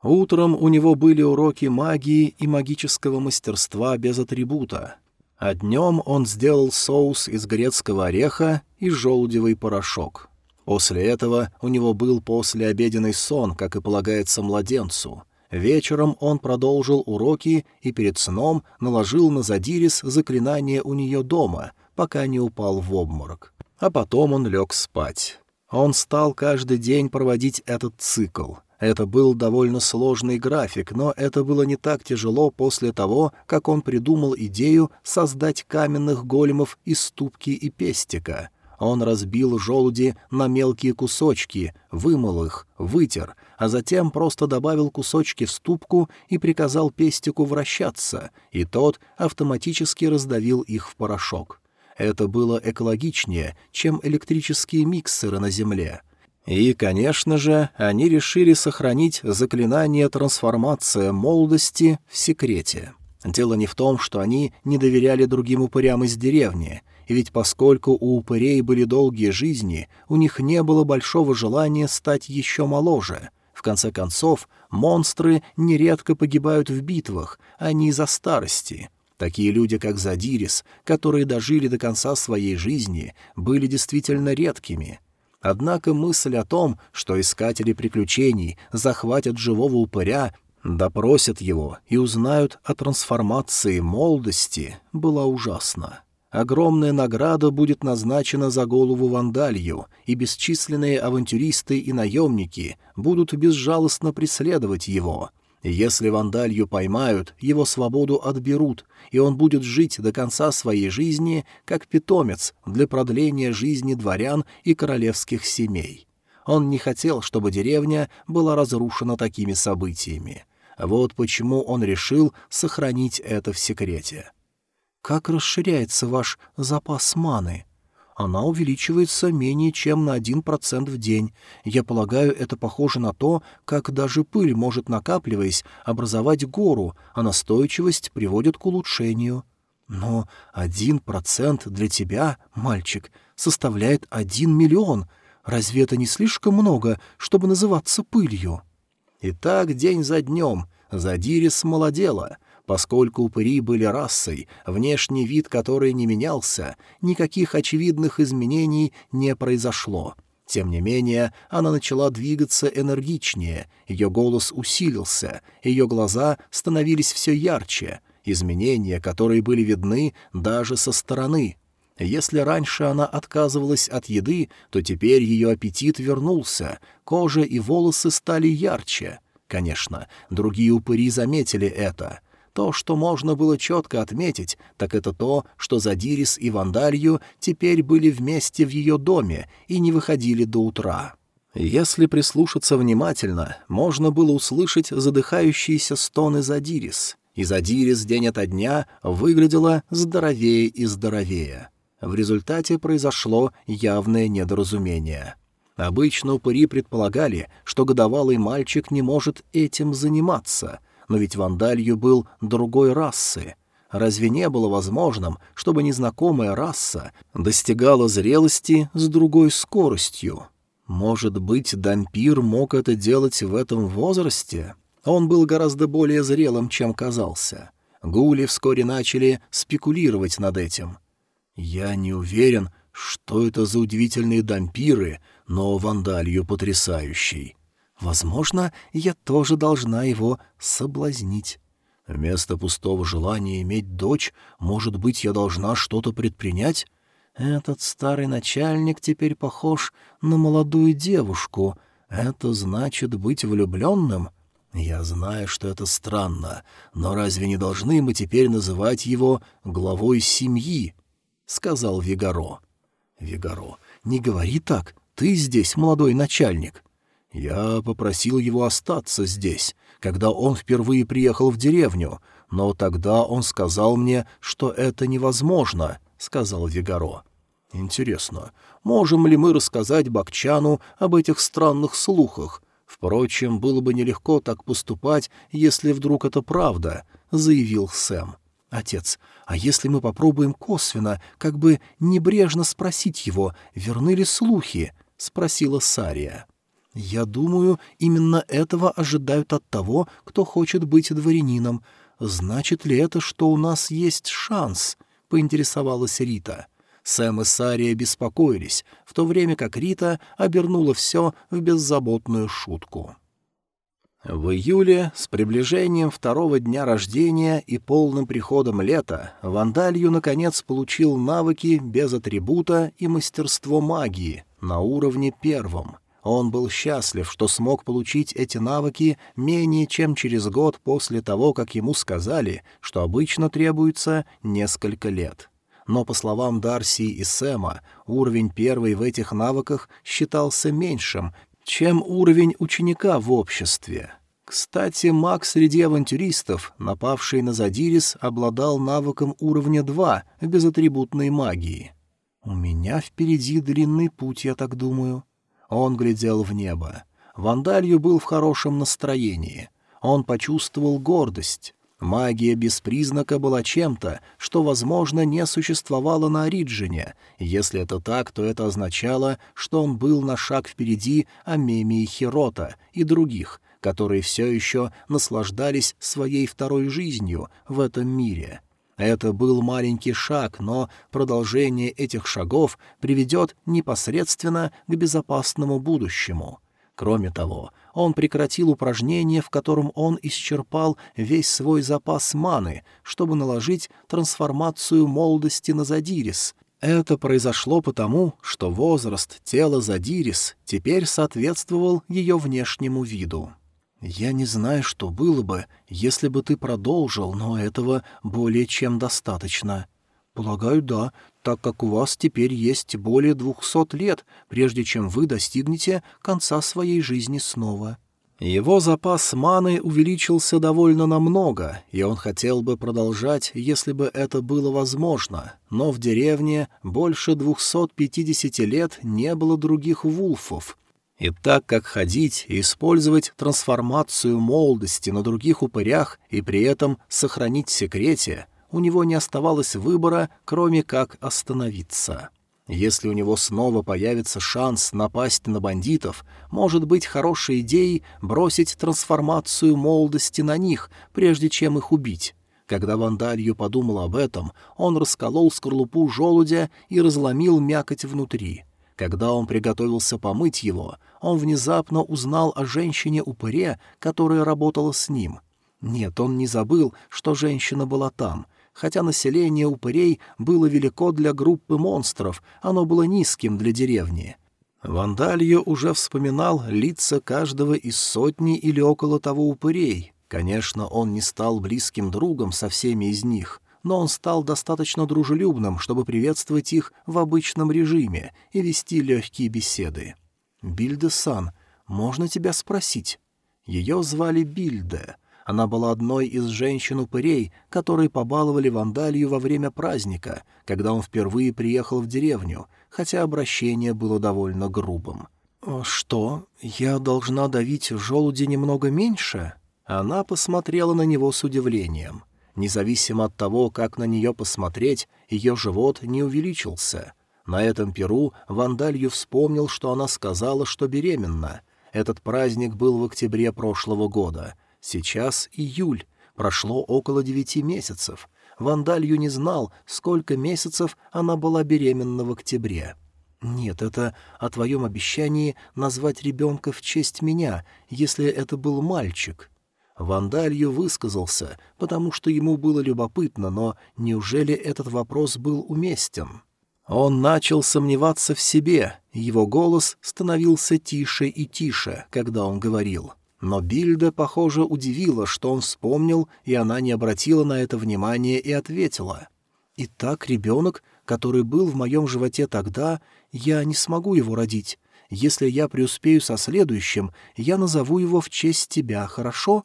Утром у него были уроки магии и магического мастерства без атрибута, а днем он сделал соус из грецкого ореха и желудевый порошок. После этого у него был послеобеденный сон, как и полагается младенцу — Вечером он продолжил уроки и перед сном наложил на Задирис заклинание у нее дома, пока не упал в обморок. А потом он лег спать. Он стал каждый день проводить этот цикл. Это был довольно сложный график, но это было не так тяжело после того, как он придумал идею создать каменных големов из ступки и пестика — он разбил желуди на мелкие кусочки, вымыл их, вытер, а затем просто добавил кусочки в ступку и приказал пестику вращаться, и тот автоматически раздавил их в порошок. Это было экологичнее, чем электрические миксеры на Земле. И, конечно же, они решили сохранить заклинание трансформация молодости в секрете. Дело не в том, что они не доверяли другим упырям из деревни — ведь поскольку у упырей были долгие жизни, у них не было большого желания стать еще моложе. В конце концов, монстры нередко погибают в битвах, а не из-за старости. Такие люди, как Задирис, которые дожили до конца своей жизни, были действительно редкими. Однако мысль о том, что искатели приключений захватят живого упыря, допросят его и узнают о трансформации молодости, была ужасна. Огромная награда будет назначена за голову вандалью, и бесчисленные авантюристы и наемники будут безжалостно преследовать его. Если вандалью поймают, его свободу отберут, и он будет жить до конца своей жизни как питомец для продления жизни дворян и королевских семей. Он не хотел, чтобы деревня была разрушена такими событиями. Вот почему он решил сохранить это в секрете. Как расширяется ваш запас маны? Она увеличивается менее чем на один процент в день. Я полагаю, это похоже на то, как даже пыль может, накапливаясь, образовать гору, а настойчивость приводит к улучшению. Но один процент для тебя, мальчик, составляет один миллион. Разве это не слишком много, чтобы называться пылью? И так день за днем Задирис молодела — Поскольку упыри были расой, внешний вид которой не менялся, никаких очевидных изменений не произошло. Тем не менее, она начала двигаться энергичнее, ее голос усилился, ее глаза становились все ярче, изменения, которые были видны даже со стороны. Если раньше она отказывалась от еды, то теперь ее аппетит вернулся, кожа и волосы стали ярче. Конечно, другие упыри заметили это. То, что можно было четко отметить, так это то, что Задирис и Вандалью теперь были вместе в ее доме и не выходили до утра. Если прислушаться внимательно, можно было услышать задыхающиеся стоны Задирис, и Задирис день ото дня выглядела здоровее и здоровее. В результате произошло явное недоразумение. Обычно упыри предполагали, что годовалый мальчик не может этим заниматься, но ведь Вандалью был другой расы. Разве не было возможным, чтобы незнакомая раса достигала зрелости с другой скоростью? Может быть, Дампир мог это делать в этом возрасте? Он был гораздо более зрелым, чем казался. Гули вскоре начали спекулировать над этим — я не уверен, что это за удивительные дампиры, но вандалью потрясающий. Возможно, я тоже должна его соблазнить. Вместо пустого желания иметь дочь, может быть, я должна что-то предпринять? Этот старый начальник теперь похож на молодую девушку. Это значит быть влюбленным? Я знаю, что это странно, но разве не должны мы теперь называть его главой семьи? сказал Вигаро. «Вигаро, не говори так, ты здесь, молодой начальник». Я попросил его остаться здесь, когда он впервые приехал в деревню, но тогда он сказал мне, что это невозможно, — сказал Вигаро. Интересно, можем ли мы рассказать Бакчану об этих странных слухах? Впрочем, было бы нелегко так поступать, если вдруг это правда, — заявил Сэм. «Отец, а если мы попробуем косвенно, как бы небрежно спросить его, верны ли слухи?» — спросила Сария. «Я думаю, именно этого ожидают от того, кто хочет быть дворянином. Значит ли это, что у нас есть шанс?» — поинтересовалась Рита. Сэм и Сария беспокоились, в то время как Рита обернула все в беззаботную шутку. В июле, с приближением второго дня рождения и полным приходом лета, Вандалью, наконец, получил навыки без атрибута и мастерство магии на уровне первом. Он был счастлив, что смог получить эти навыки менее чем через год после того, как ему сказали, что обычно требуется несколько лет. Но, по словам Дарси и Сэма, уровень первый в этих навыках считался меньшим, чем уровень ученика в обществе. Кстати, маг среди авантюристов, напавший на Задирис, обладал навыком уровня 2 безатрибутной магии. «У меня впереди длинный путь, я так думаю». Он глядел в небо. Вандалью был в хорошем настроении. Он почувствовал гордость. Магия без признака была чем-то, что, возможно, не существовало на Ориджине. Если это так, то это означало, что он был на шаг впереди Амемии Хирота и других, которые все еще наслаждались своей второй жизнью в этом мире. Это был маленький шаг, но продолжение этих шагов приведет непосредственно к безопасному будущему. Кроме того, он прекратил упражнение, в котором он исчерпал весь свой запас маны, чтобы наложить трансформацию молодости на Задирис. Это произошло потому, что возраст тела Задирис теперь соответствовал ее внешнему виду. «Я не знаю, что было бы, если бы ты продолжил, но этого более чем достаточно». «Полагаю, да, так как у вас теперь есть более двухсот лет, прежде чем вы достигнете конца своей жизни снова». Его запас маны увеличился довольно намного, и он хотел бы продолжать, если бы это было возможно, но в деревне больше двухсот пятидесяти лет не было других вулфов, и так как ходить и использовать трансформацию молодости на других упырях и при этом сохранить секрете, у него не оставалось выбора, кроме как остановиться. Если у него снова появится шанс напасть на бандитов, может быть хорошей идеей бросить трансформацию молодости на них, прежде чем их убить. Когда Вандалью подумал об этом, он расколол скорлупу желудя и разломил мякоть внутри. Когда он приготовился помыть его, он внезапно узнал о женщине-упыре, которая работала с ним. Нет, он не забыл, что женщина была там, Хотя население упырей было велико для группы монстров, оно было низким для деревни. Вандальо уже вспоминал лица каждого из сотни или около того упырей. Конечно, он не стал близким другом со всеми из них, но он стал достаточно дружелюбным, чтобы приветствовать их в обычном режиме и вести легкие беседы. «Бильде-сан, можно тебя спросить?» Ее звали Бильде — она была одной из женщин-упырей, которые побаловали Вандалью во время праздника, когда он впервые приехал в деревню, хотя обращение было довольно грубым. «Что? Я должна давить желуди немного меньше?» Она посмотрела на него с удивлением. Независимо от того, как на нее посмотреть, ее живот не увеличился. На этом пиру Вандалью вспомнил, что она сказала, что беременна. Этот праздник был в октябре прошлого года — Сейчас июль, прошло около девяти месяцев. Вандалью не знал, сколько месяцев она была беременна в октябре. «Нет, это о твоем обещании назвать ребенка в честь меня, если это был мальчик». Вандалью высказался, потому что ему было любопытно, но неужели этот вопрос был уместен? Он начал сомневаться в себе, его голос становился тише и тише, когда он говорил. Но Бильда, похоже, удивила, что он вспомнил, и она не обратила на это внимания и ответила. «Итак, ребенок, который был в моем животе тогда, я не смогу его родить. Если я преуспею со следующим, я назову его в честь тебя, хорошо?»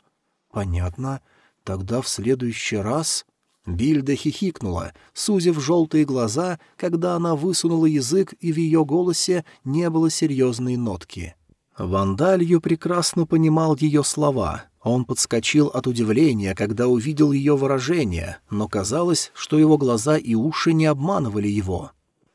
«Понятно. Тогда в следующий раз...» Бильда хихикнула, сузив желтые глаза, когда она высунула язык, и в ее голосе не было серьезной нотки. Вандалью прекрасно понимал ее слова. Он подскочил от удивления, когда увидел ее выражение, но казалось, что его глаза и уши не обманывали его.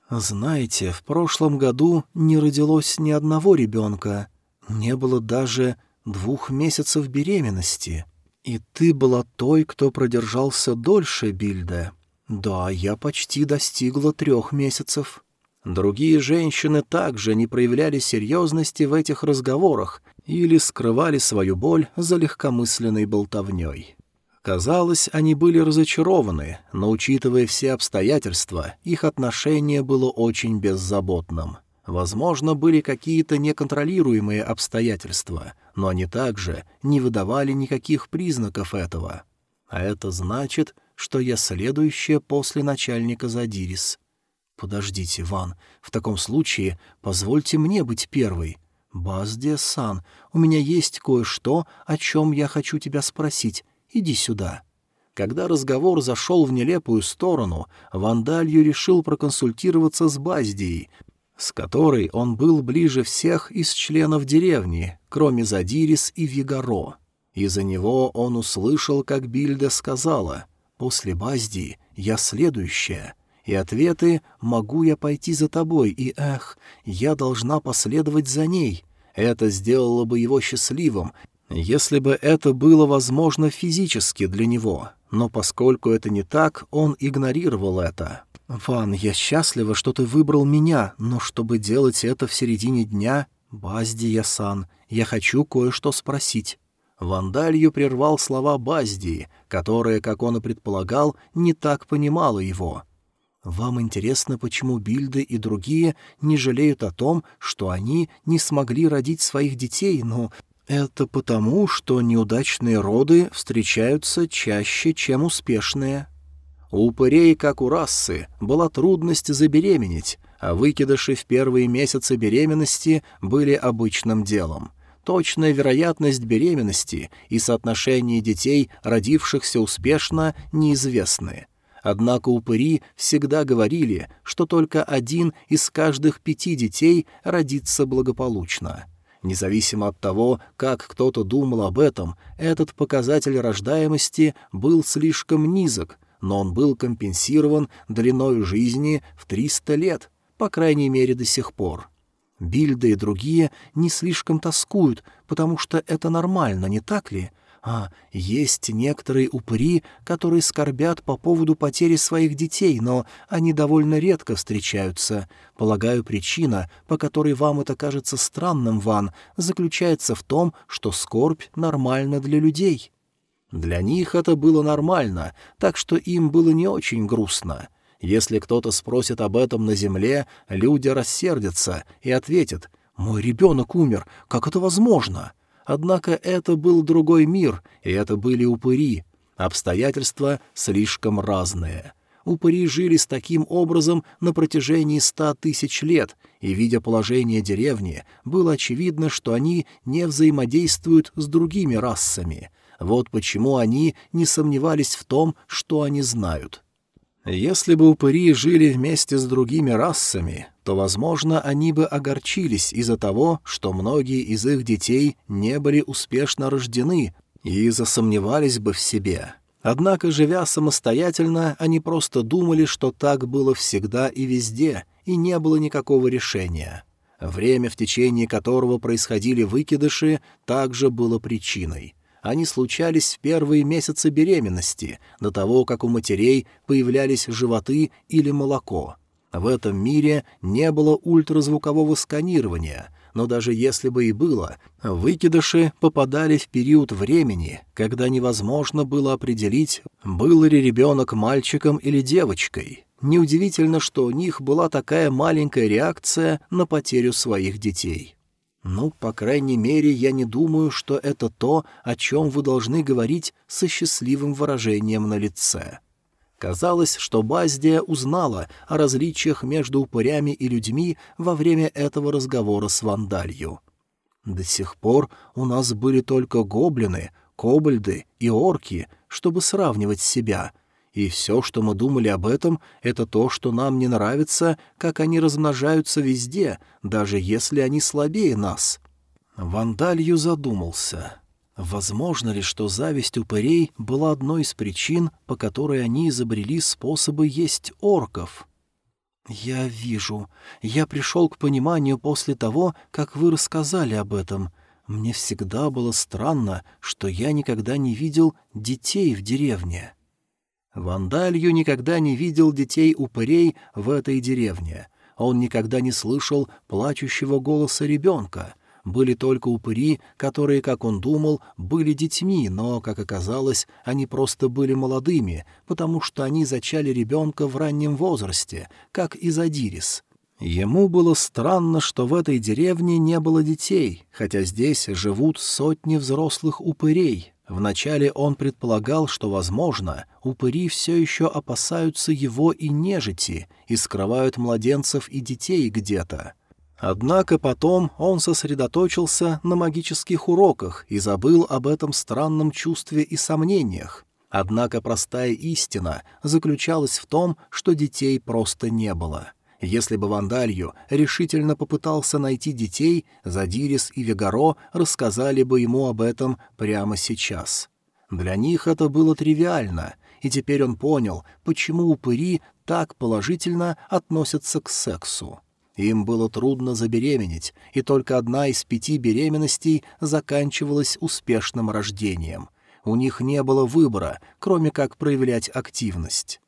«Знаете, в прошлом году не родилось ни одного ребенка. Не было даже двух месяцев беременности. И ты была той, кто продержался дольше, Бильде. Да, я почти достигла трех месяцев». Другие женщины также не проявляли серьезности в этих разговорах или скрывали свою боль за легкомысленной болтовней. Казалось, они были разочарованы, но, учитывая все обстоятельства, их отношение было очень беззаботным. Возможно, были какие-то неконтролируемые обстоятельства, но они также не выдавали никаких признаков этого. А это значит, что я следующая после начальника Задирис — «Подождите, Ван, в таком случае позвольте мне быть первой. Баздия-сан, у меня есть кое-что, о чем я хочу тебя спросить. Иди сюда». Когда разговор зашел в нелепую сторону, Вандалью решил проконсультироваться с Баздией, с которой он был ближе всех из членов деревни, кроме Задирис и Вигаро. Из-за него он услышал, как Бильда сказала «После Баздии я следующая» и ответы «могу я пойти за тобой» и «эх, я должна последовать за ней». Это сделало бы его счастливым, если бы это было возможно физически для него. Но поскольку это не так, он игнорировал это. «Ван, я счастлива, что ты выбрал меня, но чтобы делать это в середине дня...» «Баздия-сан, я хочу кое-что спросить». Вандалью прервал слова Баздии, которая, как он и предполагал, не так понимала его. Вам интересно, почему Бильды и другие не жалеют о том, что они не смогли родить своих детей, но это потому, что неудачные роды встречаются чаще, чем успешные. У упырей, как у расы, была трудность забеременеть, а выкидыши в первые месяцы беременности были обычным делом. Точная вероятность беременности и соотношение детей, родившихся успешно, неизвестны. Однако упыри всегда говорили, что только один из каждых пяти детей родится благополучно. Независимо от того, как кто-то думал об этом, этот показатель рождаемости был слишком низок, но он был компенсирован длиной жизни в 300 лет, по крайней мере до сих пор. Бильда и другие не слишком тоскуют, потому что это нормально, не так ли? А, есть некоторые упыри, которые скорбят по поводу потери своих детей, но они довольно редко встречаются. Полагаю, причина, по которой вам это кажется странным, Ван, заключается в том, что скорбь нормальна для людей». Для них это было нормально, так что им было не очень грустно. Если кто-то спросит об этом на земле, люди рассердятся и ответят «Мой ребенок умер, как это возможно?» Однако это был другой мир, и это были упыри. Обстоятельства слишком разные. Упыри жили с таким образом на протяжении ста тысяч лет, и, видя положение деревни, было очевидно, что они не взаимодействуют с другими расами. Вот почему они не сомневались в том, что они знают. Если бы упыри жили вместе с другими расами, то, возможно, они бы огорчились из-за того, что многие из их детей не были успешно рождены и засомневались бы в себе. Однако, живя самостоятельно, они просто думали, что так было всегда и везде, и не было никакого решения. Время, в течение которого происходили выкидыши, также было причиной. Они случались в первые месяцы беременности, до того, как у матерей появлялись животы или молоко. В этом мире не было ультразвукового сканирования, но даже если бы и было, выкидыши попадали в период времени, когда невозможно было определить, был ли ребенок мальчиком или девочкой. Неудивительно, что у них была такая маленькая реакция на потерю своих детей. Ну, по крайней мере, я не думаю, что это то, о чем вы должны говорить со счастливым выражением на лице. Казалось, что Баздия узнала о различиях между упырями и людьми во время этого разговора с Вандалью. До сих пор у нас были только гоблины, кобольды и орки, чтобы сравнивать себя, и все, что мы думали об этом, это то, что нам не нравится, как они размножаются везде, даже если они слабее нас. Вандалью задумался. Возможно ли, что зависть упырей была одной из причин, по которой они изобрели способы есть орков? «Я вижу. Я пришел к пониманию после того, как вы рассказали об этом. Мне всегда было странно, что я никогда не видел детей в деревне». Вандалью никогда не видел детей-упырей в этой деревне. Он никогда не слышал плачущего голоса ребенка. Были только упыри, которые, как он думал, были детьми, но, как оказалось, они просто были молодыми, потому что они зачали ребенка в раннем возрасте, как и Задирис. Ему было странно, что в этой деревне не было детей, хотя здесь живут сотни взрослых упырей. Вначале он предполагал, что, возможно, упыри все еще опасаются его и нежити и скрывают младенцев и детей где-то. Однако потом он сосредоточился на магических уроках и забыл об этом странном чувстве и сомнениях. Однако простая истина заключалась в том, что детей просто не было. Если бы Вандалью решительно попытался найти детей, Задирис и Вегаро рассказали бы ему об этом прямо сейчас. Для них это было тривиально, и теперь он понял, почему упыри так положительно относятся к сексу. Им было трудно забеременеть, и только одна из пяти беременностей заканчивалась успешным рождением. У них не было выбора, кроме как проявлять активность.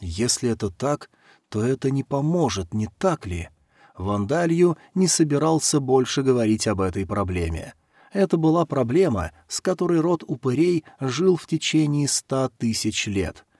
Если это так, то это не поможет, не так ли? Вандалью не собирался больше говорить об этой проблеме. Это была проблема, с которой род упырей жил в течение ста тысяч лет —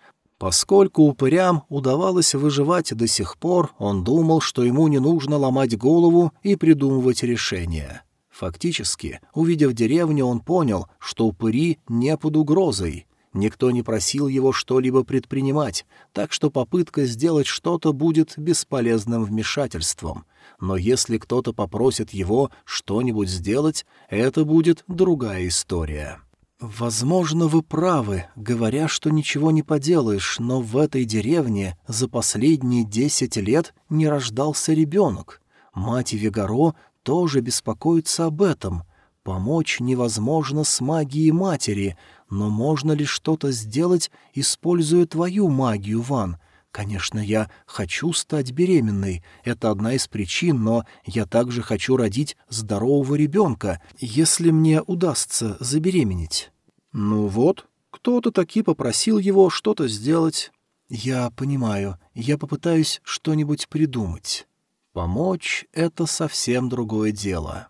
Поскольку упырям удавалось выживать до сих пор, он думал, что ему не нужно ломать голову и придумывать решения. Фактически, увидев деревню, он понял, что упыри не под угрозой. Никто не просил его что-либо предпринимать, так что попытка сделать что-то будет бесполезным вмешательством. Но если кто-то попросит его что-нибудь сделать, это будет другая история. «Возможно, вы правы, говоря, что ничего не поделаешь, но в этой деревне за последние десять лет не рождался ребенок. Мать Вегаро тоже беспокоится об этом. Помочь невозможно с магией матери, но можно ли что-то сделать, используя твою магию, Ван?» Конечно, я хочу стать беременной, это одна из причин, но я также хочу родить здорового ребенка, если мне удастся забеременеть. Ну вот, кто-то таки попросил его что-то сделать. Я понимаю, я попытаюсь что-нибудь придумать. Помочь — это совсем другое дело.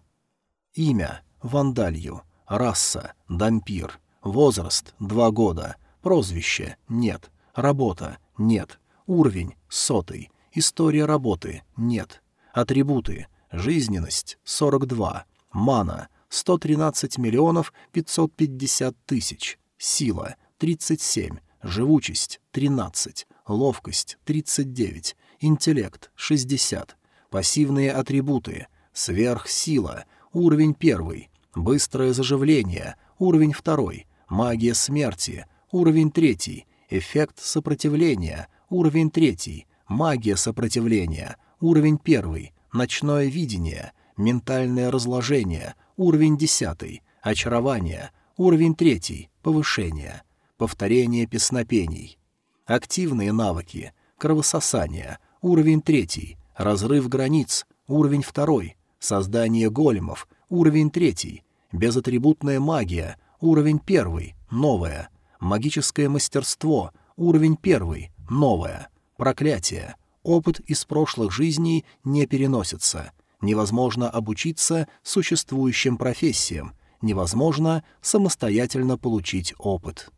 Имя — Вандалью. Раса — Дампир. Возраст — два года. Прозвище — нет. Работа — нет. Уровень — сотый. История работы — нет. Атрибуты — жизненность — 42. Мана — 113 миллионов 550 тысяч. Сила — 37. Живучесть — 13. Ловкость — 39. Интеллект — 60. Пассивные атрибуты — сверхсила, уровень первый. Быстрое заживление, уровень второй. Магия смерти, уровень третий. Эффект сопротивления, уровень третий. Магия сопротивления, уровень первый. Ночное видение, ментальное разложение, уровень десятый. Очарование, уровень третий. Повышение. Повторение песнопений. Активные навыки. Кровососание, уровень третий. Разрыв границ, уровень второй. Создание големов, уровень третий. Безатрибутная магия, уровень первый, новое. Магическое мастерство, уровень первый, новое. Проклятие. Опыт из прошлых жизней не переносится. Невозможно обучиться существующим профессиям. Невозможно самостоятельно получить опыт.